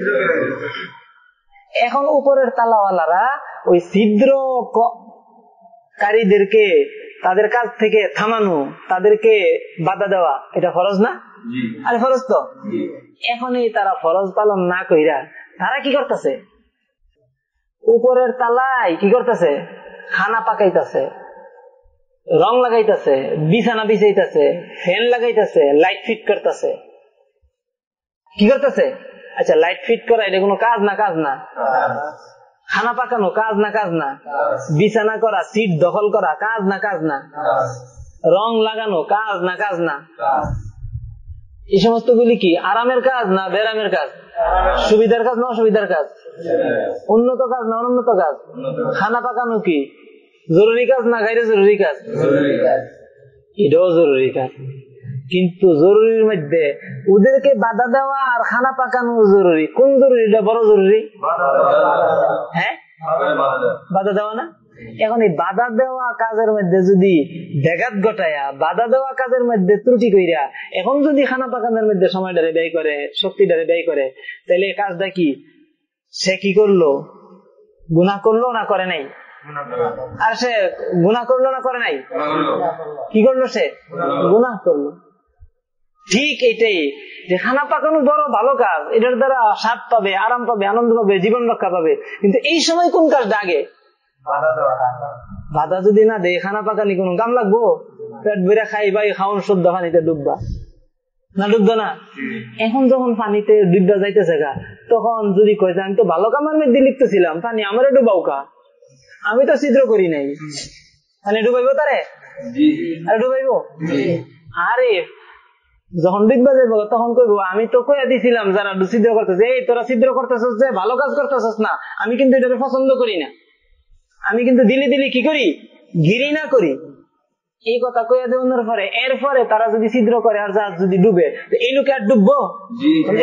এখন উপরের তালাওয়ালারা ওই ছিদ্র কারীদেরকে তাদের কাছ থেকে থামানো তাদেরকে বাধা দেওয়া এটা ফরজ না? আরে ফরজ তো? এখনই তারা ফরজ পালন না কইরা তারা কি করতেছে? উপরের তালায় কি করতেছে? খানা পাকাইতেছে রং লাগাইতেছে বিছানা বিছাইতেছে ফ্যান লাগাইতেছে লাইট ফিট করতেছে। কি করতেছে? আচ্ছা লাইট ফিট করা এটা কোনো কাজ না কাজ না? খানা পাকানো কাজ না কাজ না? বিছানা করা সিট দখল করা কাজ না কাজ না? রং লাগানো কাজ না কাজ না? এই সমস্ত গুলি কি আরামের কাজ না বেরামের কাজ? সুবিধার কাজ না অসুবিধার কাজ? উন্নত কাজ না অনুন্নত কাজ? খানা পাকানো কি জরুরি কাজ না গাইরে জরুরি কাজ। এটাও জরুরি কাজ। কিন্তু জরুরির মধ্যে। ওদেরকে বাধা দেওয়া আর খানা পাকানো জরুরি। কোন জরুরিটা বড় জরুরি? হ্যাঁ? বাধা দেওয়া না? এখন এই বাধা দেওয়া কাজের মধ্যে যদি ব্যাঘাত ঘটায়া বাধা দেওয়া কাজের মধ্যে ত্রুটি কইরা এখন যদি খানা পাকানোর মধ্যে সময়টারে ব্যয় করে শক্তিটারে ব্যয় করে তাহলে এই কাজটা কি? সে কি করল? গুণা করল না করে নাই? আর সে গুণা করল না করে নাই? কি করল সে? গুণা করল। ঠিক এটাই। যে খানা পাকানো বড় ভালো কাজ এটার দ্বারা স্বাদ পাবে আরাম পাবে আনন্দ পাবে জীবন রক্ষা পাবে। কিন্তু এই সময় কোন কাজটা আগে? বাধা যদি না দেয় খানা পাকানি কোন কাম লাগবো? পেট বেড়ে খাই বা খাওয়ান শুদ্ধ পানিতে ডুববা না ডুবতো না? এখন যখন পানিতে ডুববা যাইতেছে গা তখন যদি কয় আমি তো ভালো কামার মধ্যে লিখতেছিলাম পানি আমারে ডুবাও কা আমি তো ছিদ্র করি নাই। পানি ডুবাইবো তারে? আরে ডুবাইবো? আরে যখন ডুববা যাইব তখন কইব আমি তো কইয়া দিছিলাম যারা ছিদ্র করতেছে। এই তোরা ছিদ্র করতেছস যে ভালো কাজ করতেছস না। আমি কিন্তু এটাকে পছন্দ করি না। আমি কিন্তু দিলি দিলি কি করি? ঘিরি না করি। এই কথা কইয়া দেওয়ার পরে। এরপরে তারা যদি ছিদ্র করে আর জাহাজ যদি ডুবে এই লোকে আর ডুববো?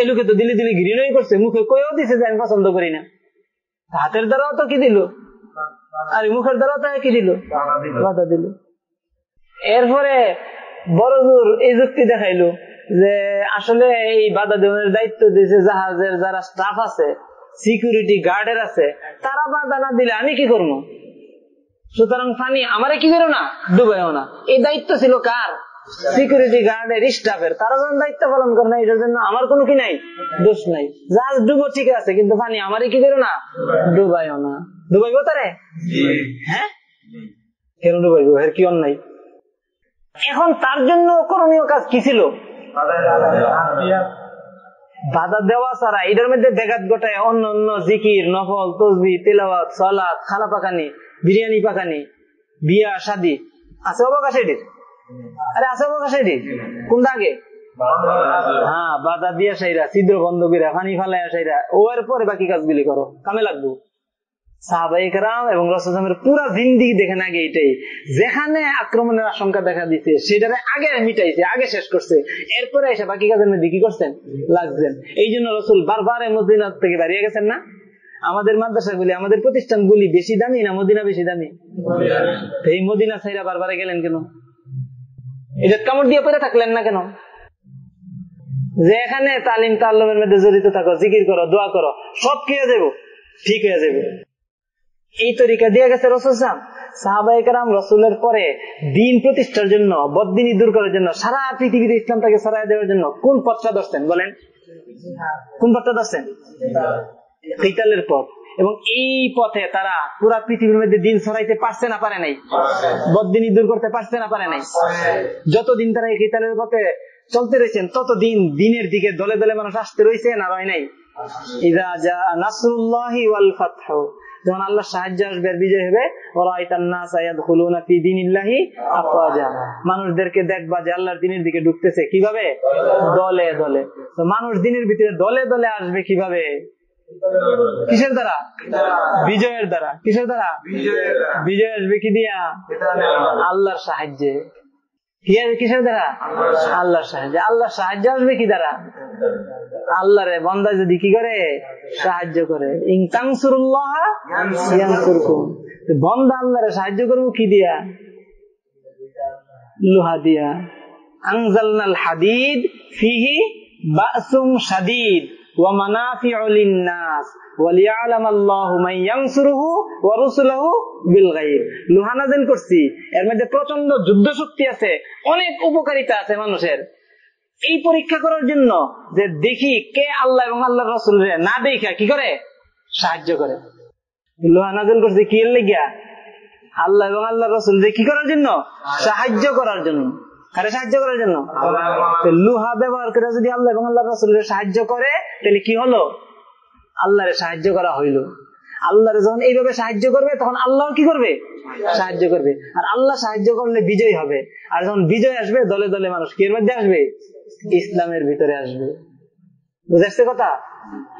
এই লোকে তো দিলি দিলি ঘিরিনই করছে। মুখে কইও দিছে যে আমি পছন্দ করি না। হাতের দ্বারাও তো কি দিল? আর মুখের দ্বারাও তো কি দিল। বাধা দিল। এরপরে বড় দূর এই যুক্তি দেখাইলো যে আসলে এই বাধা দেওয়ার দায়িত্ব দিয়েছে জাহাজের যারা স্টাফ আছে সিকিউরিটি গার্ডের আছে তারা বাধা না দিলে আমি কি করব? সুতরাং পানি আমারে কি করো না? ডুবাইও না। এই দায়িত্ব ছিল কার? সিকিউরিটি গার্ডের স্টাফের তারা যখন দায়িত্ব পালন করে না এটার জন্য আমার কোনো কি নাই? দোষ নাই। জাহাজ ডুবো ঠিক আছে কিন্তু পানি আমারে কি করো না? ডুবাইও না। ডুবাইবো তারে? হ্যাঁ? কেন ডুবাইবো? এর কি অন্যায়? এখন তার জন্য করণীয় কাজ কি ছিল? বাধা দেওয়া ছাড়া এটার মধ্যে ব্যাঘাত ঘটায় অন্য অন্য জিকির নফল তসবি তেলাওয়াত সলাদ খানা পাকানি বিরিয়ানি পাকানি বিয়া শাদি। আছে অবকাশ এটির? আরে আছে অবকাশ এটির? কোনটা আগে? হ্যাঁ বাধা দিয়া সাইরা ছিদ্র বন্ধ করে পানি ফালাইয়া সাইরা ওর পরে বাকি কাজগুলি করো কামে লাগবো। আমাদের মাদ্রাসাগুলি আমাদের প্রতিষ্ঠানগুলি বেশি দামি না মদিনা বেশি দামি? এই মদিনা সাইরা বারবারে গেলেন কেন? এটা কামড় দিয়ে পরে থাকলেন না কেন? যে এখানে তালিম তাল্লমের মধ্যে জড়িত থাকো, জিকির করো, দোয়া করো, সব কি যাব ঠিক হয়ে যাবে। এই তরিকা দিয়ে গেছে রসুল সাহ সাহাবাহিকরাম রসুলের পরে দিন প্রতিষ্ঠার জন্য বদিনী দূর করার জন্য, সারা পৃথিবীতে ইসলামটাকে সরাই দেওয়ার জন্য কোন পথটা ধরছেন বলেন? কোন পথটা ধরছেন? কিতালের পথ। এবং এই পথে তারা পুরা পৃথিবীর মধ্যে দিন ছড়াইতে পারছে না, পারে নাই? বদিনী দূর করতে পারছে না, পারে নাই? যতদিন তারা এই কিতালের পথে চলতে রয়েছেন, ততদিন দিনের দিকে দলে দলে মানুষ আসতে রয়েছে না, রয় নাই? ইদা নাসরুল্লাহি যখন আল্লাহ সাহায্য আসবে আর বিজয় হবে মানুষদেরকে দেখবা যে আল্লাহর দিনের দিকে ঢুকতেছে। কীভাবে? দলে দলে। তো মানুষ দিনের ভিতরে দলে দলে আসবে কীভাবে? কিসের দ্বারা? বিজয়ের দ্বারা। কিসের দ্বারা? বিজয় আসবে কি দিয়া? আল্লাহর সাহায্যে। কিসের দ্বারা? আল্লাহর সাহায্যে। আল্লাহর সাহায্য আসবে কি দ্বারা? আল্লাহ রে বন্দা যদি কি করে? সাহায্য করে। বন্দা আল্লাহরে সাহায্য করব কি দিয়া? লোহা দিয়া। আংজালনাল হাদিদ ফিহি বাসুম সাদিদ ومنافع للناس وليعلم الله من ينصره ورسله بالغيب লোহা নাযিল করছি এর মধ্যে প্রচন্ড যুদ্ধ শক্তি আছে অনেক উপকারিতা আছে মানুষের এই পরীক্ষা করার জন্য যে দেখি কে আল্লাহ এবং আল্লাহ রসুল না দেখা কি করে সাহায্য করে লোহা নাজল করছে কি এর লেগিয়া আল্লাহ এবং আল্লাহ রসুল কি করার জন্য সাহায্য করার জন্য কারে সাহায্য করার জন্য? লোহা ব্যবহার করে যদি আল্লাহ এবং আল্লাহ রসুলের সাহায্য করে তাহলে কি হলো? আল্লাহরে সাহায্য করা হইল। আল্লাহরে যখন এইভাবে সাহায্য করবে তখন আল্লাহ কি করবে? সাহায্য করবে। আর আল্লাহ সাহায্য করলে বিজয় হবে। আর যখন বিজয় আসবে দলে দলে মানুষ কি মধ্যে আসবে? ইসলামের ভিতরে আসবে। বুঝাচ্ছে কথা?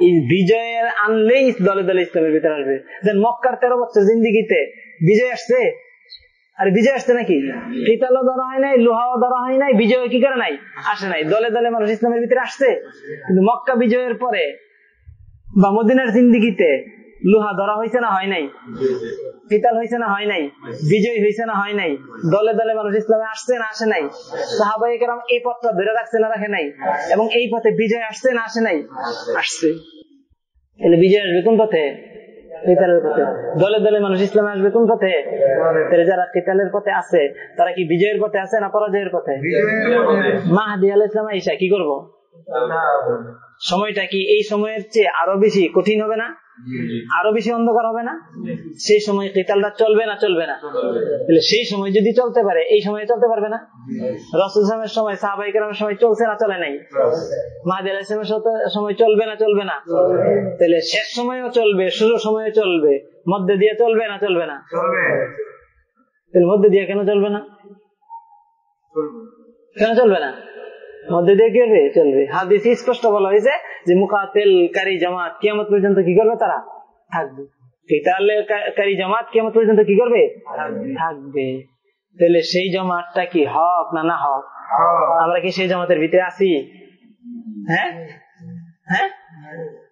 এই বিজয়ের আনলেই দলে দলে ইসলামের ভিতরে আসবে। মক্কার তেরো বছর জিন্দিগিতে বিজয় আসছে? আর বিজয় আসছে নাকি? কিতালও ধরা হয় নাই লোহাও ধরা হয় নাই বিজয় কি করে নাই? আসে নাই। দলে দলে মানুষ ইসলামের ভিতরে আসছে। কিন্তু মক্কা বিজয়ের পরে বা মদিনার জিন্দিগিতে লোহা ধরা হয়েছে না হয় নাই? কিতাল হয়েছে না হয় নাই? বিজয় হয়েছে না হয় নাই? দলে দলে মানুষ ইসলামে আসছে না আসে নাই? সাহাবাই কেরাম এই পথটা ধরে রাখছে না রাখে নাই? এবং এই পথে বিজয় আসছে না আসে নাই? আসছে। তাহলে বিজয় আসবে কোন পথে কিতালের পথে। দলে দলে মানুষ ইসলামে আসবে কোন পথে? যারা কিতালের পথে আছে তারা কি বিজয়ের পথে আছে না পরাজয়ের পথে? মাহাদি আল ইসলাম ইসা কি করব? সময়টা কি এই সময়ের চেয়ে আরও বেশি কঠিন হবে না? আরও বেশি অন্ধকার হবে না? সেই সময় কেতালটা চলবে না চলবে না? তাহলে সেই সময় যদি চলতে পারে এই সময় চলতে পারবে না? রসুল ইসলামের সময় সাহাবাই সময় চলছে না চলে নাই? মাহাদির সময় চলবে না চলবে না? তাহলে শেষ সময়ও চলবে শুরু সময়ও চলবে মধ্যে দিয়ে চলবে না চলবে না? তাহলে মধ্যে দিয়ে কেন চলবে না? কেন চলবে না? মধ্যে দিয়ে হবে চলবে হাদিস স্পষ্ট বলা হয়েছে যে মুকাতেল কারি জামাত কিয়ামত পর্যন্ত কি করবে তারা? থাকবে। কারি জামাত কিয়ামত পর্যন্ত কি করবে? থাকবে। তাহলে সেই জামাতটা কি হক না না হক। আমরা কি সেই জামাতের ভিতরে আছি? হ্যাঁ? হ্যাঁ?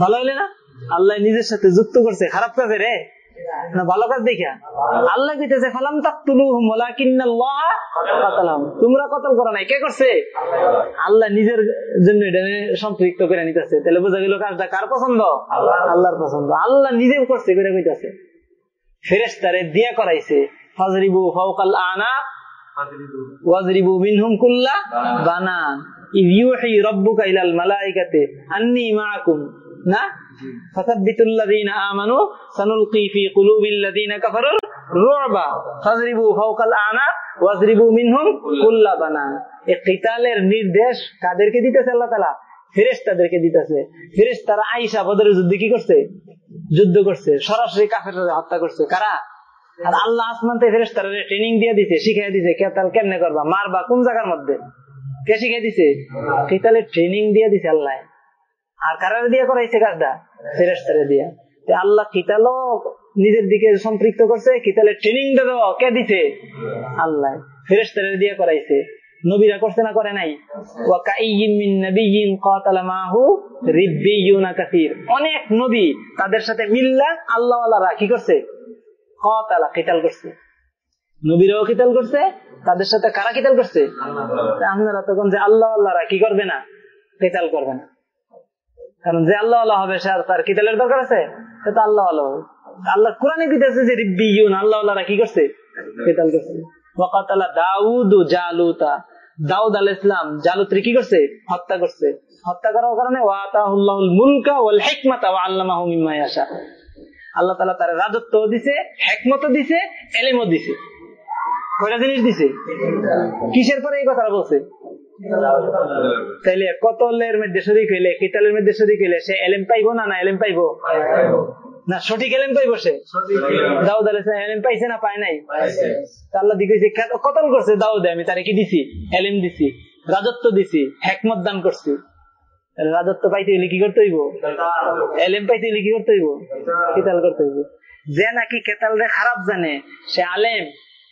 ভালো হইলে না? আল্লাহ নিজের সাথে যুক্ত করছে। খারাপ কাজে রে? না, ভালো কাজ দেখা আল্লাহ কইতেছে, ফালাম তাকতুলু তোমরা কতল করো নাই। কে করছে? আল্লাহ নিজের জন্য এটা সম্পৃক্ত করে নিতেছে। তাহলে বোঝা গেল কাজটা কার পছন্দ? আল্লাহর পছন্দ। আল্লাহ নিজে করছে, করে কইতেছে। ফেরেস্তারে দিয়া করাইছে, ফাজরিবু ফাওকাল আনা, ওয়াজরিবু মিনহুম কুল্লা বানান। নির্দেশ কাদেরকে দিতেছে আল্লাহ তাআলা? দিতেছে। যুদ্ধে কি করছে? যুদ্ধ করছে। সরাসরি কাফেররা হত্যা করছে। কারা? আর আল্লাহ আসমান থেকে ফেরেশতারা ট্রেনিং দিয়ে দিছে শিখিয়ে দিছে কেতাল কেমনে করবা? মারবা কোন জায়গার মধ্যে? কে শিখাই দিছে? কিতালের ট্রেনিং দিয়ে দিছে আল্লাহ। আর কারারে দিয়ে করাইছে কাজটা? ফেরেস্তারে দিয়ে। আল্লাহ কিতালও নিজের দিকে সম্পৃক্ত করছে? কিতালের ট্রেনিংটা দেওয়া কে দিছে? আল্লাহ। ফেরেস্তারে দিয়ে করাইছে। নবীরা করছে না করে নাই? অনেক নবী তাদের সাথে মিল্লা আল্লাহওয়ালারা কি করছে? কতালা, কিতাল করছে। নবীরাও কিতাল করছে? তাদের সাথে কারা কিতাল করছে? আপনারা তখন যে আল্লাহ আল্লাহরা কি করবে না? কিতাল করবে না। কারণ যে আল্লাহ আল্লাহ হবে সে তার কিতালের দরকার আছে? সে তো আল্লাহ আল্লাহ হবে। আল্লাহ কোরআনে দিতেছে যে রিব্বি ইউন আল্লাহ আল্লাহরা কি করছে? কিতাল করছে। ওয়াকাতালা দাউদ জালুতা। দাউদ আল ইসলাম জালুত্রি কি করছে? হত্যা করছে। হত্যা করার কারণে ওয়াতাহুল্লাহুল মুলকা ওয়াল হিকমাতা ওয়া আল্লামাহু মিম্মা ইয়াশা। আল্লাহ তাআলা তার রাজত্ব দিছে হিকমতও দিছে এলেমও দিছে। কয়টা জিনিস দিছে? কিসের পরে এই কথাটা বলছে? তাইলে কতলের মধ্যে শরিক হইলে, কিতালের মধ্যে শরিক হইলে সে এলেম পাইবো না না এলেম পাইবো? না, সঠিক এলেম পাইবো সে? দাউদ আলাইহিস এলেম পাইছে না পায় নাই? আল্লাহ দিকে কতল করছে দাউদে? আমি তারে কি দিছি? এলেম দিছি, রাজত্ব দিছি, হেকমত দান করছি। রাজত্ব পাইতে হইলে কি করতে হইব? এলেম পাইতে হইলে কি করতে হইব? কিতাল করতে হইব। যে নাকি কেতালরে খারাপ জানে, সে আলেম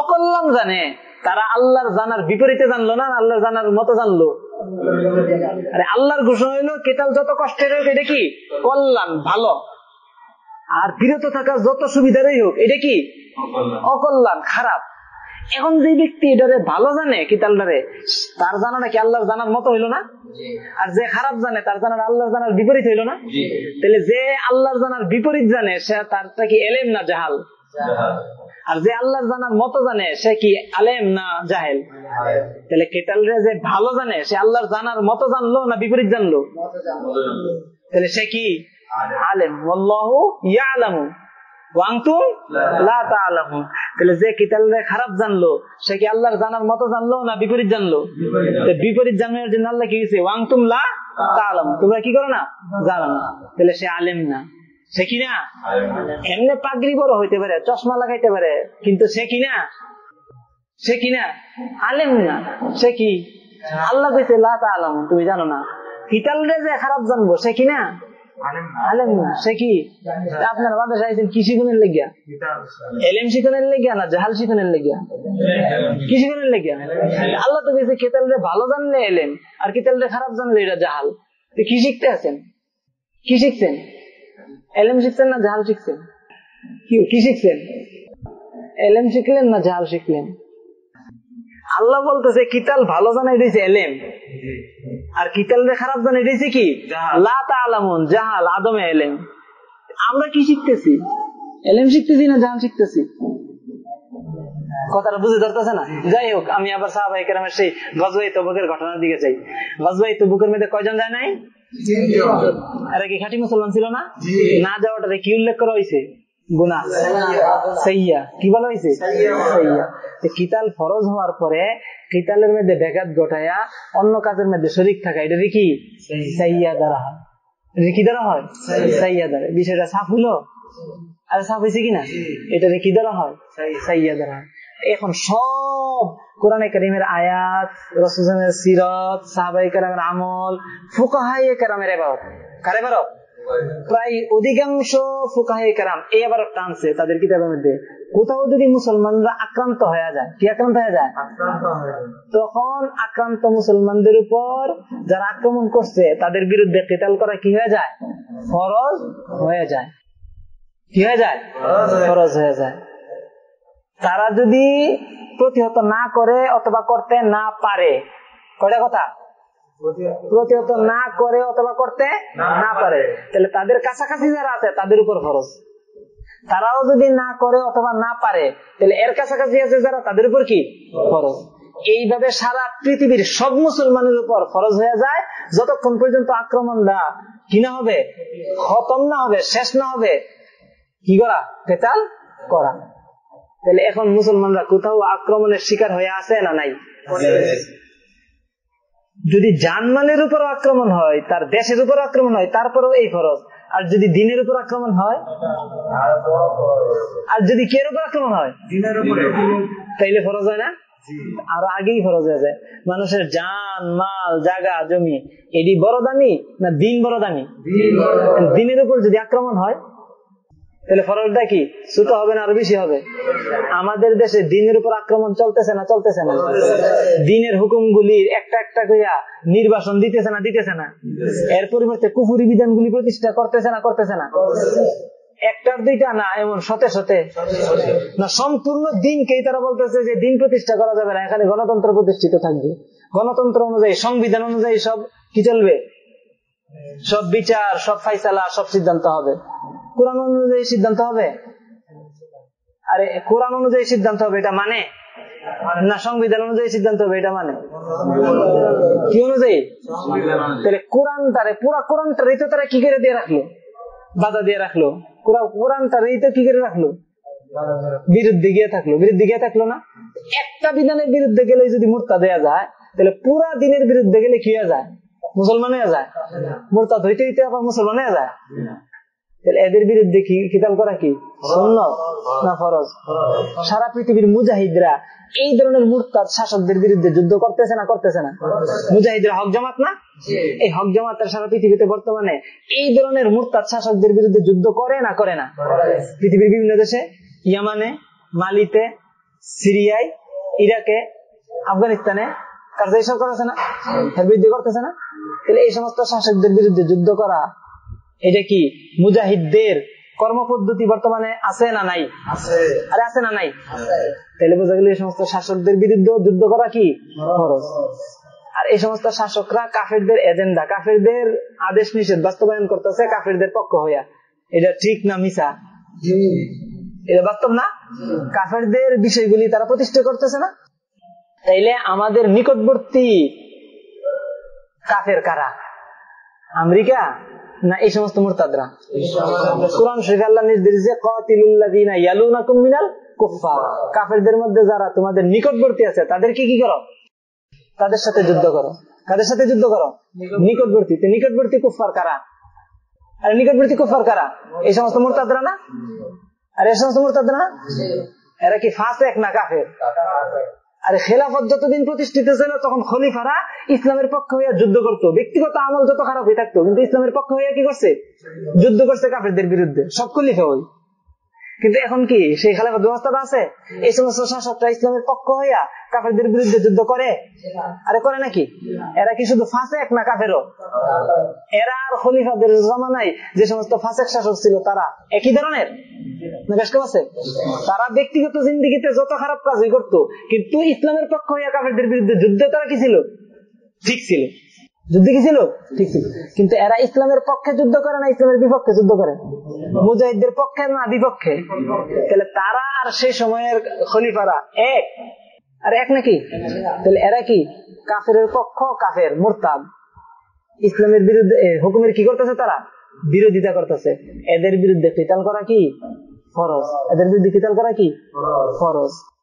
অকল্যাণ জানে। তারা আল্লাহর জানার বিপরীতে জানলো না আল্লাহর জানার মতো জানলো। আরে আল্লাহর ঘোষণা হইল কেতাল যত কষ্টের হোক এটা কি? কল্যাণ ভালো। আর বিরত থাকা যত সুবিধারই হোক এটা কি? অকল্যাণ। খারাপ। এখন যে ব্যক্তি এটারে ভালো জানে কিতালটারে তার জানাটা কি আল্লাহর জানার মতো হইল না? আর যে খারাপ জানে তার জানার আল্লাহর জানার বিপরীত হইল না? তাহলে যে আল্লাহর জানার বিপরীত জানে সে তারটা কি এলেম না জাহাল? আর যে আল্লাহর জানার মতো জানে সে কি আলেম না জাহেল? তাহলে কেতালরে যে ভালো জানে সে আল্লাহর জানার মতো জানলো না বিপরীত জানলো? তাহলে সে কি? আলেম। আল্লাহু ইয়ালামু। তাহলে যে কিতালরে খারাপ জানলো সে কি আল্লাহর জানার মতো জানলো না বিপরীত জানলো? বিপরীত জানার জন্য আল্লাহ কি হয়েছে ওয়াং তুম লা তালাম তোমরা কি করো না? জানো না। তাহলে সে আলেম না। সে কিনা এমনি পাগড়ি বড় হইতে পারে চশমা লাগাইতে পারে কিন্তু সে কিনা সে কিনা আলেম না। সে কি? আল্লাহ কইছে লা তালাম তুমি জানো না। কিতালরে যে খারাপ জানব সে কিনা আলেম না। সে কি? আপনার কি শিখনের লেগিয়া? এলেম শিখনের লেগিয়া না জাহাল শিখনের লেগিয়া? কি শিখনের লেগিয়া? আল্লাহ তো কেতালরে ভালো জানলে এলেম আর কেতালরে খারাপ জানলে এটা জাহাল। কি শিখতে আছেন? কি শিখছেন? এলেম শিখছেন না জাহাল শিখছেন? কি শিখছেন? এলেম শিখলেন না জাহাল শিখলেন? আল্লাহ বলতেছে কিতাল ভালো জানাই দিয়েছে এলেম। আর কিতাল খারাপ জানাই দিয়েছে কি? আলামন জাহাল আদমে এলেম। আমরা কি শিখতেছি? এলেম শিখতেছি না জাহাল শিখতেছি? কথাটা বুঝে ধরতেছে না? যাই হোক আমি আবার সাহাবাই সেই গজবাই তবুকের ঘটনার দিকে যাই। গজবাই তবুকের মধ্যে কয়জন যায় নাই? এরা কি খাঁটি মুসলমান ছিল না? না যাওয়াটা কি উল্লেখ করা হয়েছে। গুনা সাইয়া। কি বলা হয়েছে? সাইয়া কিতাল ফরজ হওয়ার পরে কিতালের মধ্যে ব্যাঘাত অন্য কাজের মধ্যে শরিক থাকা এটা কি? সাইয়া। দ্বারা হয়। এটা কি দ্বারা হয়? সাইয়া। দ্বারা। বিষয়টা সাফ হলো আর সাফ হয়েছে কিনা? এটা কি দ্বারা হয়? সাইয়া দ্বারা হয়। এখন সব কোরআনে করিমের আয়াত রসুলের সিরত সাহাবাই কালামের আমল ফুকাহাই কারামের এবার কার এবারত প্রায় অধিকাংশ ফুকাহাই কারাম এই এবার টানছে তাদের কিতাবের মধ্যে। কোথাও যদি মুসলমানরা আক্রান্ত হয়ে যায় কি আক্রান্ত হয়ে যায়? তখন আক্রান্ত মুসলমানদের উপর যারা আক্রমণ করছে তাদের বিরুদ্ধে কেতাল করা কি হয়ে যায়? ফরজ হয়ে যায়। কি হয়ে যায়। ফরজ হয়ে যায়। তারা যদি প্রতিহত না করে অথবা করতে না পারে কয়টা কথা? প্রতিহত না করে অথবা করতে না পারে। তাহলে তাদের কাছাকাছি যারা আছে তাদের উপর খরচ। তারাও যদি না করে অথবা না পারে তাহলে এর কাছাকাছি আছে যারা তাদের উপর কি? খরচ। এইভাবে সারা পৃথিবীর সব মুসলমানের উপর ফরজ হয়ে যায়। যতক্ষণ পর্যন্ত আক্রমণ আক্রমণটা কি না হবে খতম না হবে শেষ না হবে কি করা? কেতাল করা। তাহলে এখন মুসলমানরা কোথাও আক্রমণের শিকার হয়ে আছে না নাই? যদি জানমালের উপর আক্রমণ হয়, তার দেশের উপর আক্রমণ হয়, তারপরেও এই ফরজ। আর যদি দিনের উপর আক্রমণ হয়, আর যদি কের উপর আক্রমণ হয়? তাইলে ফরজ হয় না? আর আগেই ফরজ হয়ে যায়। মানুষের জান, মাল, জায়গা, জমি, এটি বড় দামি না দিন বড় দামি? দিনের উপর যদি আক্রমণ হয় তাহলে ফরজটা কি? ছোট হবে না আরও বেশি হবে? আমাদের দেশে দিনের উপর আক্রমণ চলতেছে না চলতেছে না? দিনের হুকুমগুলির একটা একটা কইয়া নির্বাসন দিতেছে না দিতেছে না? এর পরিবর্তে কুফুরি বিধানগুলি প্রতিষ্ঠা করতেছে না করতেছে না? একটার দুইটা না, এমন সতে সতে না, সম্পূর্ণ দিনকেই তারা বলতেছে যে দিন প্রতিষ্ঠা করা যাবে না, এখানে গণতন্ত্র প্রতিষ্ঠিত থাকবে। গণতন্ত্র অনুযায়ী, সংবিধান অনুযায়ী সব কি চলবে? সব বিচার, সব ফাইসালা, সব সিদ্ধান্ত হবে। কোরআন অনুযায়ী সিদ্ধান্ত হবে? আরে, কোরআন অনুযায়ী সিদ্ধান্ত হবে, এটা মানে? না, সংবিধান অনুযায়ী সিদ্ধান্ত হবে, এটা মানে? কি অনুযায়ী? তাহলে কোরআন তারে পুরা কোরআনটারই তো তারা কি করে দিয়ে রাখল? বাধা দিয়ে রাখল। পুরা কোরআনটারই তো কি করে রাখল? বিরুদ্ধে গিয়ে থাকল। বিরুদ্ধে গিয়ে থাকল না? একটা বিধানের বিরুদ্ধে গেলে যদি মুর্তা দেয়া যায়, তাহলে পুরা দিনের বিরুদ্ধে গেলে কি হয়ে যায়? মুসলমান যায়। মোরতাদ হইতে হইতে আবার মুসলমান যায়। এদের বিরুদ্ধে কি কিতাল করা কি? ফরজ? সারা পৃথিবীর মুজাহিদরা এই ধরনের মুরতাদ শাসকদের বিরুদ্ধে যুদ্ধ করতেছে না করতেছে না? মুজাহিদরা হক জামাত না? এই হক জামাতের সারা পৃথিবীতে বর্তমানে এই ধরনের মুরতাদ শাসকদের বিরুদ্ধে যুদ্ধ করে না করে না? পৃথিবীর বিভিন্ন দেশে, ইয়ামানে, মালিতে, সিরিয়ায়, ইরাকে, আফগানিস্তানে কাজে এইসব করতেছে না? বিরুদ্ধে করতেছে না? তাহলে এই সমস্ত শাসকদের বিরুদ্ধে যুদ্ধ করা এটা কি মুজাহিদদের কর্মপদ্ধতি বর্তমানে আছে না নাই? আরে আছে না নাই? তাহলে বোঝা গেল এই সমস্ত শাসকদের বিরুদ্ধে যুদ্ধ করা কি? খরচ আর এই সমস্ত শাসকরা কাফেরদের এজেন্ডা কাফেরদের আদেশ নিষেধ বাস্তবায়ন করতেছে কাফেরদের পক্ষ হইয়া। এটা ঠিক না মিশা এটা বাস্তব না? কাফেরদের বিষয়গুলি তারা প্রতিষ্ঠা করতেছে না? তাইলে আমাদের নিকটবর্তী কাফের কারা? আমেরিকা না এই সমস্ত মুরতাদরা? কোরআন শরীফ আল্লাহ নির্দেশ দিয়েছে, কাতিলুল্লাযিনা মিনাল কুফফার। কাফেরদের মধ্যে যারা তোমাদের নিকটবর্তী আছে তাদের কি করো? তাদের সাথে যুদ্ধ করো। কাদের সাথে যুদ্ধ করো? নিকটবর্তী। নিকটবর্তী কুফফার কারা? আর নিকটবর্তী কুফফার কারা? এই সমস্ত মুরতাদরা না? আর এই সমস্ত মুরতাদরা এরা কি ফাসেক না কাফের? আর খেলাফত যতদিন প্রতিষ্ঠিত ছিল, তখন খলিফারা ইসলামের পক্ষ হইয়া যুদ্ধ করতো। ব্যক্তিগত আমল যত খারাপ হয়ে থাকতো, কিন্তু ইসলামের পক্ষ হইয়া কি করছে? যুদ্ধ করছে কাফেরদের বিরুদ্ধে। সব খলিফা হই কিন্তু এখন কি সেই খেলাফত ব্যবস্থাটা আছে? এই সমস্ত শাসকরা ইসলামের পক্ষ হইয়া কাফেরদের বিরুদ্ধে যুদ্ধ করে? আরে করে নাকি? এরা কি শুধু ফাঁসেক না কাফেরও? এরা আর খলিফাদের জমানায় যে সমস্ত ফাঁসেক শাসক ছিল তারা একই ধরনের? তারা ব্যক্তিগত জিন্দিগিতে যত খারাপ কাজই করতো কিন্তু ইসলামের পক্ষ হইয়া কাফেরদের বিরুদ্ধে যুদ্ধে তারা কি ছিল? ঠিক ছিল। যুদ্ধ কি ছিল ঠিক। ছিল কিন্তু এরা ইসলামের পক্ষে যুদ্ধ করে না, ইসলামের বিপক্ষে যুদ্ধ করে? মুজাহিদদের পক্ষে না বিপক্ষে? তাহলে তারা আর সেই সময়ের খলিফারা এক। আর এক নাকি? তাহলে এরা কি? কাফের পক্ষ, কাফের মোরতাদ। ইসলামের বিরুদ্ধে হুকুমের কি করতেছে তারা? বিরোধিতা করতেছে। এদের বিরুদ্ধে কিতাল করা কি? ফরজ। এদের বিরুদ্ধে কিতাল করা কি? ফরজ।